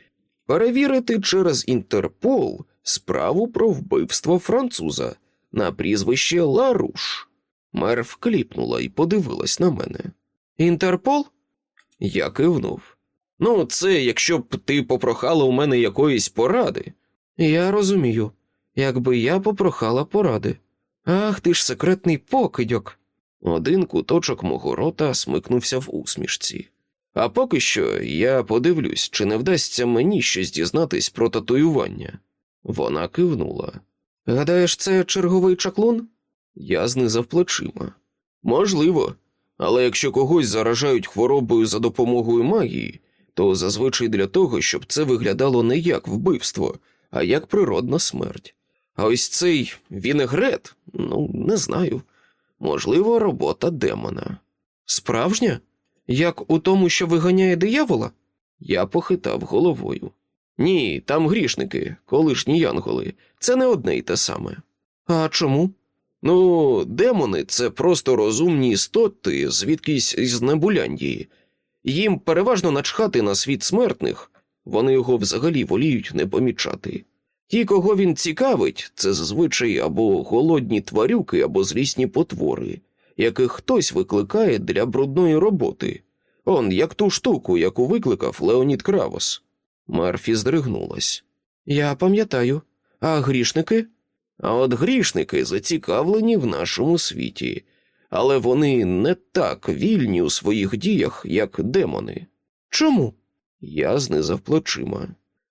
перевірити через Інтерпол справу про вбивство француза на прізвище Ларуш. Мер вкліпнула і подивилась на мене. Інтерпол? Я кивнув. Ну, це якщо б ти попрохала у мене якоїсь поради. Я розумію, якби я попрохала поради. Ах, ти ж секретний покидьок. Один куточок мого рота смикнувся в усмішці. А поки що я подивлюсь, чи не вдасться мені щось дізнатись про татуювання. Вона кивнула. Гадаєш, це черговий чаклун? Я знизав плечима. Можливо, але якщо когось заражають хворобою за допомогою магії, то зазвичай для того, щоб це виглядало не як вбивство, а як природна смерть. А ось цей вінегрет, ну, не знаю. Можливо, робота демона. Справжня? Як у тому, що виганяє диявола? Я похитав головою. Ні, там грішники, колишні янголи. Це не одне й те саме. А чому? Ну, демони це просто розумні істоти, звідкись із Небуляндії. Їм переважно начхати на світ смертних, вони його взагалі воліють не помічати. Ті, кого він цікавить, це зазвичай або голодні тварюки, або злісні потвори, яких хтось викликає для брудної роботи. Он, як ту штуку, яку викликав Леонід Кравос. Марфі здригнулась. Я пам'ятаю, а грішники? А от грішники зацікавлені в нашому світі, але вони не так вільні у своїх діях, як демони. Чому? Я знизав плечима.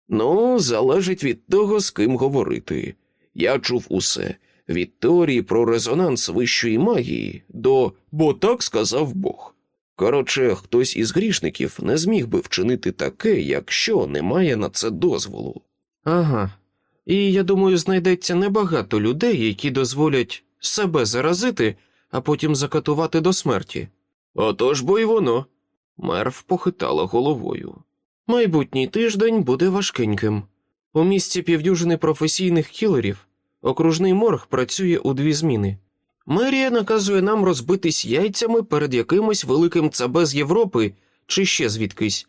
Ну, залежить від того, з ким говорити. Я чув усе від теорії про резонанс вищої магії до бо так сказав Бог. Коротше, хтось із грішників не зміг би вчинити таке, якщо немає на це дозволу. Ага. І я думаю, знайдеться небагато людей, які дозволять себе заразити, а потім закатувати до смерті. Отож бо й воно. Мерв похитала головою. Майбутній тиждень буде важкеньким. У місті півдюжини професійних кілерів окружний морг працює у дві зміни. Мерія наказує нам розбитись яйцями перед якимось великим цабе з Європи чи ще звідкись.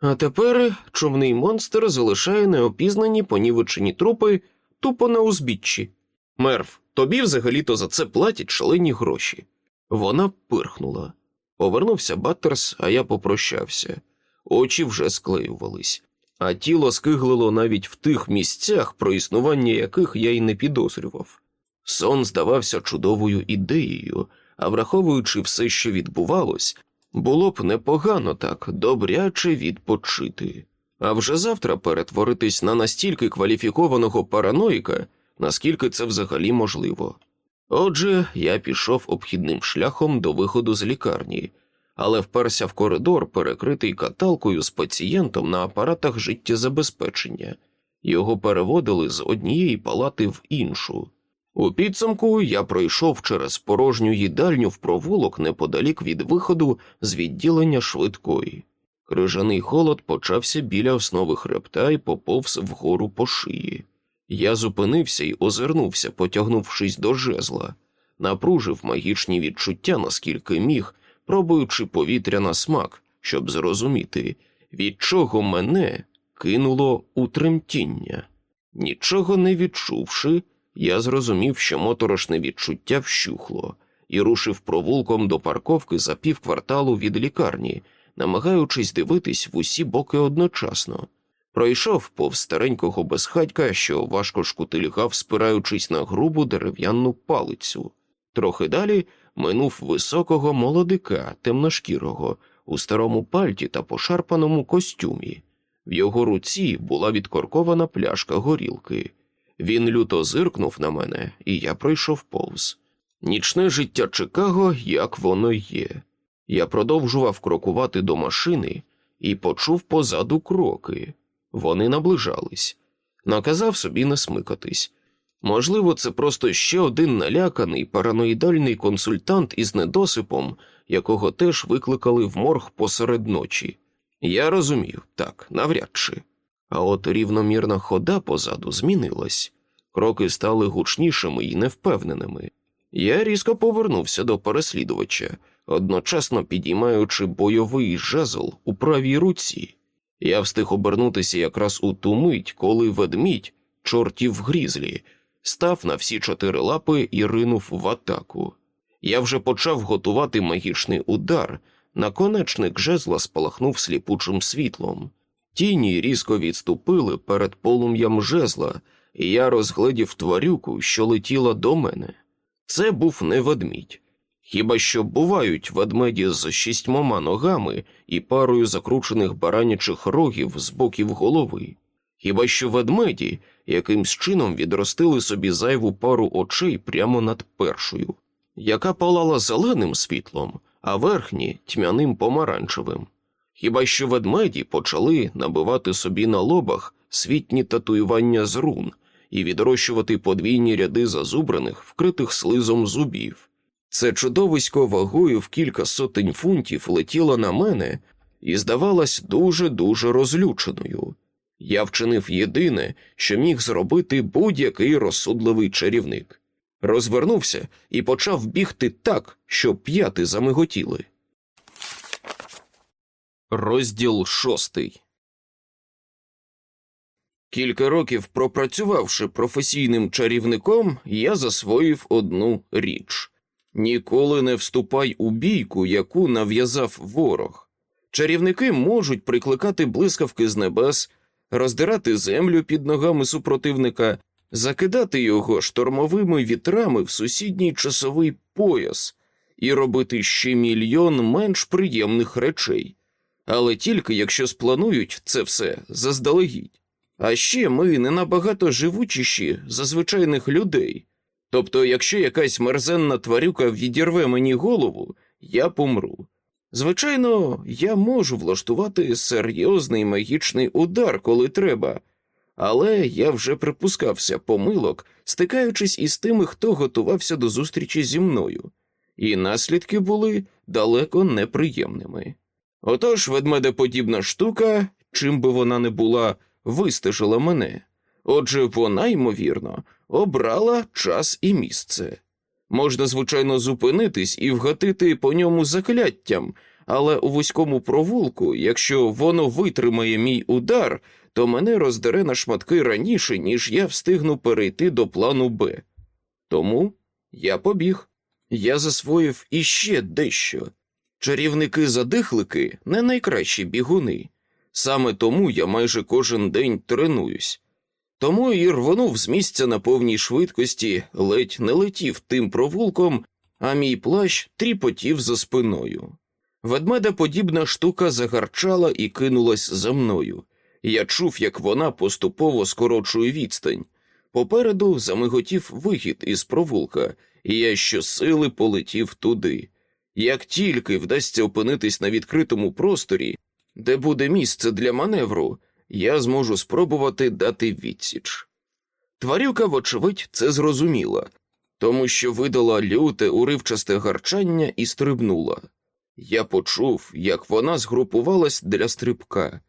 А тепер чумний монстр залишає неопізнані понівечені трупи тупо на узбіччі. Мерв, тобі взагалі-то за це платять шалені гроші. Вона пирхнула. Повернувся Баттерс, а я попрощався. Очі вже склеювались, а тіло скиглило навіть в тих місцях, про існування яких я й не підозрював. Сон здавався чудовою ідеєю, а враховуючи все, що відбувалось, було б непогано так добряче відпочити. А вже завтра перетворитись на настільки кваліфікованого параноїка, наскільки це взагалі можливо. Отже, я пішов обхідним шляхом до виходу з лікарні, але вперся в коридор, перекритий каталкою з пацієнтом на апаратах життєзабезпечення. Його переводили з однієї палати в іншу. У підсумку я пройшов через порожню їдальню в провулок неподалік від виходу з відділення швидкої. Крижаний холод почався біля основи хребта і поповз вгору по шиї. Я зупинився і озирнувся, потягнувшись до жезла, напружив магічні відчуття, наскільки міг, пробуючи повітря на смак, щоб зрозуміти, від чого мене кинуло у тремтіння. Нічого не відчувши, я зрозумів, що моторошне відчуття вщухло, і рушив провулком до парковки за півкварталу від лікарні, намагаючись дивитись в усі боки одночасно. Пройшов повз старенького безхатька, що важко шкутильгав, спираючись на грубу дерев'яну палицю. Трохи далі минув високого молодика, темношкірого, у старому пальті та пошарпаному костюмі. В його руці була відкоркована пляшка горілки. Він люто зиркнув на мене, і я пройшов повз. Нічне життя Чикаго, як воно є. Я продовжував крокувати до машини і почув позаду кроки. Вони наближались. Наказав собі не смикатись. Можливо, це просто ще один наляканий параноїдальний консультант із недосипом, якого теж викликали в морг посеред ночі. Я розумів, так, навряд чи. А от рівномірна хода позаду змінилась, кроки стали гучнішими і невпевненими. Я різко повернувся до переслідувача, одночасно підіймаючи бойовий жезл у правій руці. Я встиг обернутися якраз у ту мить, коли ведмідь, чортів грізлі, став на всі чотири лапи і ринув в атаку. Я вже почав готувати магічний удар, наконечник жезла спалахнув сліпучим світлом. Тіні різко відступили перед полум'ям жезла, і я розгледів тварюку, що летіла до мене. Це був не ведмідь. Хіба що бувають ведмеді з шістьмома ногами і парою закручених баранячих рогів з боків голови. Хіба що ведмеді якимсь чином відростили собі зайву пару очей прямо над першою, яка палала зеленим світлом, а верхні тьмяним помаранчевим. Хіба що ведмеді почали набивати собі на лобах світні татуювання з рун і відрощувати подвійні ряди зазубраних, вкритих слизом зубів. Це чудовисько вагою в кілька сотень фунтів летіло на мене і здавалось дуже дуже розлюченою. Я вчинив єдине, що міг зробити будь-який розсудливий чарівник. Розвернувся і почав бігти так, що п'яти замиготіли. Розділ шостий. Кілька років пропрацювавши професійним чарівником, я засвоїв одну річ ніколи не вступай у бійку, яку нав'язав ворог. Чарівники можуть прикликати блискавки з небес, роздирати землю під ногами супротивника, закидати його штормовими вітрами в сусідній часовий пояс і робити ще мільйон менш приємних речей, але тільки якщо спланують це все заздалегідь. А ще ми не набагато живучіші за звичайних людей. Тобто, якщо якась мерзенна тварюка відірве мені голову, я помру. Звичайно, я можу влаштувати серйозний магічний удар, коли треба, але я вже припускався помилок, стикаючись із тими, хто готувався до зустрічі зі мною, і наслідки були далеко неприємними. Отож, ведмедеподібна штука, чим би вона не була, вистежила мене. Отже, вона, ймовірно, обрала час і місце. Можна, звичайно, зупинитись і вгатити по ньому закляттям, але у вузькому провулку, якщо воно витримає мій удар, то мене роздере на шматки раніше, ніж я встигну перейти до плану Б. Тому я побіг. Я засвоїв іще дещо. Чарівники-задихлики не найкращі бігуни. Саме тому я майже кожен день тренуюсь. Тому і рвонув з місця на повній швидкості, ледь не летів тим провулком, а мій плащ тріпотів за спиною. Ведмеда подібна штука загарчала і кинулась за мною. Я чув, як вона поступово скорочує відстань. Попереду замиготів вихід із провулка, і я щосили полетів туди. Як тільки вдасться опинитись на відкритому просторі, де буде місце для маневру, я зможу спробувати дати відсіч. Тварюка, вочевидь, це зрозуміла, тому що видала люте уривчасте гарчання і стрибнула. Я почув, як вона згрупувалась для стрибка,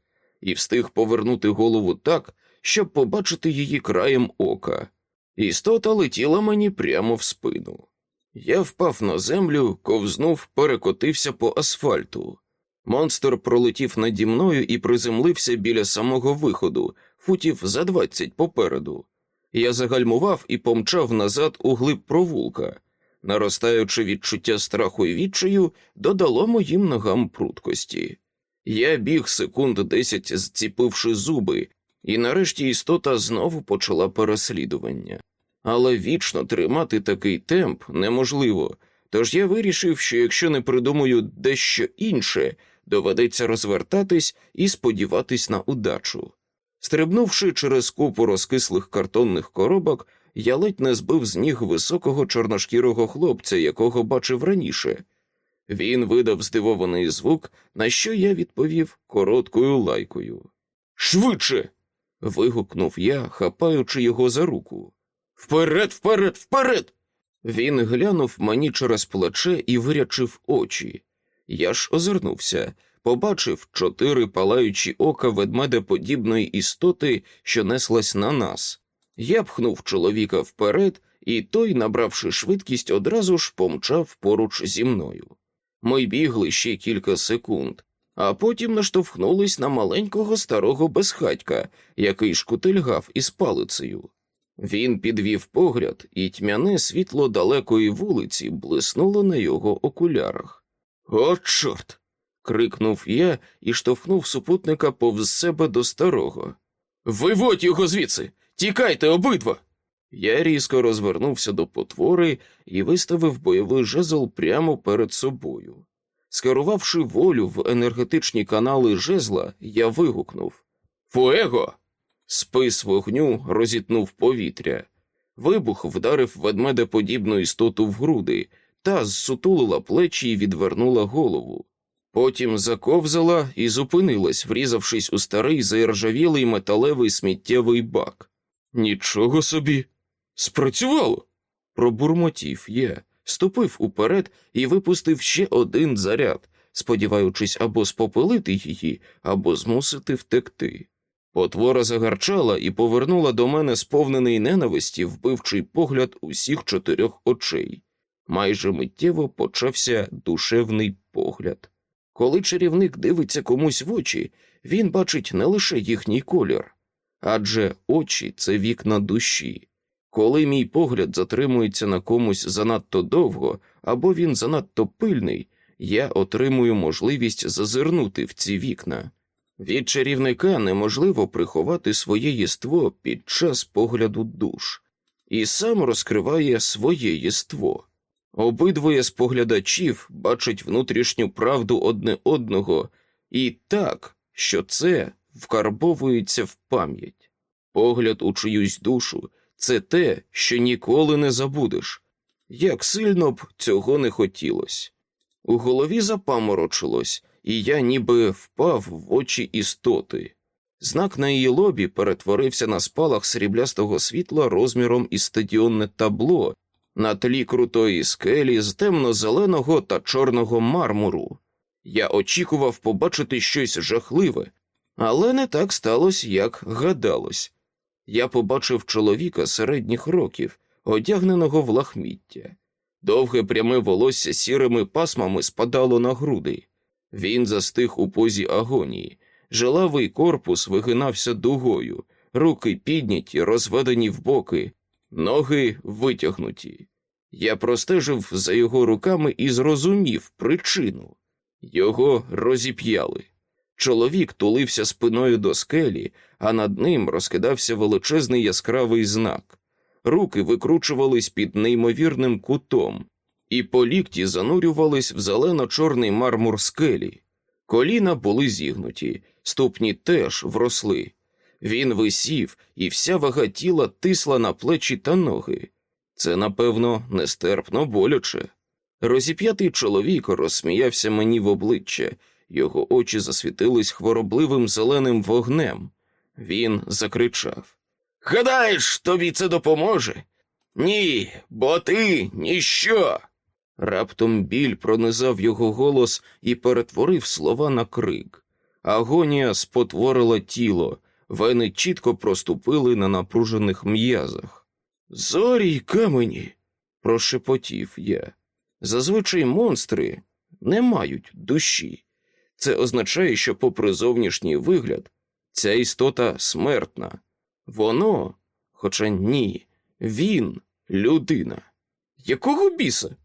і встиг повернути голову так, щоб побачити її краєм ока. Істота летіла мені прямо в спину. Я впав на землю, ковзнув, перекотився по асфальту. Монстр пролетів наді мною і приземлився біля самого виходу, футів за двадцять попереду. Я загальмував і помчав назад у глиб провулка. Наростаючи відчуття страху і відчаю, додало моїм ногам пруткості. Я біг секунд десять, зціпивши зуби, і нарешті істота знову почала переслідування. Але вічно тримати такий темп неможливо, тож я вирішив, що якщо не придумаю дещо інше, доведеться розвертатись і сподіватись на удачу. Стрибнувши через купу розкислих картонних коробок, я ледь не збив з ніг високого чорношкірого хлопця, якого бачив раніше. Він видав здивований звук, на що я відповів короткою лайкою. Швидше. вигукнув я, хапаючи його за руку. Вперед, вперед, вперед! Він глянув мені через плече і вирячив очі. Я ж озирнувся, побачив чотири палаючі ока ведмедеподібної істоти, що неслась на нас. Я пхнув чоловіка вперед, і той, набравши швидкість, одразу ж помчав поруч зі мною. Ми бігли ще кілька секунд, а потім наштовхнулись на маленького старого безхатька, який шкутильгав із палицею. Він підвів погляд, і тьмяне світло далекої вулиці блиснуло на його окулярах. О, чорт! крикнув я і штовхнув супутника повз себе до старого. Виводь його звідси! Тікайте обидва! Я різко розвернувся до потвори і виставив бойовий жезл прямо перед собою. Скерувавши волю в енергетичні канали жезла, я вигукнув Фуего! Спис вогню розітнув повітря. Вибух вдарив ведмедеподібну істоту в груди та зсутулила плечі і відвернула голову. Потім заковзала і зупинилась, врізавшись у старий заіржавілий металевий сміттєвий бак. Нічого собі, спрацювало. Пробурмотів я, ступив уперед і випустив ще один заряд, сподіваючись або спопилити її, або змусити втекти. Потвора загарчала і повернула до мене сповнений ненависті вбивчий погляд усіх чотирьох очей. Майже миттєво почався душевний погляд. Коли чарівник дивиться комусь в очі, він бачить не лише їхній колір, адже очі це вікна душі. Коли мій погляд затримується на комусь занадто довго або він занадто пильний, я отримую можливість зазирнути в ці вікна. Від чарівника неможливо приховати своє єство під час погляду душ, і сам розкриває своє єство. Обидвоє споглядачів бачать внутрішню правду одне одного і так, що це вкарбовується в пам'ять. Погляд у чиюсь душу це те, що ніколи не забудеш. Як сильно б цього не хотілося. У голові запаморочилось, і я ніби впав в очі істоти. Знак на її лобі перетворився на спалах сріблястого світла розміром із стадіонне табло на тлі крутої скелі з темно-зеленого та чорного мармуру. Я очікував побачити щось жахливе, але не так сталося, як гадалось. Я побачив чоловіка середніх років, одягненого в лахміття. Довге пряме волосся сірими пасмами спадало на груди. Він застиг у позі агонії, жилавий корпус вигинався дугою, руки підняті, розведені в боки, ноги витягнуті. Я простежив за його руками і зрозумів причину його розіп'яли. Чоловік тулився спиною до скелі, а над ним розкидався величезний яскравий знак. Руки викручувались під неймовірним кутом, і по лікті занурювались в зелено-чорний мармур скелі. Коліна були зігнуті, ступні теж вросли. Він висів, і вся вага тіла тисла на плечі та ноги. Це, напевно, нестерпно боляче. Розіп'ятий чоловік розсміявся мені в обличчя, його очі засвітились хворобливим зеленим вогнем. Він закричав Гадаєш, тобі це допоможе? Ні, бо ти ніщо. Раптом біль пронизав його голос і перетворив слова на крик. Агонія спотворила тіло, вени чітко проступили на напружених м'язах. Зорі й камені, прошепотів я. Зазвичай монстри не мають душі. Це означає, що, попри зовнішній вигляд, ця істота смертна. Воно, хоча ні, він людина. Якого біса?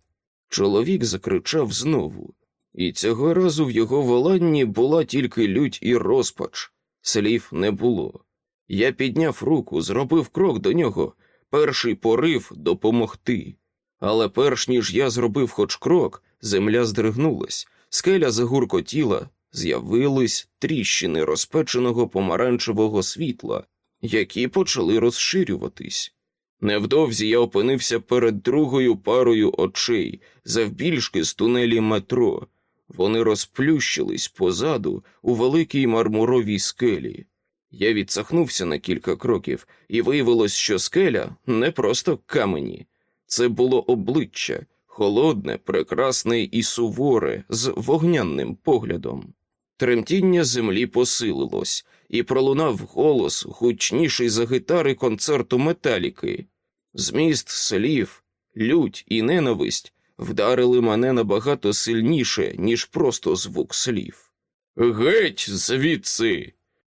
Чоловік закричав знову, і цього разу в його воланні була тільки лють і розпач, слів не було. Я підняв руку, зробив крок до нього, перший порив допомогти. Але перш ніж я зробив хоч крок, земля здригнулась, скеля загуркотіла, з'явились тріщини розпеченого помаранчевого світла, які почали розширюватись. Невдовзі я опинився перед другою парою очей, завбільшки з тунелі метро. Вони розплющились позаду у великій мармуровій скелі. Я відсахнувся на кілька кроків, і виявилось, що скеля не просто камені, це було обличчя, холодне, прекрасне і суворе, з вогнянним поглядом. Тремтіння землі посилилось, і пролунав голос, гучніший за гитари концерту металіки. Зміст слів, лють і ненависть вдарили мене набагато сильніше, ніж просто звук слів. Геть звідси.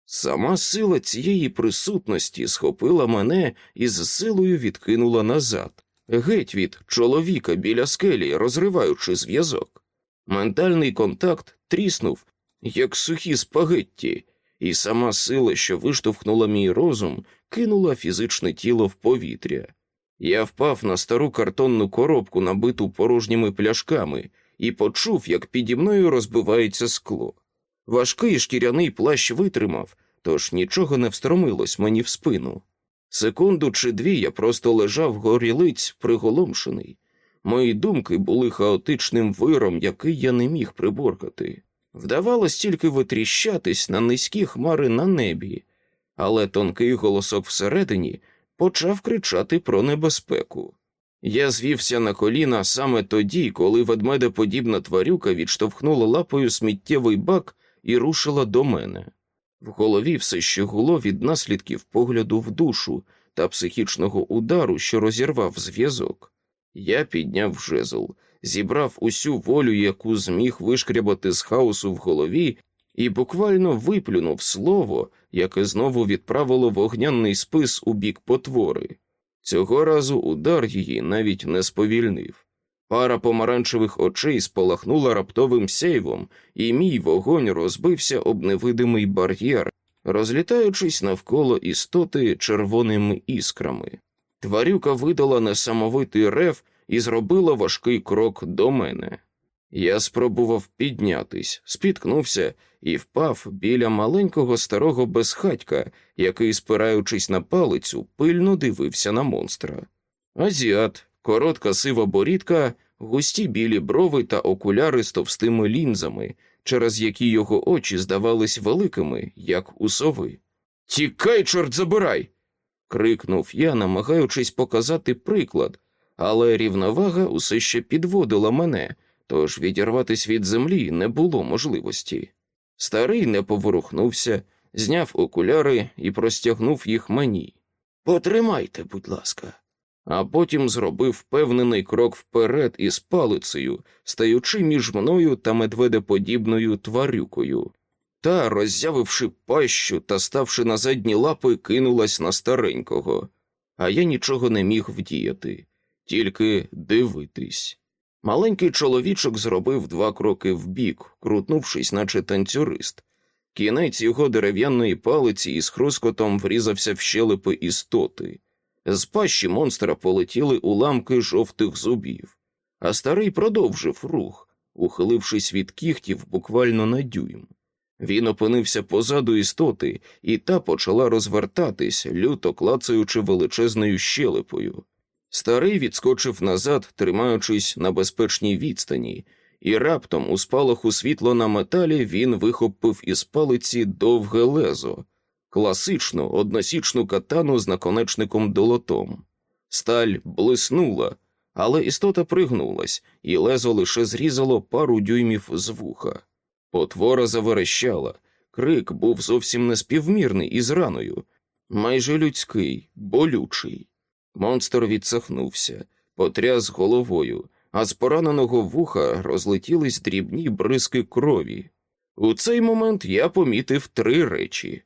Сама сила цієї присутності схопила мене і з силою відкинула назад, геть від чоловіка біля скелі, розриваючи зв'язок. Ментальний контакт тріснув, як сухі спагетті, і сама сила, що виштовхнула мій розум, кинула фізичне тіло в повітря. Я впав на стару картонну коробку, набиту порожніми пляшками, і почув, як піді мною розбивається скло. Важкий шкіряний плащ витримав, тож нічого не встромилось мені в спину. Секунду чи дві я просто лежав горілиць приголомшений. Мої думки були хаотичним виром, який я не міг приборкати. Вдавалось тільки витріщатись на низькі хмари на небі, але тонкий голосок всередині почав кричати про небезпеку. Я звівся на коліна саме тоді, коли ведмедеподібна тварюка відштовхнула лапою сміттєвий бак і рушила до мене. В голові все ще гуло від наслідків погляду в душу та психічного удару, що розірвав зв'язок. Я підняв жезл, зібрав усю волю, яку зміг вишкрябати з хаосу в голові, і буквально виплюнув слово, яке знову відправило вогняний спис у бік потвори. Цього разу удар її навіть не сповільнив. Пара помаранчевих очей спалахнула раптовим сяйвом, і мій вогонь розбився об невидимий бар'єр, розлітаючись навколо істоти червоними іскрами. Тварюка видала несамовитий рев і зробила важкий крок до мене. Я спробував піднятись, спіткнувся і впав біля маленького старого безхатька, який, спираючись на палицю, пильно дивився на монстра. Азіат, коротка сива борідка, густі білі брови та окуляри з товстими лінзами, через які його очі здавались великими, як у сови. Тікай, чорт забирай. крикнув я, намагаючись показати приклад, але рівновага усе ще підводила мене, тож відірватись від землі не було можливості. Старий не поворухнувся, зняв окуляри і простягнув їх мені. Потримайте, будь ласка. А потім зробив впевнений крок вперед із палицею, стаючи між мною та медведеподібною тварюкою. Та, роззявивши пащу та ставши на задні лапи, кинулась на старенького, а я нічого не міг вдіяти, тільки дивитись. Маленький чоловічок зробив два кроки вбік, крутнувшись, наче танцюрист. Кінець його дерев'яної палиці із хрускотом врізався в щелепи істоти. З пащі монстра полетіли уламки жовтих зубів, а старий продовжив рух, ухилившись від кігтів буквально на дюйм. Він опинився позаду істоти, і та почала розвертатись, люто клацаючи величезною щелепою. Старий відскочив назад, тримаючись на безпечній відстані, і раптом, у спалаху світло на металі, він вихопив із палиці довге лезо, класичну односічну катану з наконечником долотом. Сталь блиснула, але істота пригнулась, і лезо лише зрізало пару дюймів з вуха. Потвора заверещала, крик був зовсім неспівмірний із раною, майже людський, болючий. Монстр відсахнувся, потряс головою, а з пораненого вуха розлетілись дрібні бризки крові. У цей момент я помітив три речі.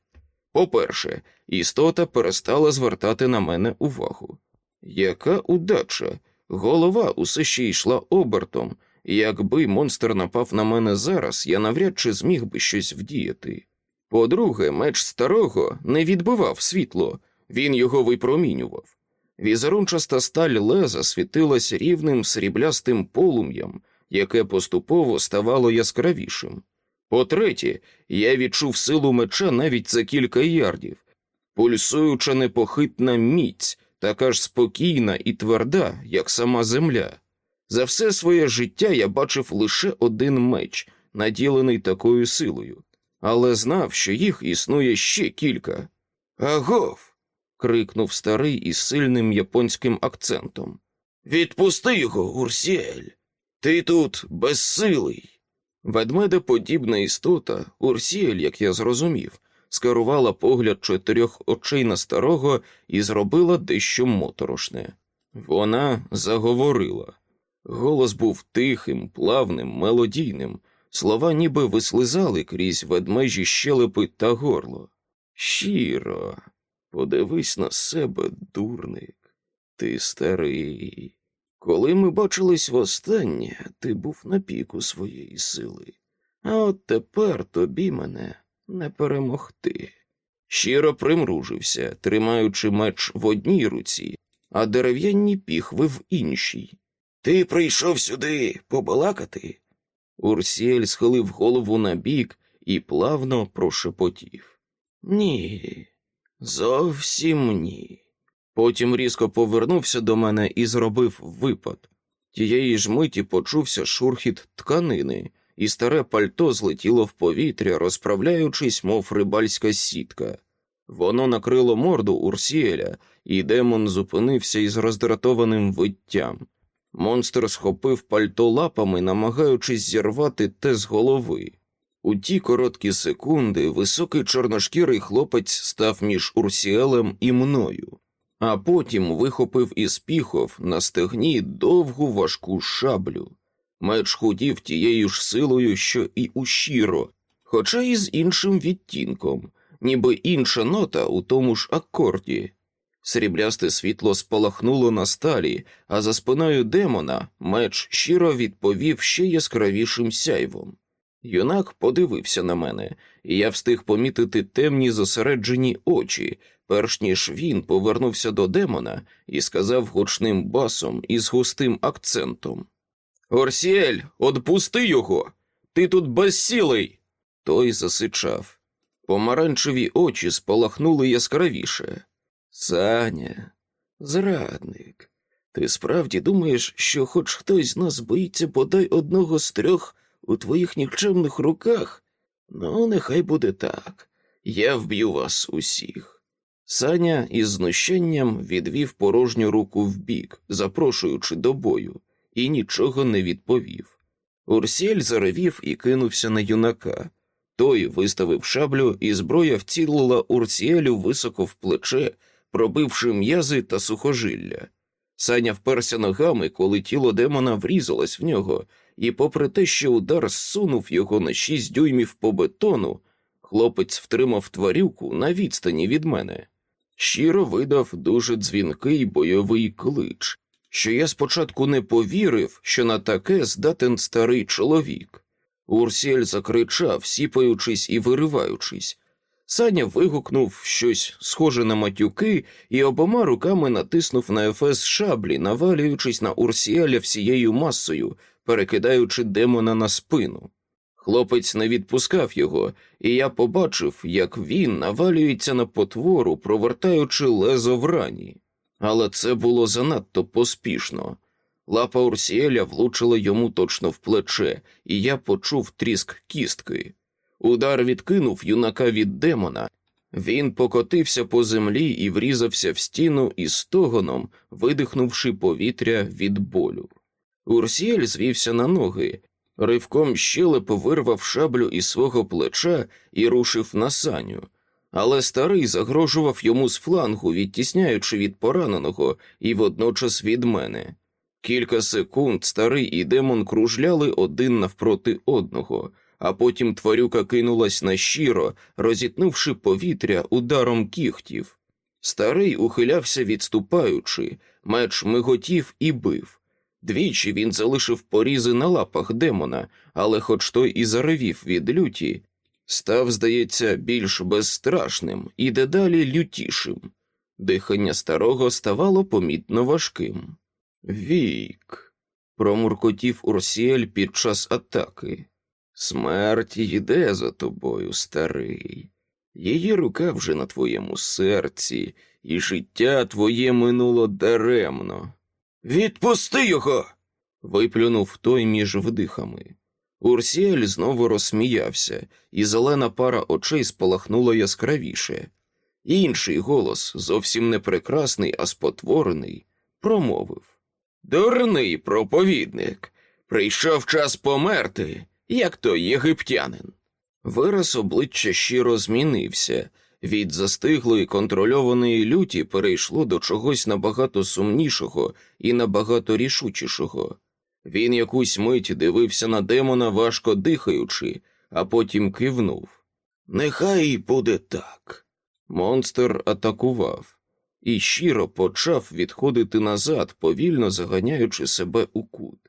По-перше, істота перестала звертати на мене увагу. Яка удача! Голова усе ще йшла обертом, якби монстр напав на мене зараз, я навряд чи зміг би щось вдіяти. По-друге, меч старого не відбивав світло, він його випромінював. Візерунчаста сталь леза світилась рівним сріблястим полум'ям, яке поступово ставало яскравішим. По-третє, я відчув силу меча навіть за кілька ярдів, пульсуюча непохитна міць, така ж спокійна і тверда, як сама земля. За все своє життя я бачив лише один меч, наділений такою силою, але знав, що їх існує ще кілька. Агов крикнув старий із сильним японським акцентом. Відпусти його, Урсіель. Ти тут безсилий. Ведмедеподібна істота, Урсіель, як я зрозумів, скерувала погляд чотирьох очей на старого і зробила дещо моторошне. Вона заговорила. Голос був тихим, плавним, мелодійним, слова ніби вислизали крізь ведмежі щелепи та горло. Щиро, подивись на себе, дурник, ти старий. Коли ми бачились востаннє, ти був на піку своєї сили, а от тепер тобі мене не перемогти. Щиро примружився, тримаючи меч в одній руці, а дерев'яні піхви в іншій. Ти прийшов сюди побалакати? Урсіель схилив голову на бік і плавно прошепотів. Ні, зовсім ні. Потім різко повернувся до мене і зробив випад. Тієї ж миті почувся шурхіт тканини, і старе пальто злетіло в повітря, розправляючись, мов рибальська сітка. Воно накрило морду Урсіеля, і демон зупинився із роздратованим виттям. Монстр схопив пальто лапами, намагаючись зірвати те з голови. У ті короткі секунди високий чорношкірий хлопець став між Урсіелем і мною, а потім вихопив із піхов на стегні довгу важку шаблю. Меч худів тією ж силою, що і у хоча і з іншим відтінком, ніби інша нота у тому ж акорді. Сріблясте світло спалахнуло на сталі, а за спиною демона меч щиро відповів ще яскравішим сяйвом. Юнак подивився на мене, і я встиг помітити темні зосереджені очі, перш ніж він повернувся до демона і сказав гучним басом із густим акцентом: Орсіель, отпусти його! Ти тут безсілий. Той засичав. Помаранчеві очі спалахнули яскравіше. Саня, зрадник, ти справді думаєш, що хоч хтось з нас боїться бодай одного з трьох у твоїх нікчемних руках? Ну, нехай буде так. Я вб'ю вас усіх. Саня із знущенням відвів порожню руку вбік, запрошуючи до бою, і нічого не відповів. Урсєль заревів і кинувся на юнака. Той виставив шаблю, і зброя вцілила Урсіелю високо в плече, пробивши м'язи та сухожилля. Саня вперся ногами, коли тіло демона врізалось в нього, і, попри те, що удар зсунув його на шість дюймів по бетону, хлопець втримав тварюку на відстані від мене. Щиро видав дуже дзвінкий бойовий клич, що я спочатку не повірив, що на таке здатен старий чоловік. Урсіль закричав, сіпаючись і вириваючись. Саня вигукнув щось схоже на матюки і обома руками натиснув на ефес шаблі, навалюючись на Урсіеля всією масою, перекидаючи демона на спину. Хлопець не відпускав його, і я побачив, як він навалюється на потвору, провертаючи лезо в рані. Але це було занадто поспішно. Лапа Урсіеля влучила йому точно в плече, і я почув тріск кістки. Удар відкинув юнака від демона. Він покотився по землі і врізався в стіну із стогоном, видихнувши повітря від болю. Урсіель звівся на ноги, ривком щелеп вирвав шаблю із свого плеча і рушив на саню, але старий загрожував йому з флангу, відтісняючи від пораненого і водночас від мене. Кілька секунд старий і демон кружляли один навпроти одного, а потім тварюка кинулась на щиро, розітнувши повітря ударом кігтів. Старий ухилявся, відступаючи, меч миготів і бив. Двічі він залишив порізи на лапах демона, але, хоч той і заревів від люті, став, здається, більш безстрашним і дедалі лютішим. Дихання старого ставало помітно важким. Вік, промуркотів Урсіель під час атаки. Смерть йде за тобою, старий. Її рука вже на твоєму серці, і життя твоє минуло даремно. Відпусти його. виплюнув той між вдихами. Урсіель знову розсміявся, і зелена пара очей спалахнула яскравіше. Інший голос, зовсім не прекрасний, а спотворений, промовив Дурний проповідник. Прийшов час померти, як той єгиптянин. Вираз обличчя щиро змінився. Від застиглої контрольованої люті перейшло до чогось набагато сумнішого і набагато рішучішого. Він якусь мить дивився на демона, важко дихаючи, а потім кивнув. Нехай буде так. Монстр атакував і щиро почав відходити назад, повільно заганяючи себе у кут.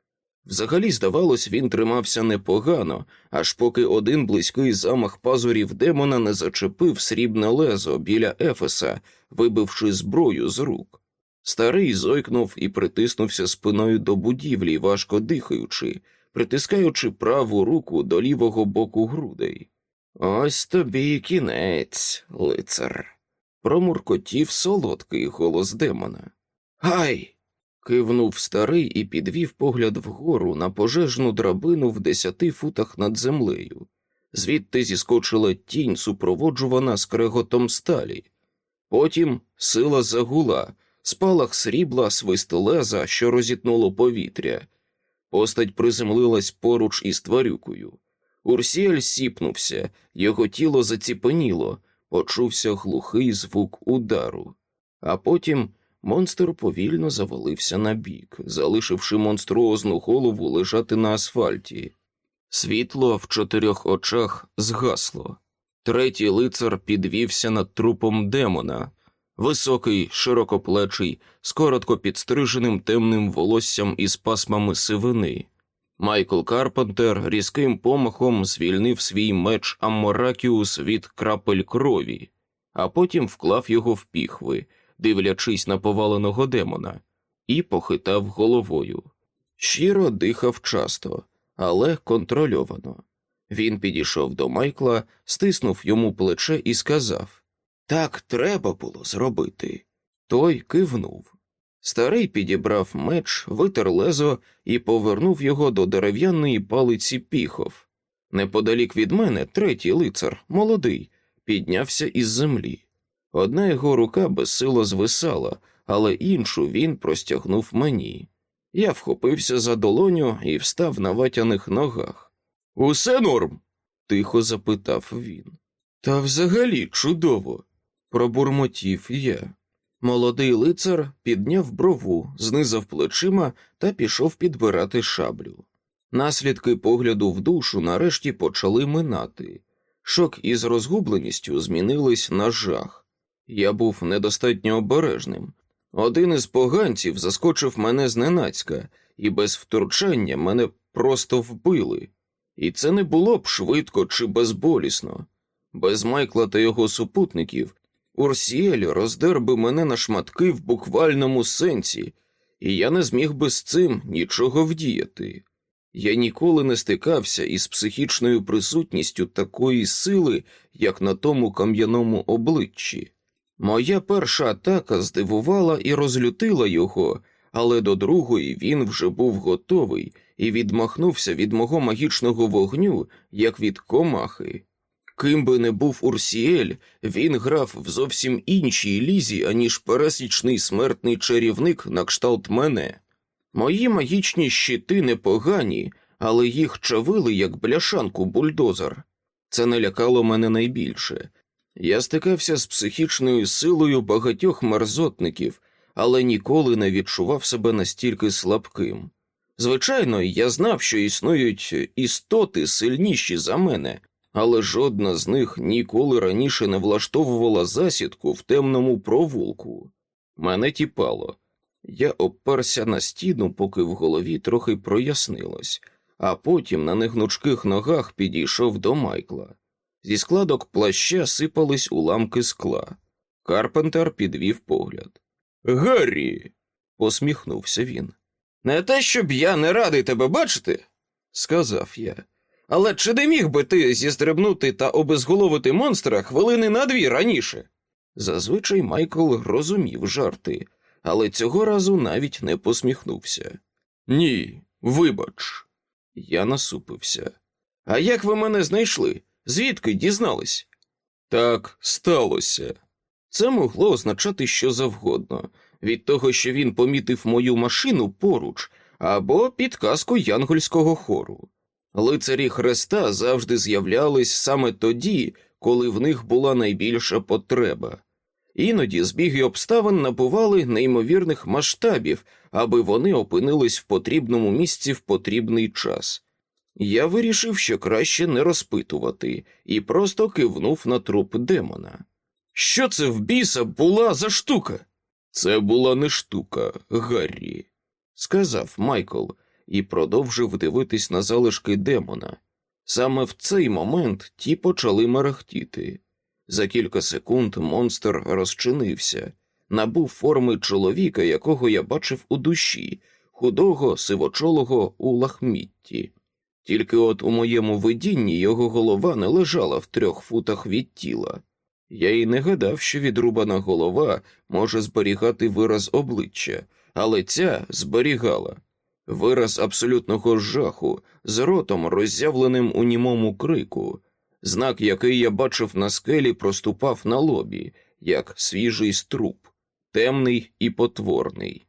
Взагалі, здавалось, він тримався непогано, аж поки один близький замах пазурів демона не зачепив срібне лезо біля Ефеса, вибивши зброю з рук. Старий зойкнув і притиснувся спиною до будівлі, важко дихаючи, притискаючи праву руку до лівого боку грудей. Ось тобі і кінець, лицар. Промуркотів солодкий голос демона. Гай! Кивнув старий і підвів погляд вгору на пожежну драбину в десяти футах над землею. Звідти зіскочила тінь, супроводжувана скреготом сталі. Потім сила загула, спалах срібла, свист леза, що розітнуло повітря. Постать приземлилась поруч із тварюкою. Урсіель сіпнувся, його тіло заціпеніло, почувся глухий звук удару, а потім монстр повільно завалився на бік, залишивши монструозну голову лежати на асфальті. Світло в чотирьох очах згасло. Третій лицар підвівся над трупом демона, високий, широкоплечий, з коротко підстриженим темним волоссям із пасмами сивини. Майкл Карпентер різким помахом звільнив свій меч Амморакіус від крапель крові, а потім вклав його в піхви, дивлячись на поваленого демона, і похитав головою. Щиро дихав часто, але контрольовано. Він підійшов до Майкла, стиснув йому плече і сказав Так треба було зробити. Той кивнув. Старий підібрав меч, витер лезо і повернув його до дерев'яної палиці піхов. Неподалік від мене третій лицар, молодий, піднявся із землі. Одна його рука безсило звисала, але іншу він простягнув мені. Я вхопився за долоню і встав на ватяних ногах. Усе норм? тихо запитав він. Та взагалі чудово, пробурмотів я. Молодий лицар підняв брову, знизав плечима та пішов підбирати шаблю. Наслідки погляду в душу нарешті почали минати. Шок із розгубленістю змінились на жах. Я був недостатньо обережним. Один із поганців заскочив мене зненацька, і без втручання мене просто вбили. І це не було б швидко чи безболісно. Без Майкла та його супутників Урсіель роздер би мене на шматки в буквальному сенсі, і я не зміг би з цим нічого вдіяти. Я ніколи не стикався із психічною присутністю такої сили, як на тому кам'яному обличчі. Моя перша атака здивувала і розлютила його, але до другої він вже був готовий і відмахнувся від мого магічного вогню, як від комахи. Ким би не був Урсіель, він грав в зовсім іншій лізі, аніж пересічний смертний чарівник на кшталт мене. Мої магічні щити непогані, але їх чавили, як бляшанку бульдозер. Це не лякало мене найбільше. Я стикався з психічною силою багатьох мерзотників, але ніколи не відчував себе настільки слабким. Звичайно, я знав, що існують істоти сильніші за мене, але жодна з них ніколи раніше не влаштовувала засідку в темному провулку. Мене тіпало. Я оперся на стіну, поки в голові трохи прояснилось, а потім на негнучких ногах підійшов до Майкла. Зі складок плаща сипались уламки скла. Карпентер підвів погляд. Гаррі. посміхнувся він. Не те, щоб я не радий тебе бачити, сказав я. Але чи не міг би ти зістрибнути та обезголовити монстра хвилини на дві раніше? Зазвичай Майкл розумів жарти, але цього разу навіть не посміхнувся. Ні, вибач, я насупився. А як ви мене знайшли? Звідки дізнались? Так сталося. Це могло означати що завгодно, від того, що він помітив мою машину поруч, або підказку янгольського хору. Лицарі Хреста завжди з'являлись саме тоді, коли в них була найбільша потреба. Іноді збіги обставин набували неймовірних масштабів, аби вони опинились в потрібному місці в потрібний час. Я вирішив, що краще не розпитувати, і просто кивнув на труп демона. Що це в біса була за штука? Це була не штука, Гаррі, сказав Майкл і продовжив дивитись на залишки демона. Саме в цей момент ті почали мерехтіти. За кілька секунд монстр розчинився, набув форми чоловіка, якого я бачив у душі, худого, сивочолого у лахмітті. Тільки от у моєму видінні його голова не лежала в трьох футах від тіла. Я й не гадав, що відрубана голова може зберігати вираз обличчя, але ця зберігала вираз абсолютного жаху з ротом, роззявленим у німому крику. Знак, який я бачив на скелі, проступав на лобі, як свіжий струп, темний і потворний.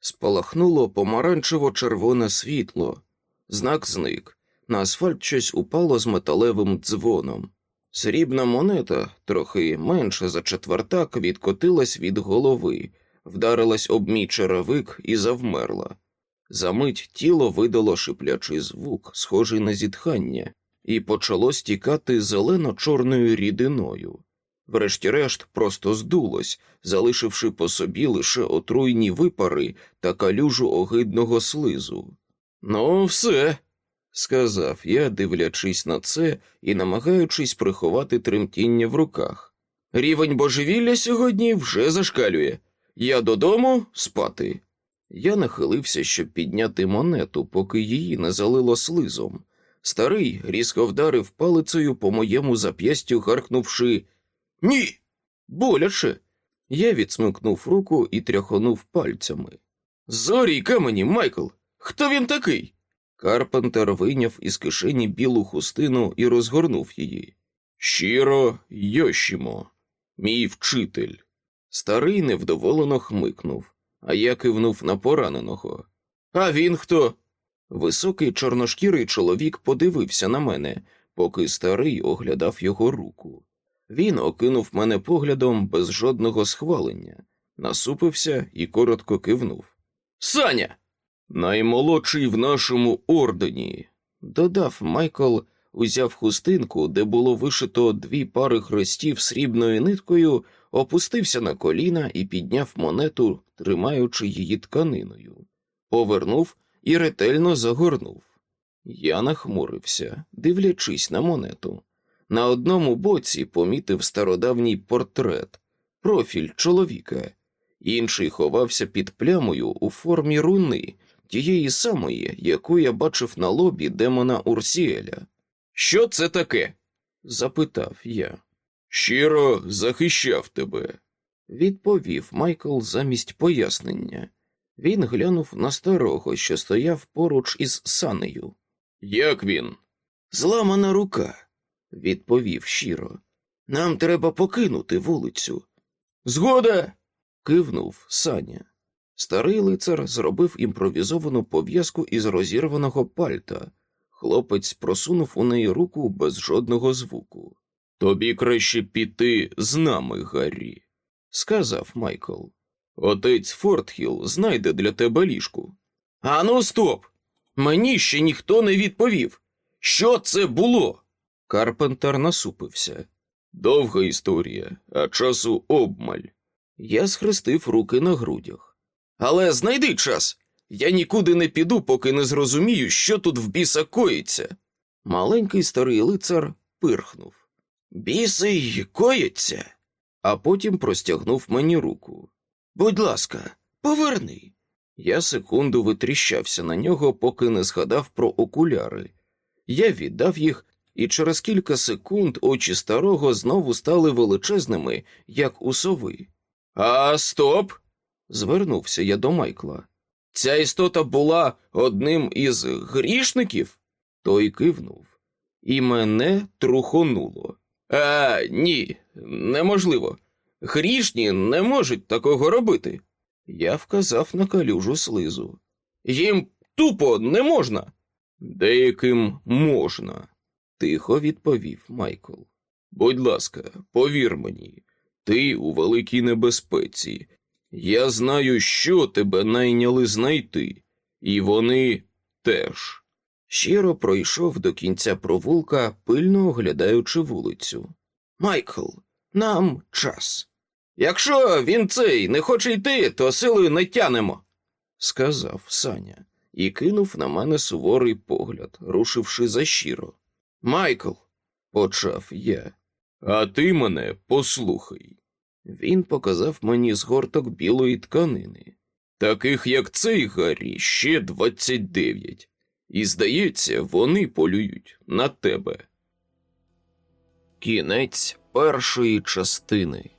Спалахнуло помаранчево-червоне світло. Знак зник. На асфальт щось упало з металевим дзвоном. Срібна монета, трохи менша за четвертак, відкотилась від голови, вдарилась об мій черевик і завмерла. Замить тіло видало шиплячий звук, схожий на зітхання, і почало стікати зелено-чорною рідиною. Врешті-решт просто здулось, залишивши по собі лише отруйні випари та калюжу огидного слизу. Ну, все, сказав я, дивлячись на це і намагаючись приховати тремтіння в руках. Рівень божевілля сьогодні вже зашкалює. Я додому спати. Я нахилився, щоб підняти монету, поки її не залило слизом. Старий різко вдарив палицею по моєму зап'ястю, гаркнувши Ні. Боляче. Я відсмикнув руку і тряхонув пальцями. Зорі камені, Майкл. Хто він такий? Карпентер вийняв із кишені білу хустину і розгорнув її. Щиро Йошімо, мій вчитель. Старий невдоволено хмикнув, а я кивнув на пораненого. А він хто? Високий чорношкірий чоловік подивився на мене, поки старий оглядав його руку. Він окинув мене поглядом без жодного схвалення, насупився і коротко кивнув. Саня! Наймолодший в нашому ордені, додав Майкл, узяв хустинку, де було вишито дві пари хрестів срібною ниткою, опустився на коліна і підняв монету, тримаючи її тканиною, повернув і ретельно загорнув. Я нахмурився, дивлячись на монету. На одному боці помітив стародавній портрет, профіль чоловіка, інший ховався під плямою у формі руни тієї самої, яку я бачив на лобі демона Урсіеля. Що це таке? запитав я. Щиро захищав тебе, відповів Майкл замість пояснення. Він глянув на старого, що стояв поруч із санею. Як він? Зламана рука, відповів щиро. Нам треба покинути вулицю. Згода. кивнув Саня. Старий лицар зробив імпровізовану пов'язку із розірваного пальта. Хлопець просунув у неї руку без жодного звуку. Тобі краще піти з нами, Гаррі, сказав Майкл. Отець Фортхіл знайде для тебе ліжку. Ану, стоп! Мені ще ніхто не відповів. Що це було? Карпентер насупився. Довга історія, а часу обмаль. Я схрестив руки на грудях. Але знайди час. Я нікуди не піду, поки не зрозумію, що тут в біса коїться. Маленький старий лицар пирхнув. Біси й коїться, а потім простягнув мені руку. Будь ласка, поверни. Я секунду витріщався на нього, поки не згадав про окуляри. Я віддав їх, і через кілька секунд очі старого знову стали величезними, як у сови. А стоп! Звернувся я до Майкла. Ця істота була одним із грішників? Той кивнув. І мене трухонуло. А, ні, неможливо. Грішні не можуть такого робити. Я вказав на калюжу слизу. Їм тупо не можна. Деяким можна, тихо відповів Майкл. Будь ласка, повір мені, ти у великій небезпеці. Я знаю, що тебе найняли знайти, і вони теж. Щиро пройшов до кінця провулка, пильно оглядаючи вулицю. Майкл, нам час. Якщо він цей не хоче йти, то силою не тянемо, сказав Саня і кинув на мене суворий погляд, рушивши за щиро. Майкл, почав я. А ти мене послухай. Він показав мені згорток білої тканини. Таких, як цей Гаррі, ще двадцять дев'ять. І, здається, вони полюють на тебе. Кінець першої частини.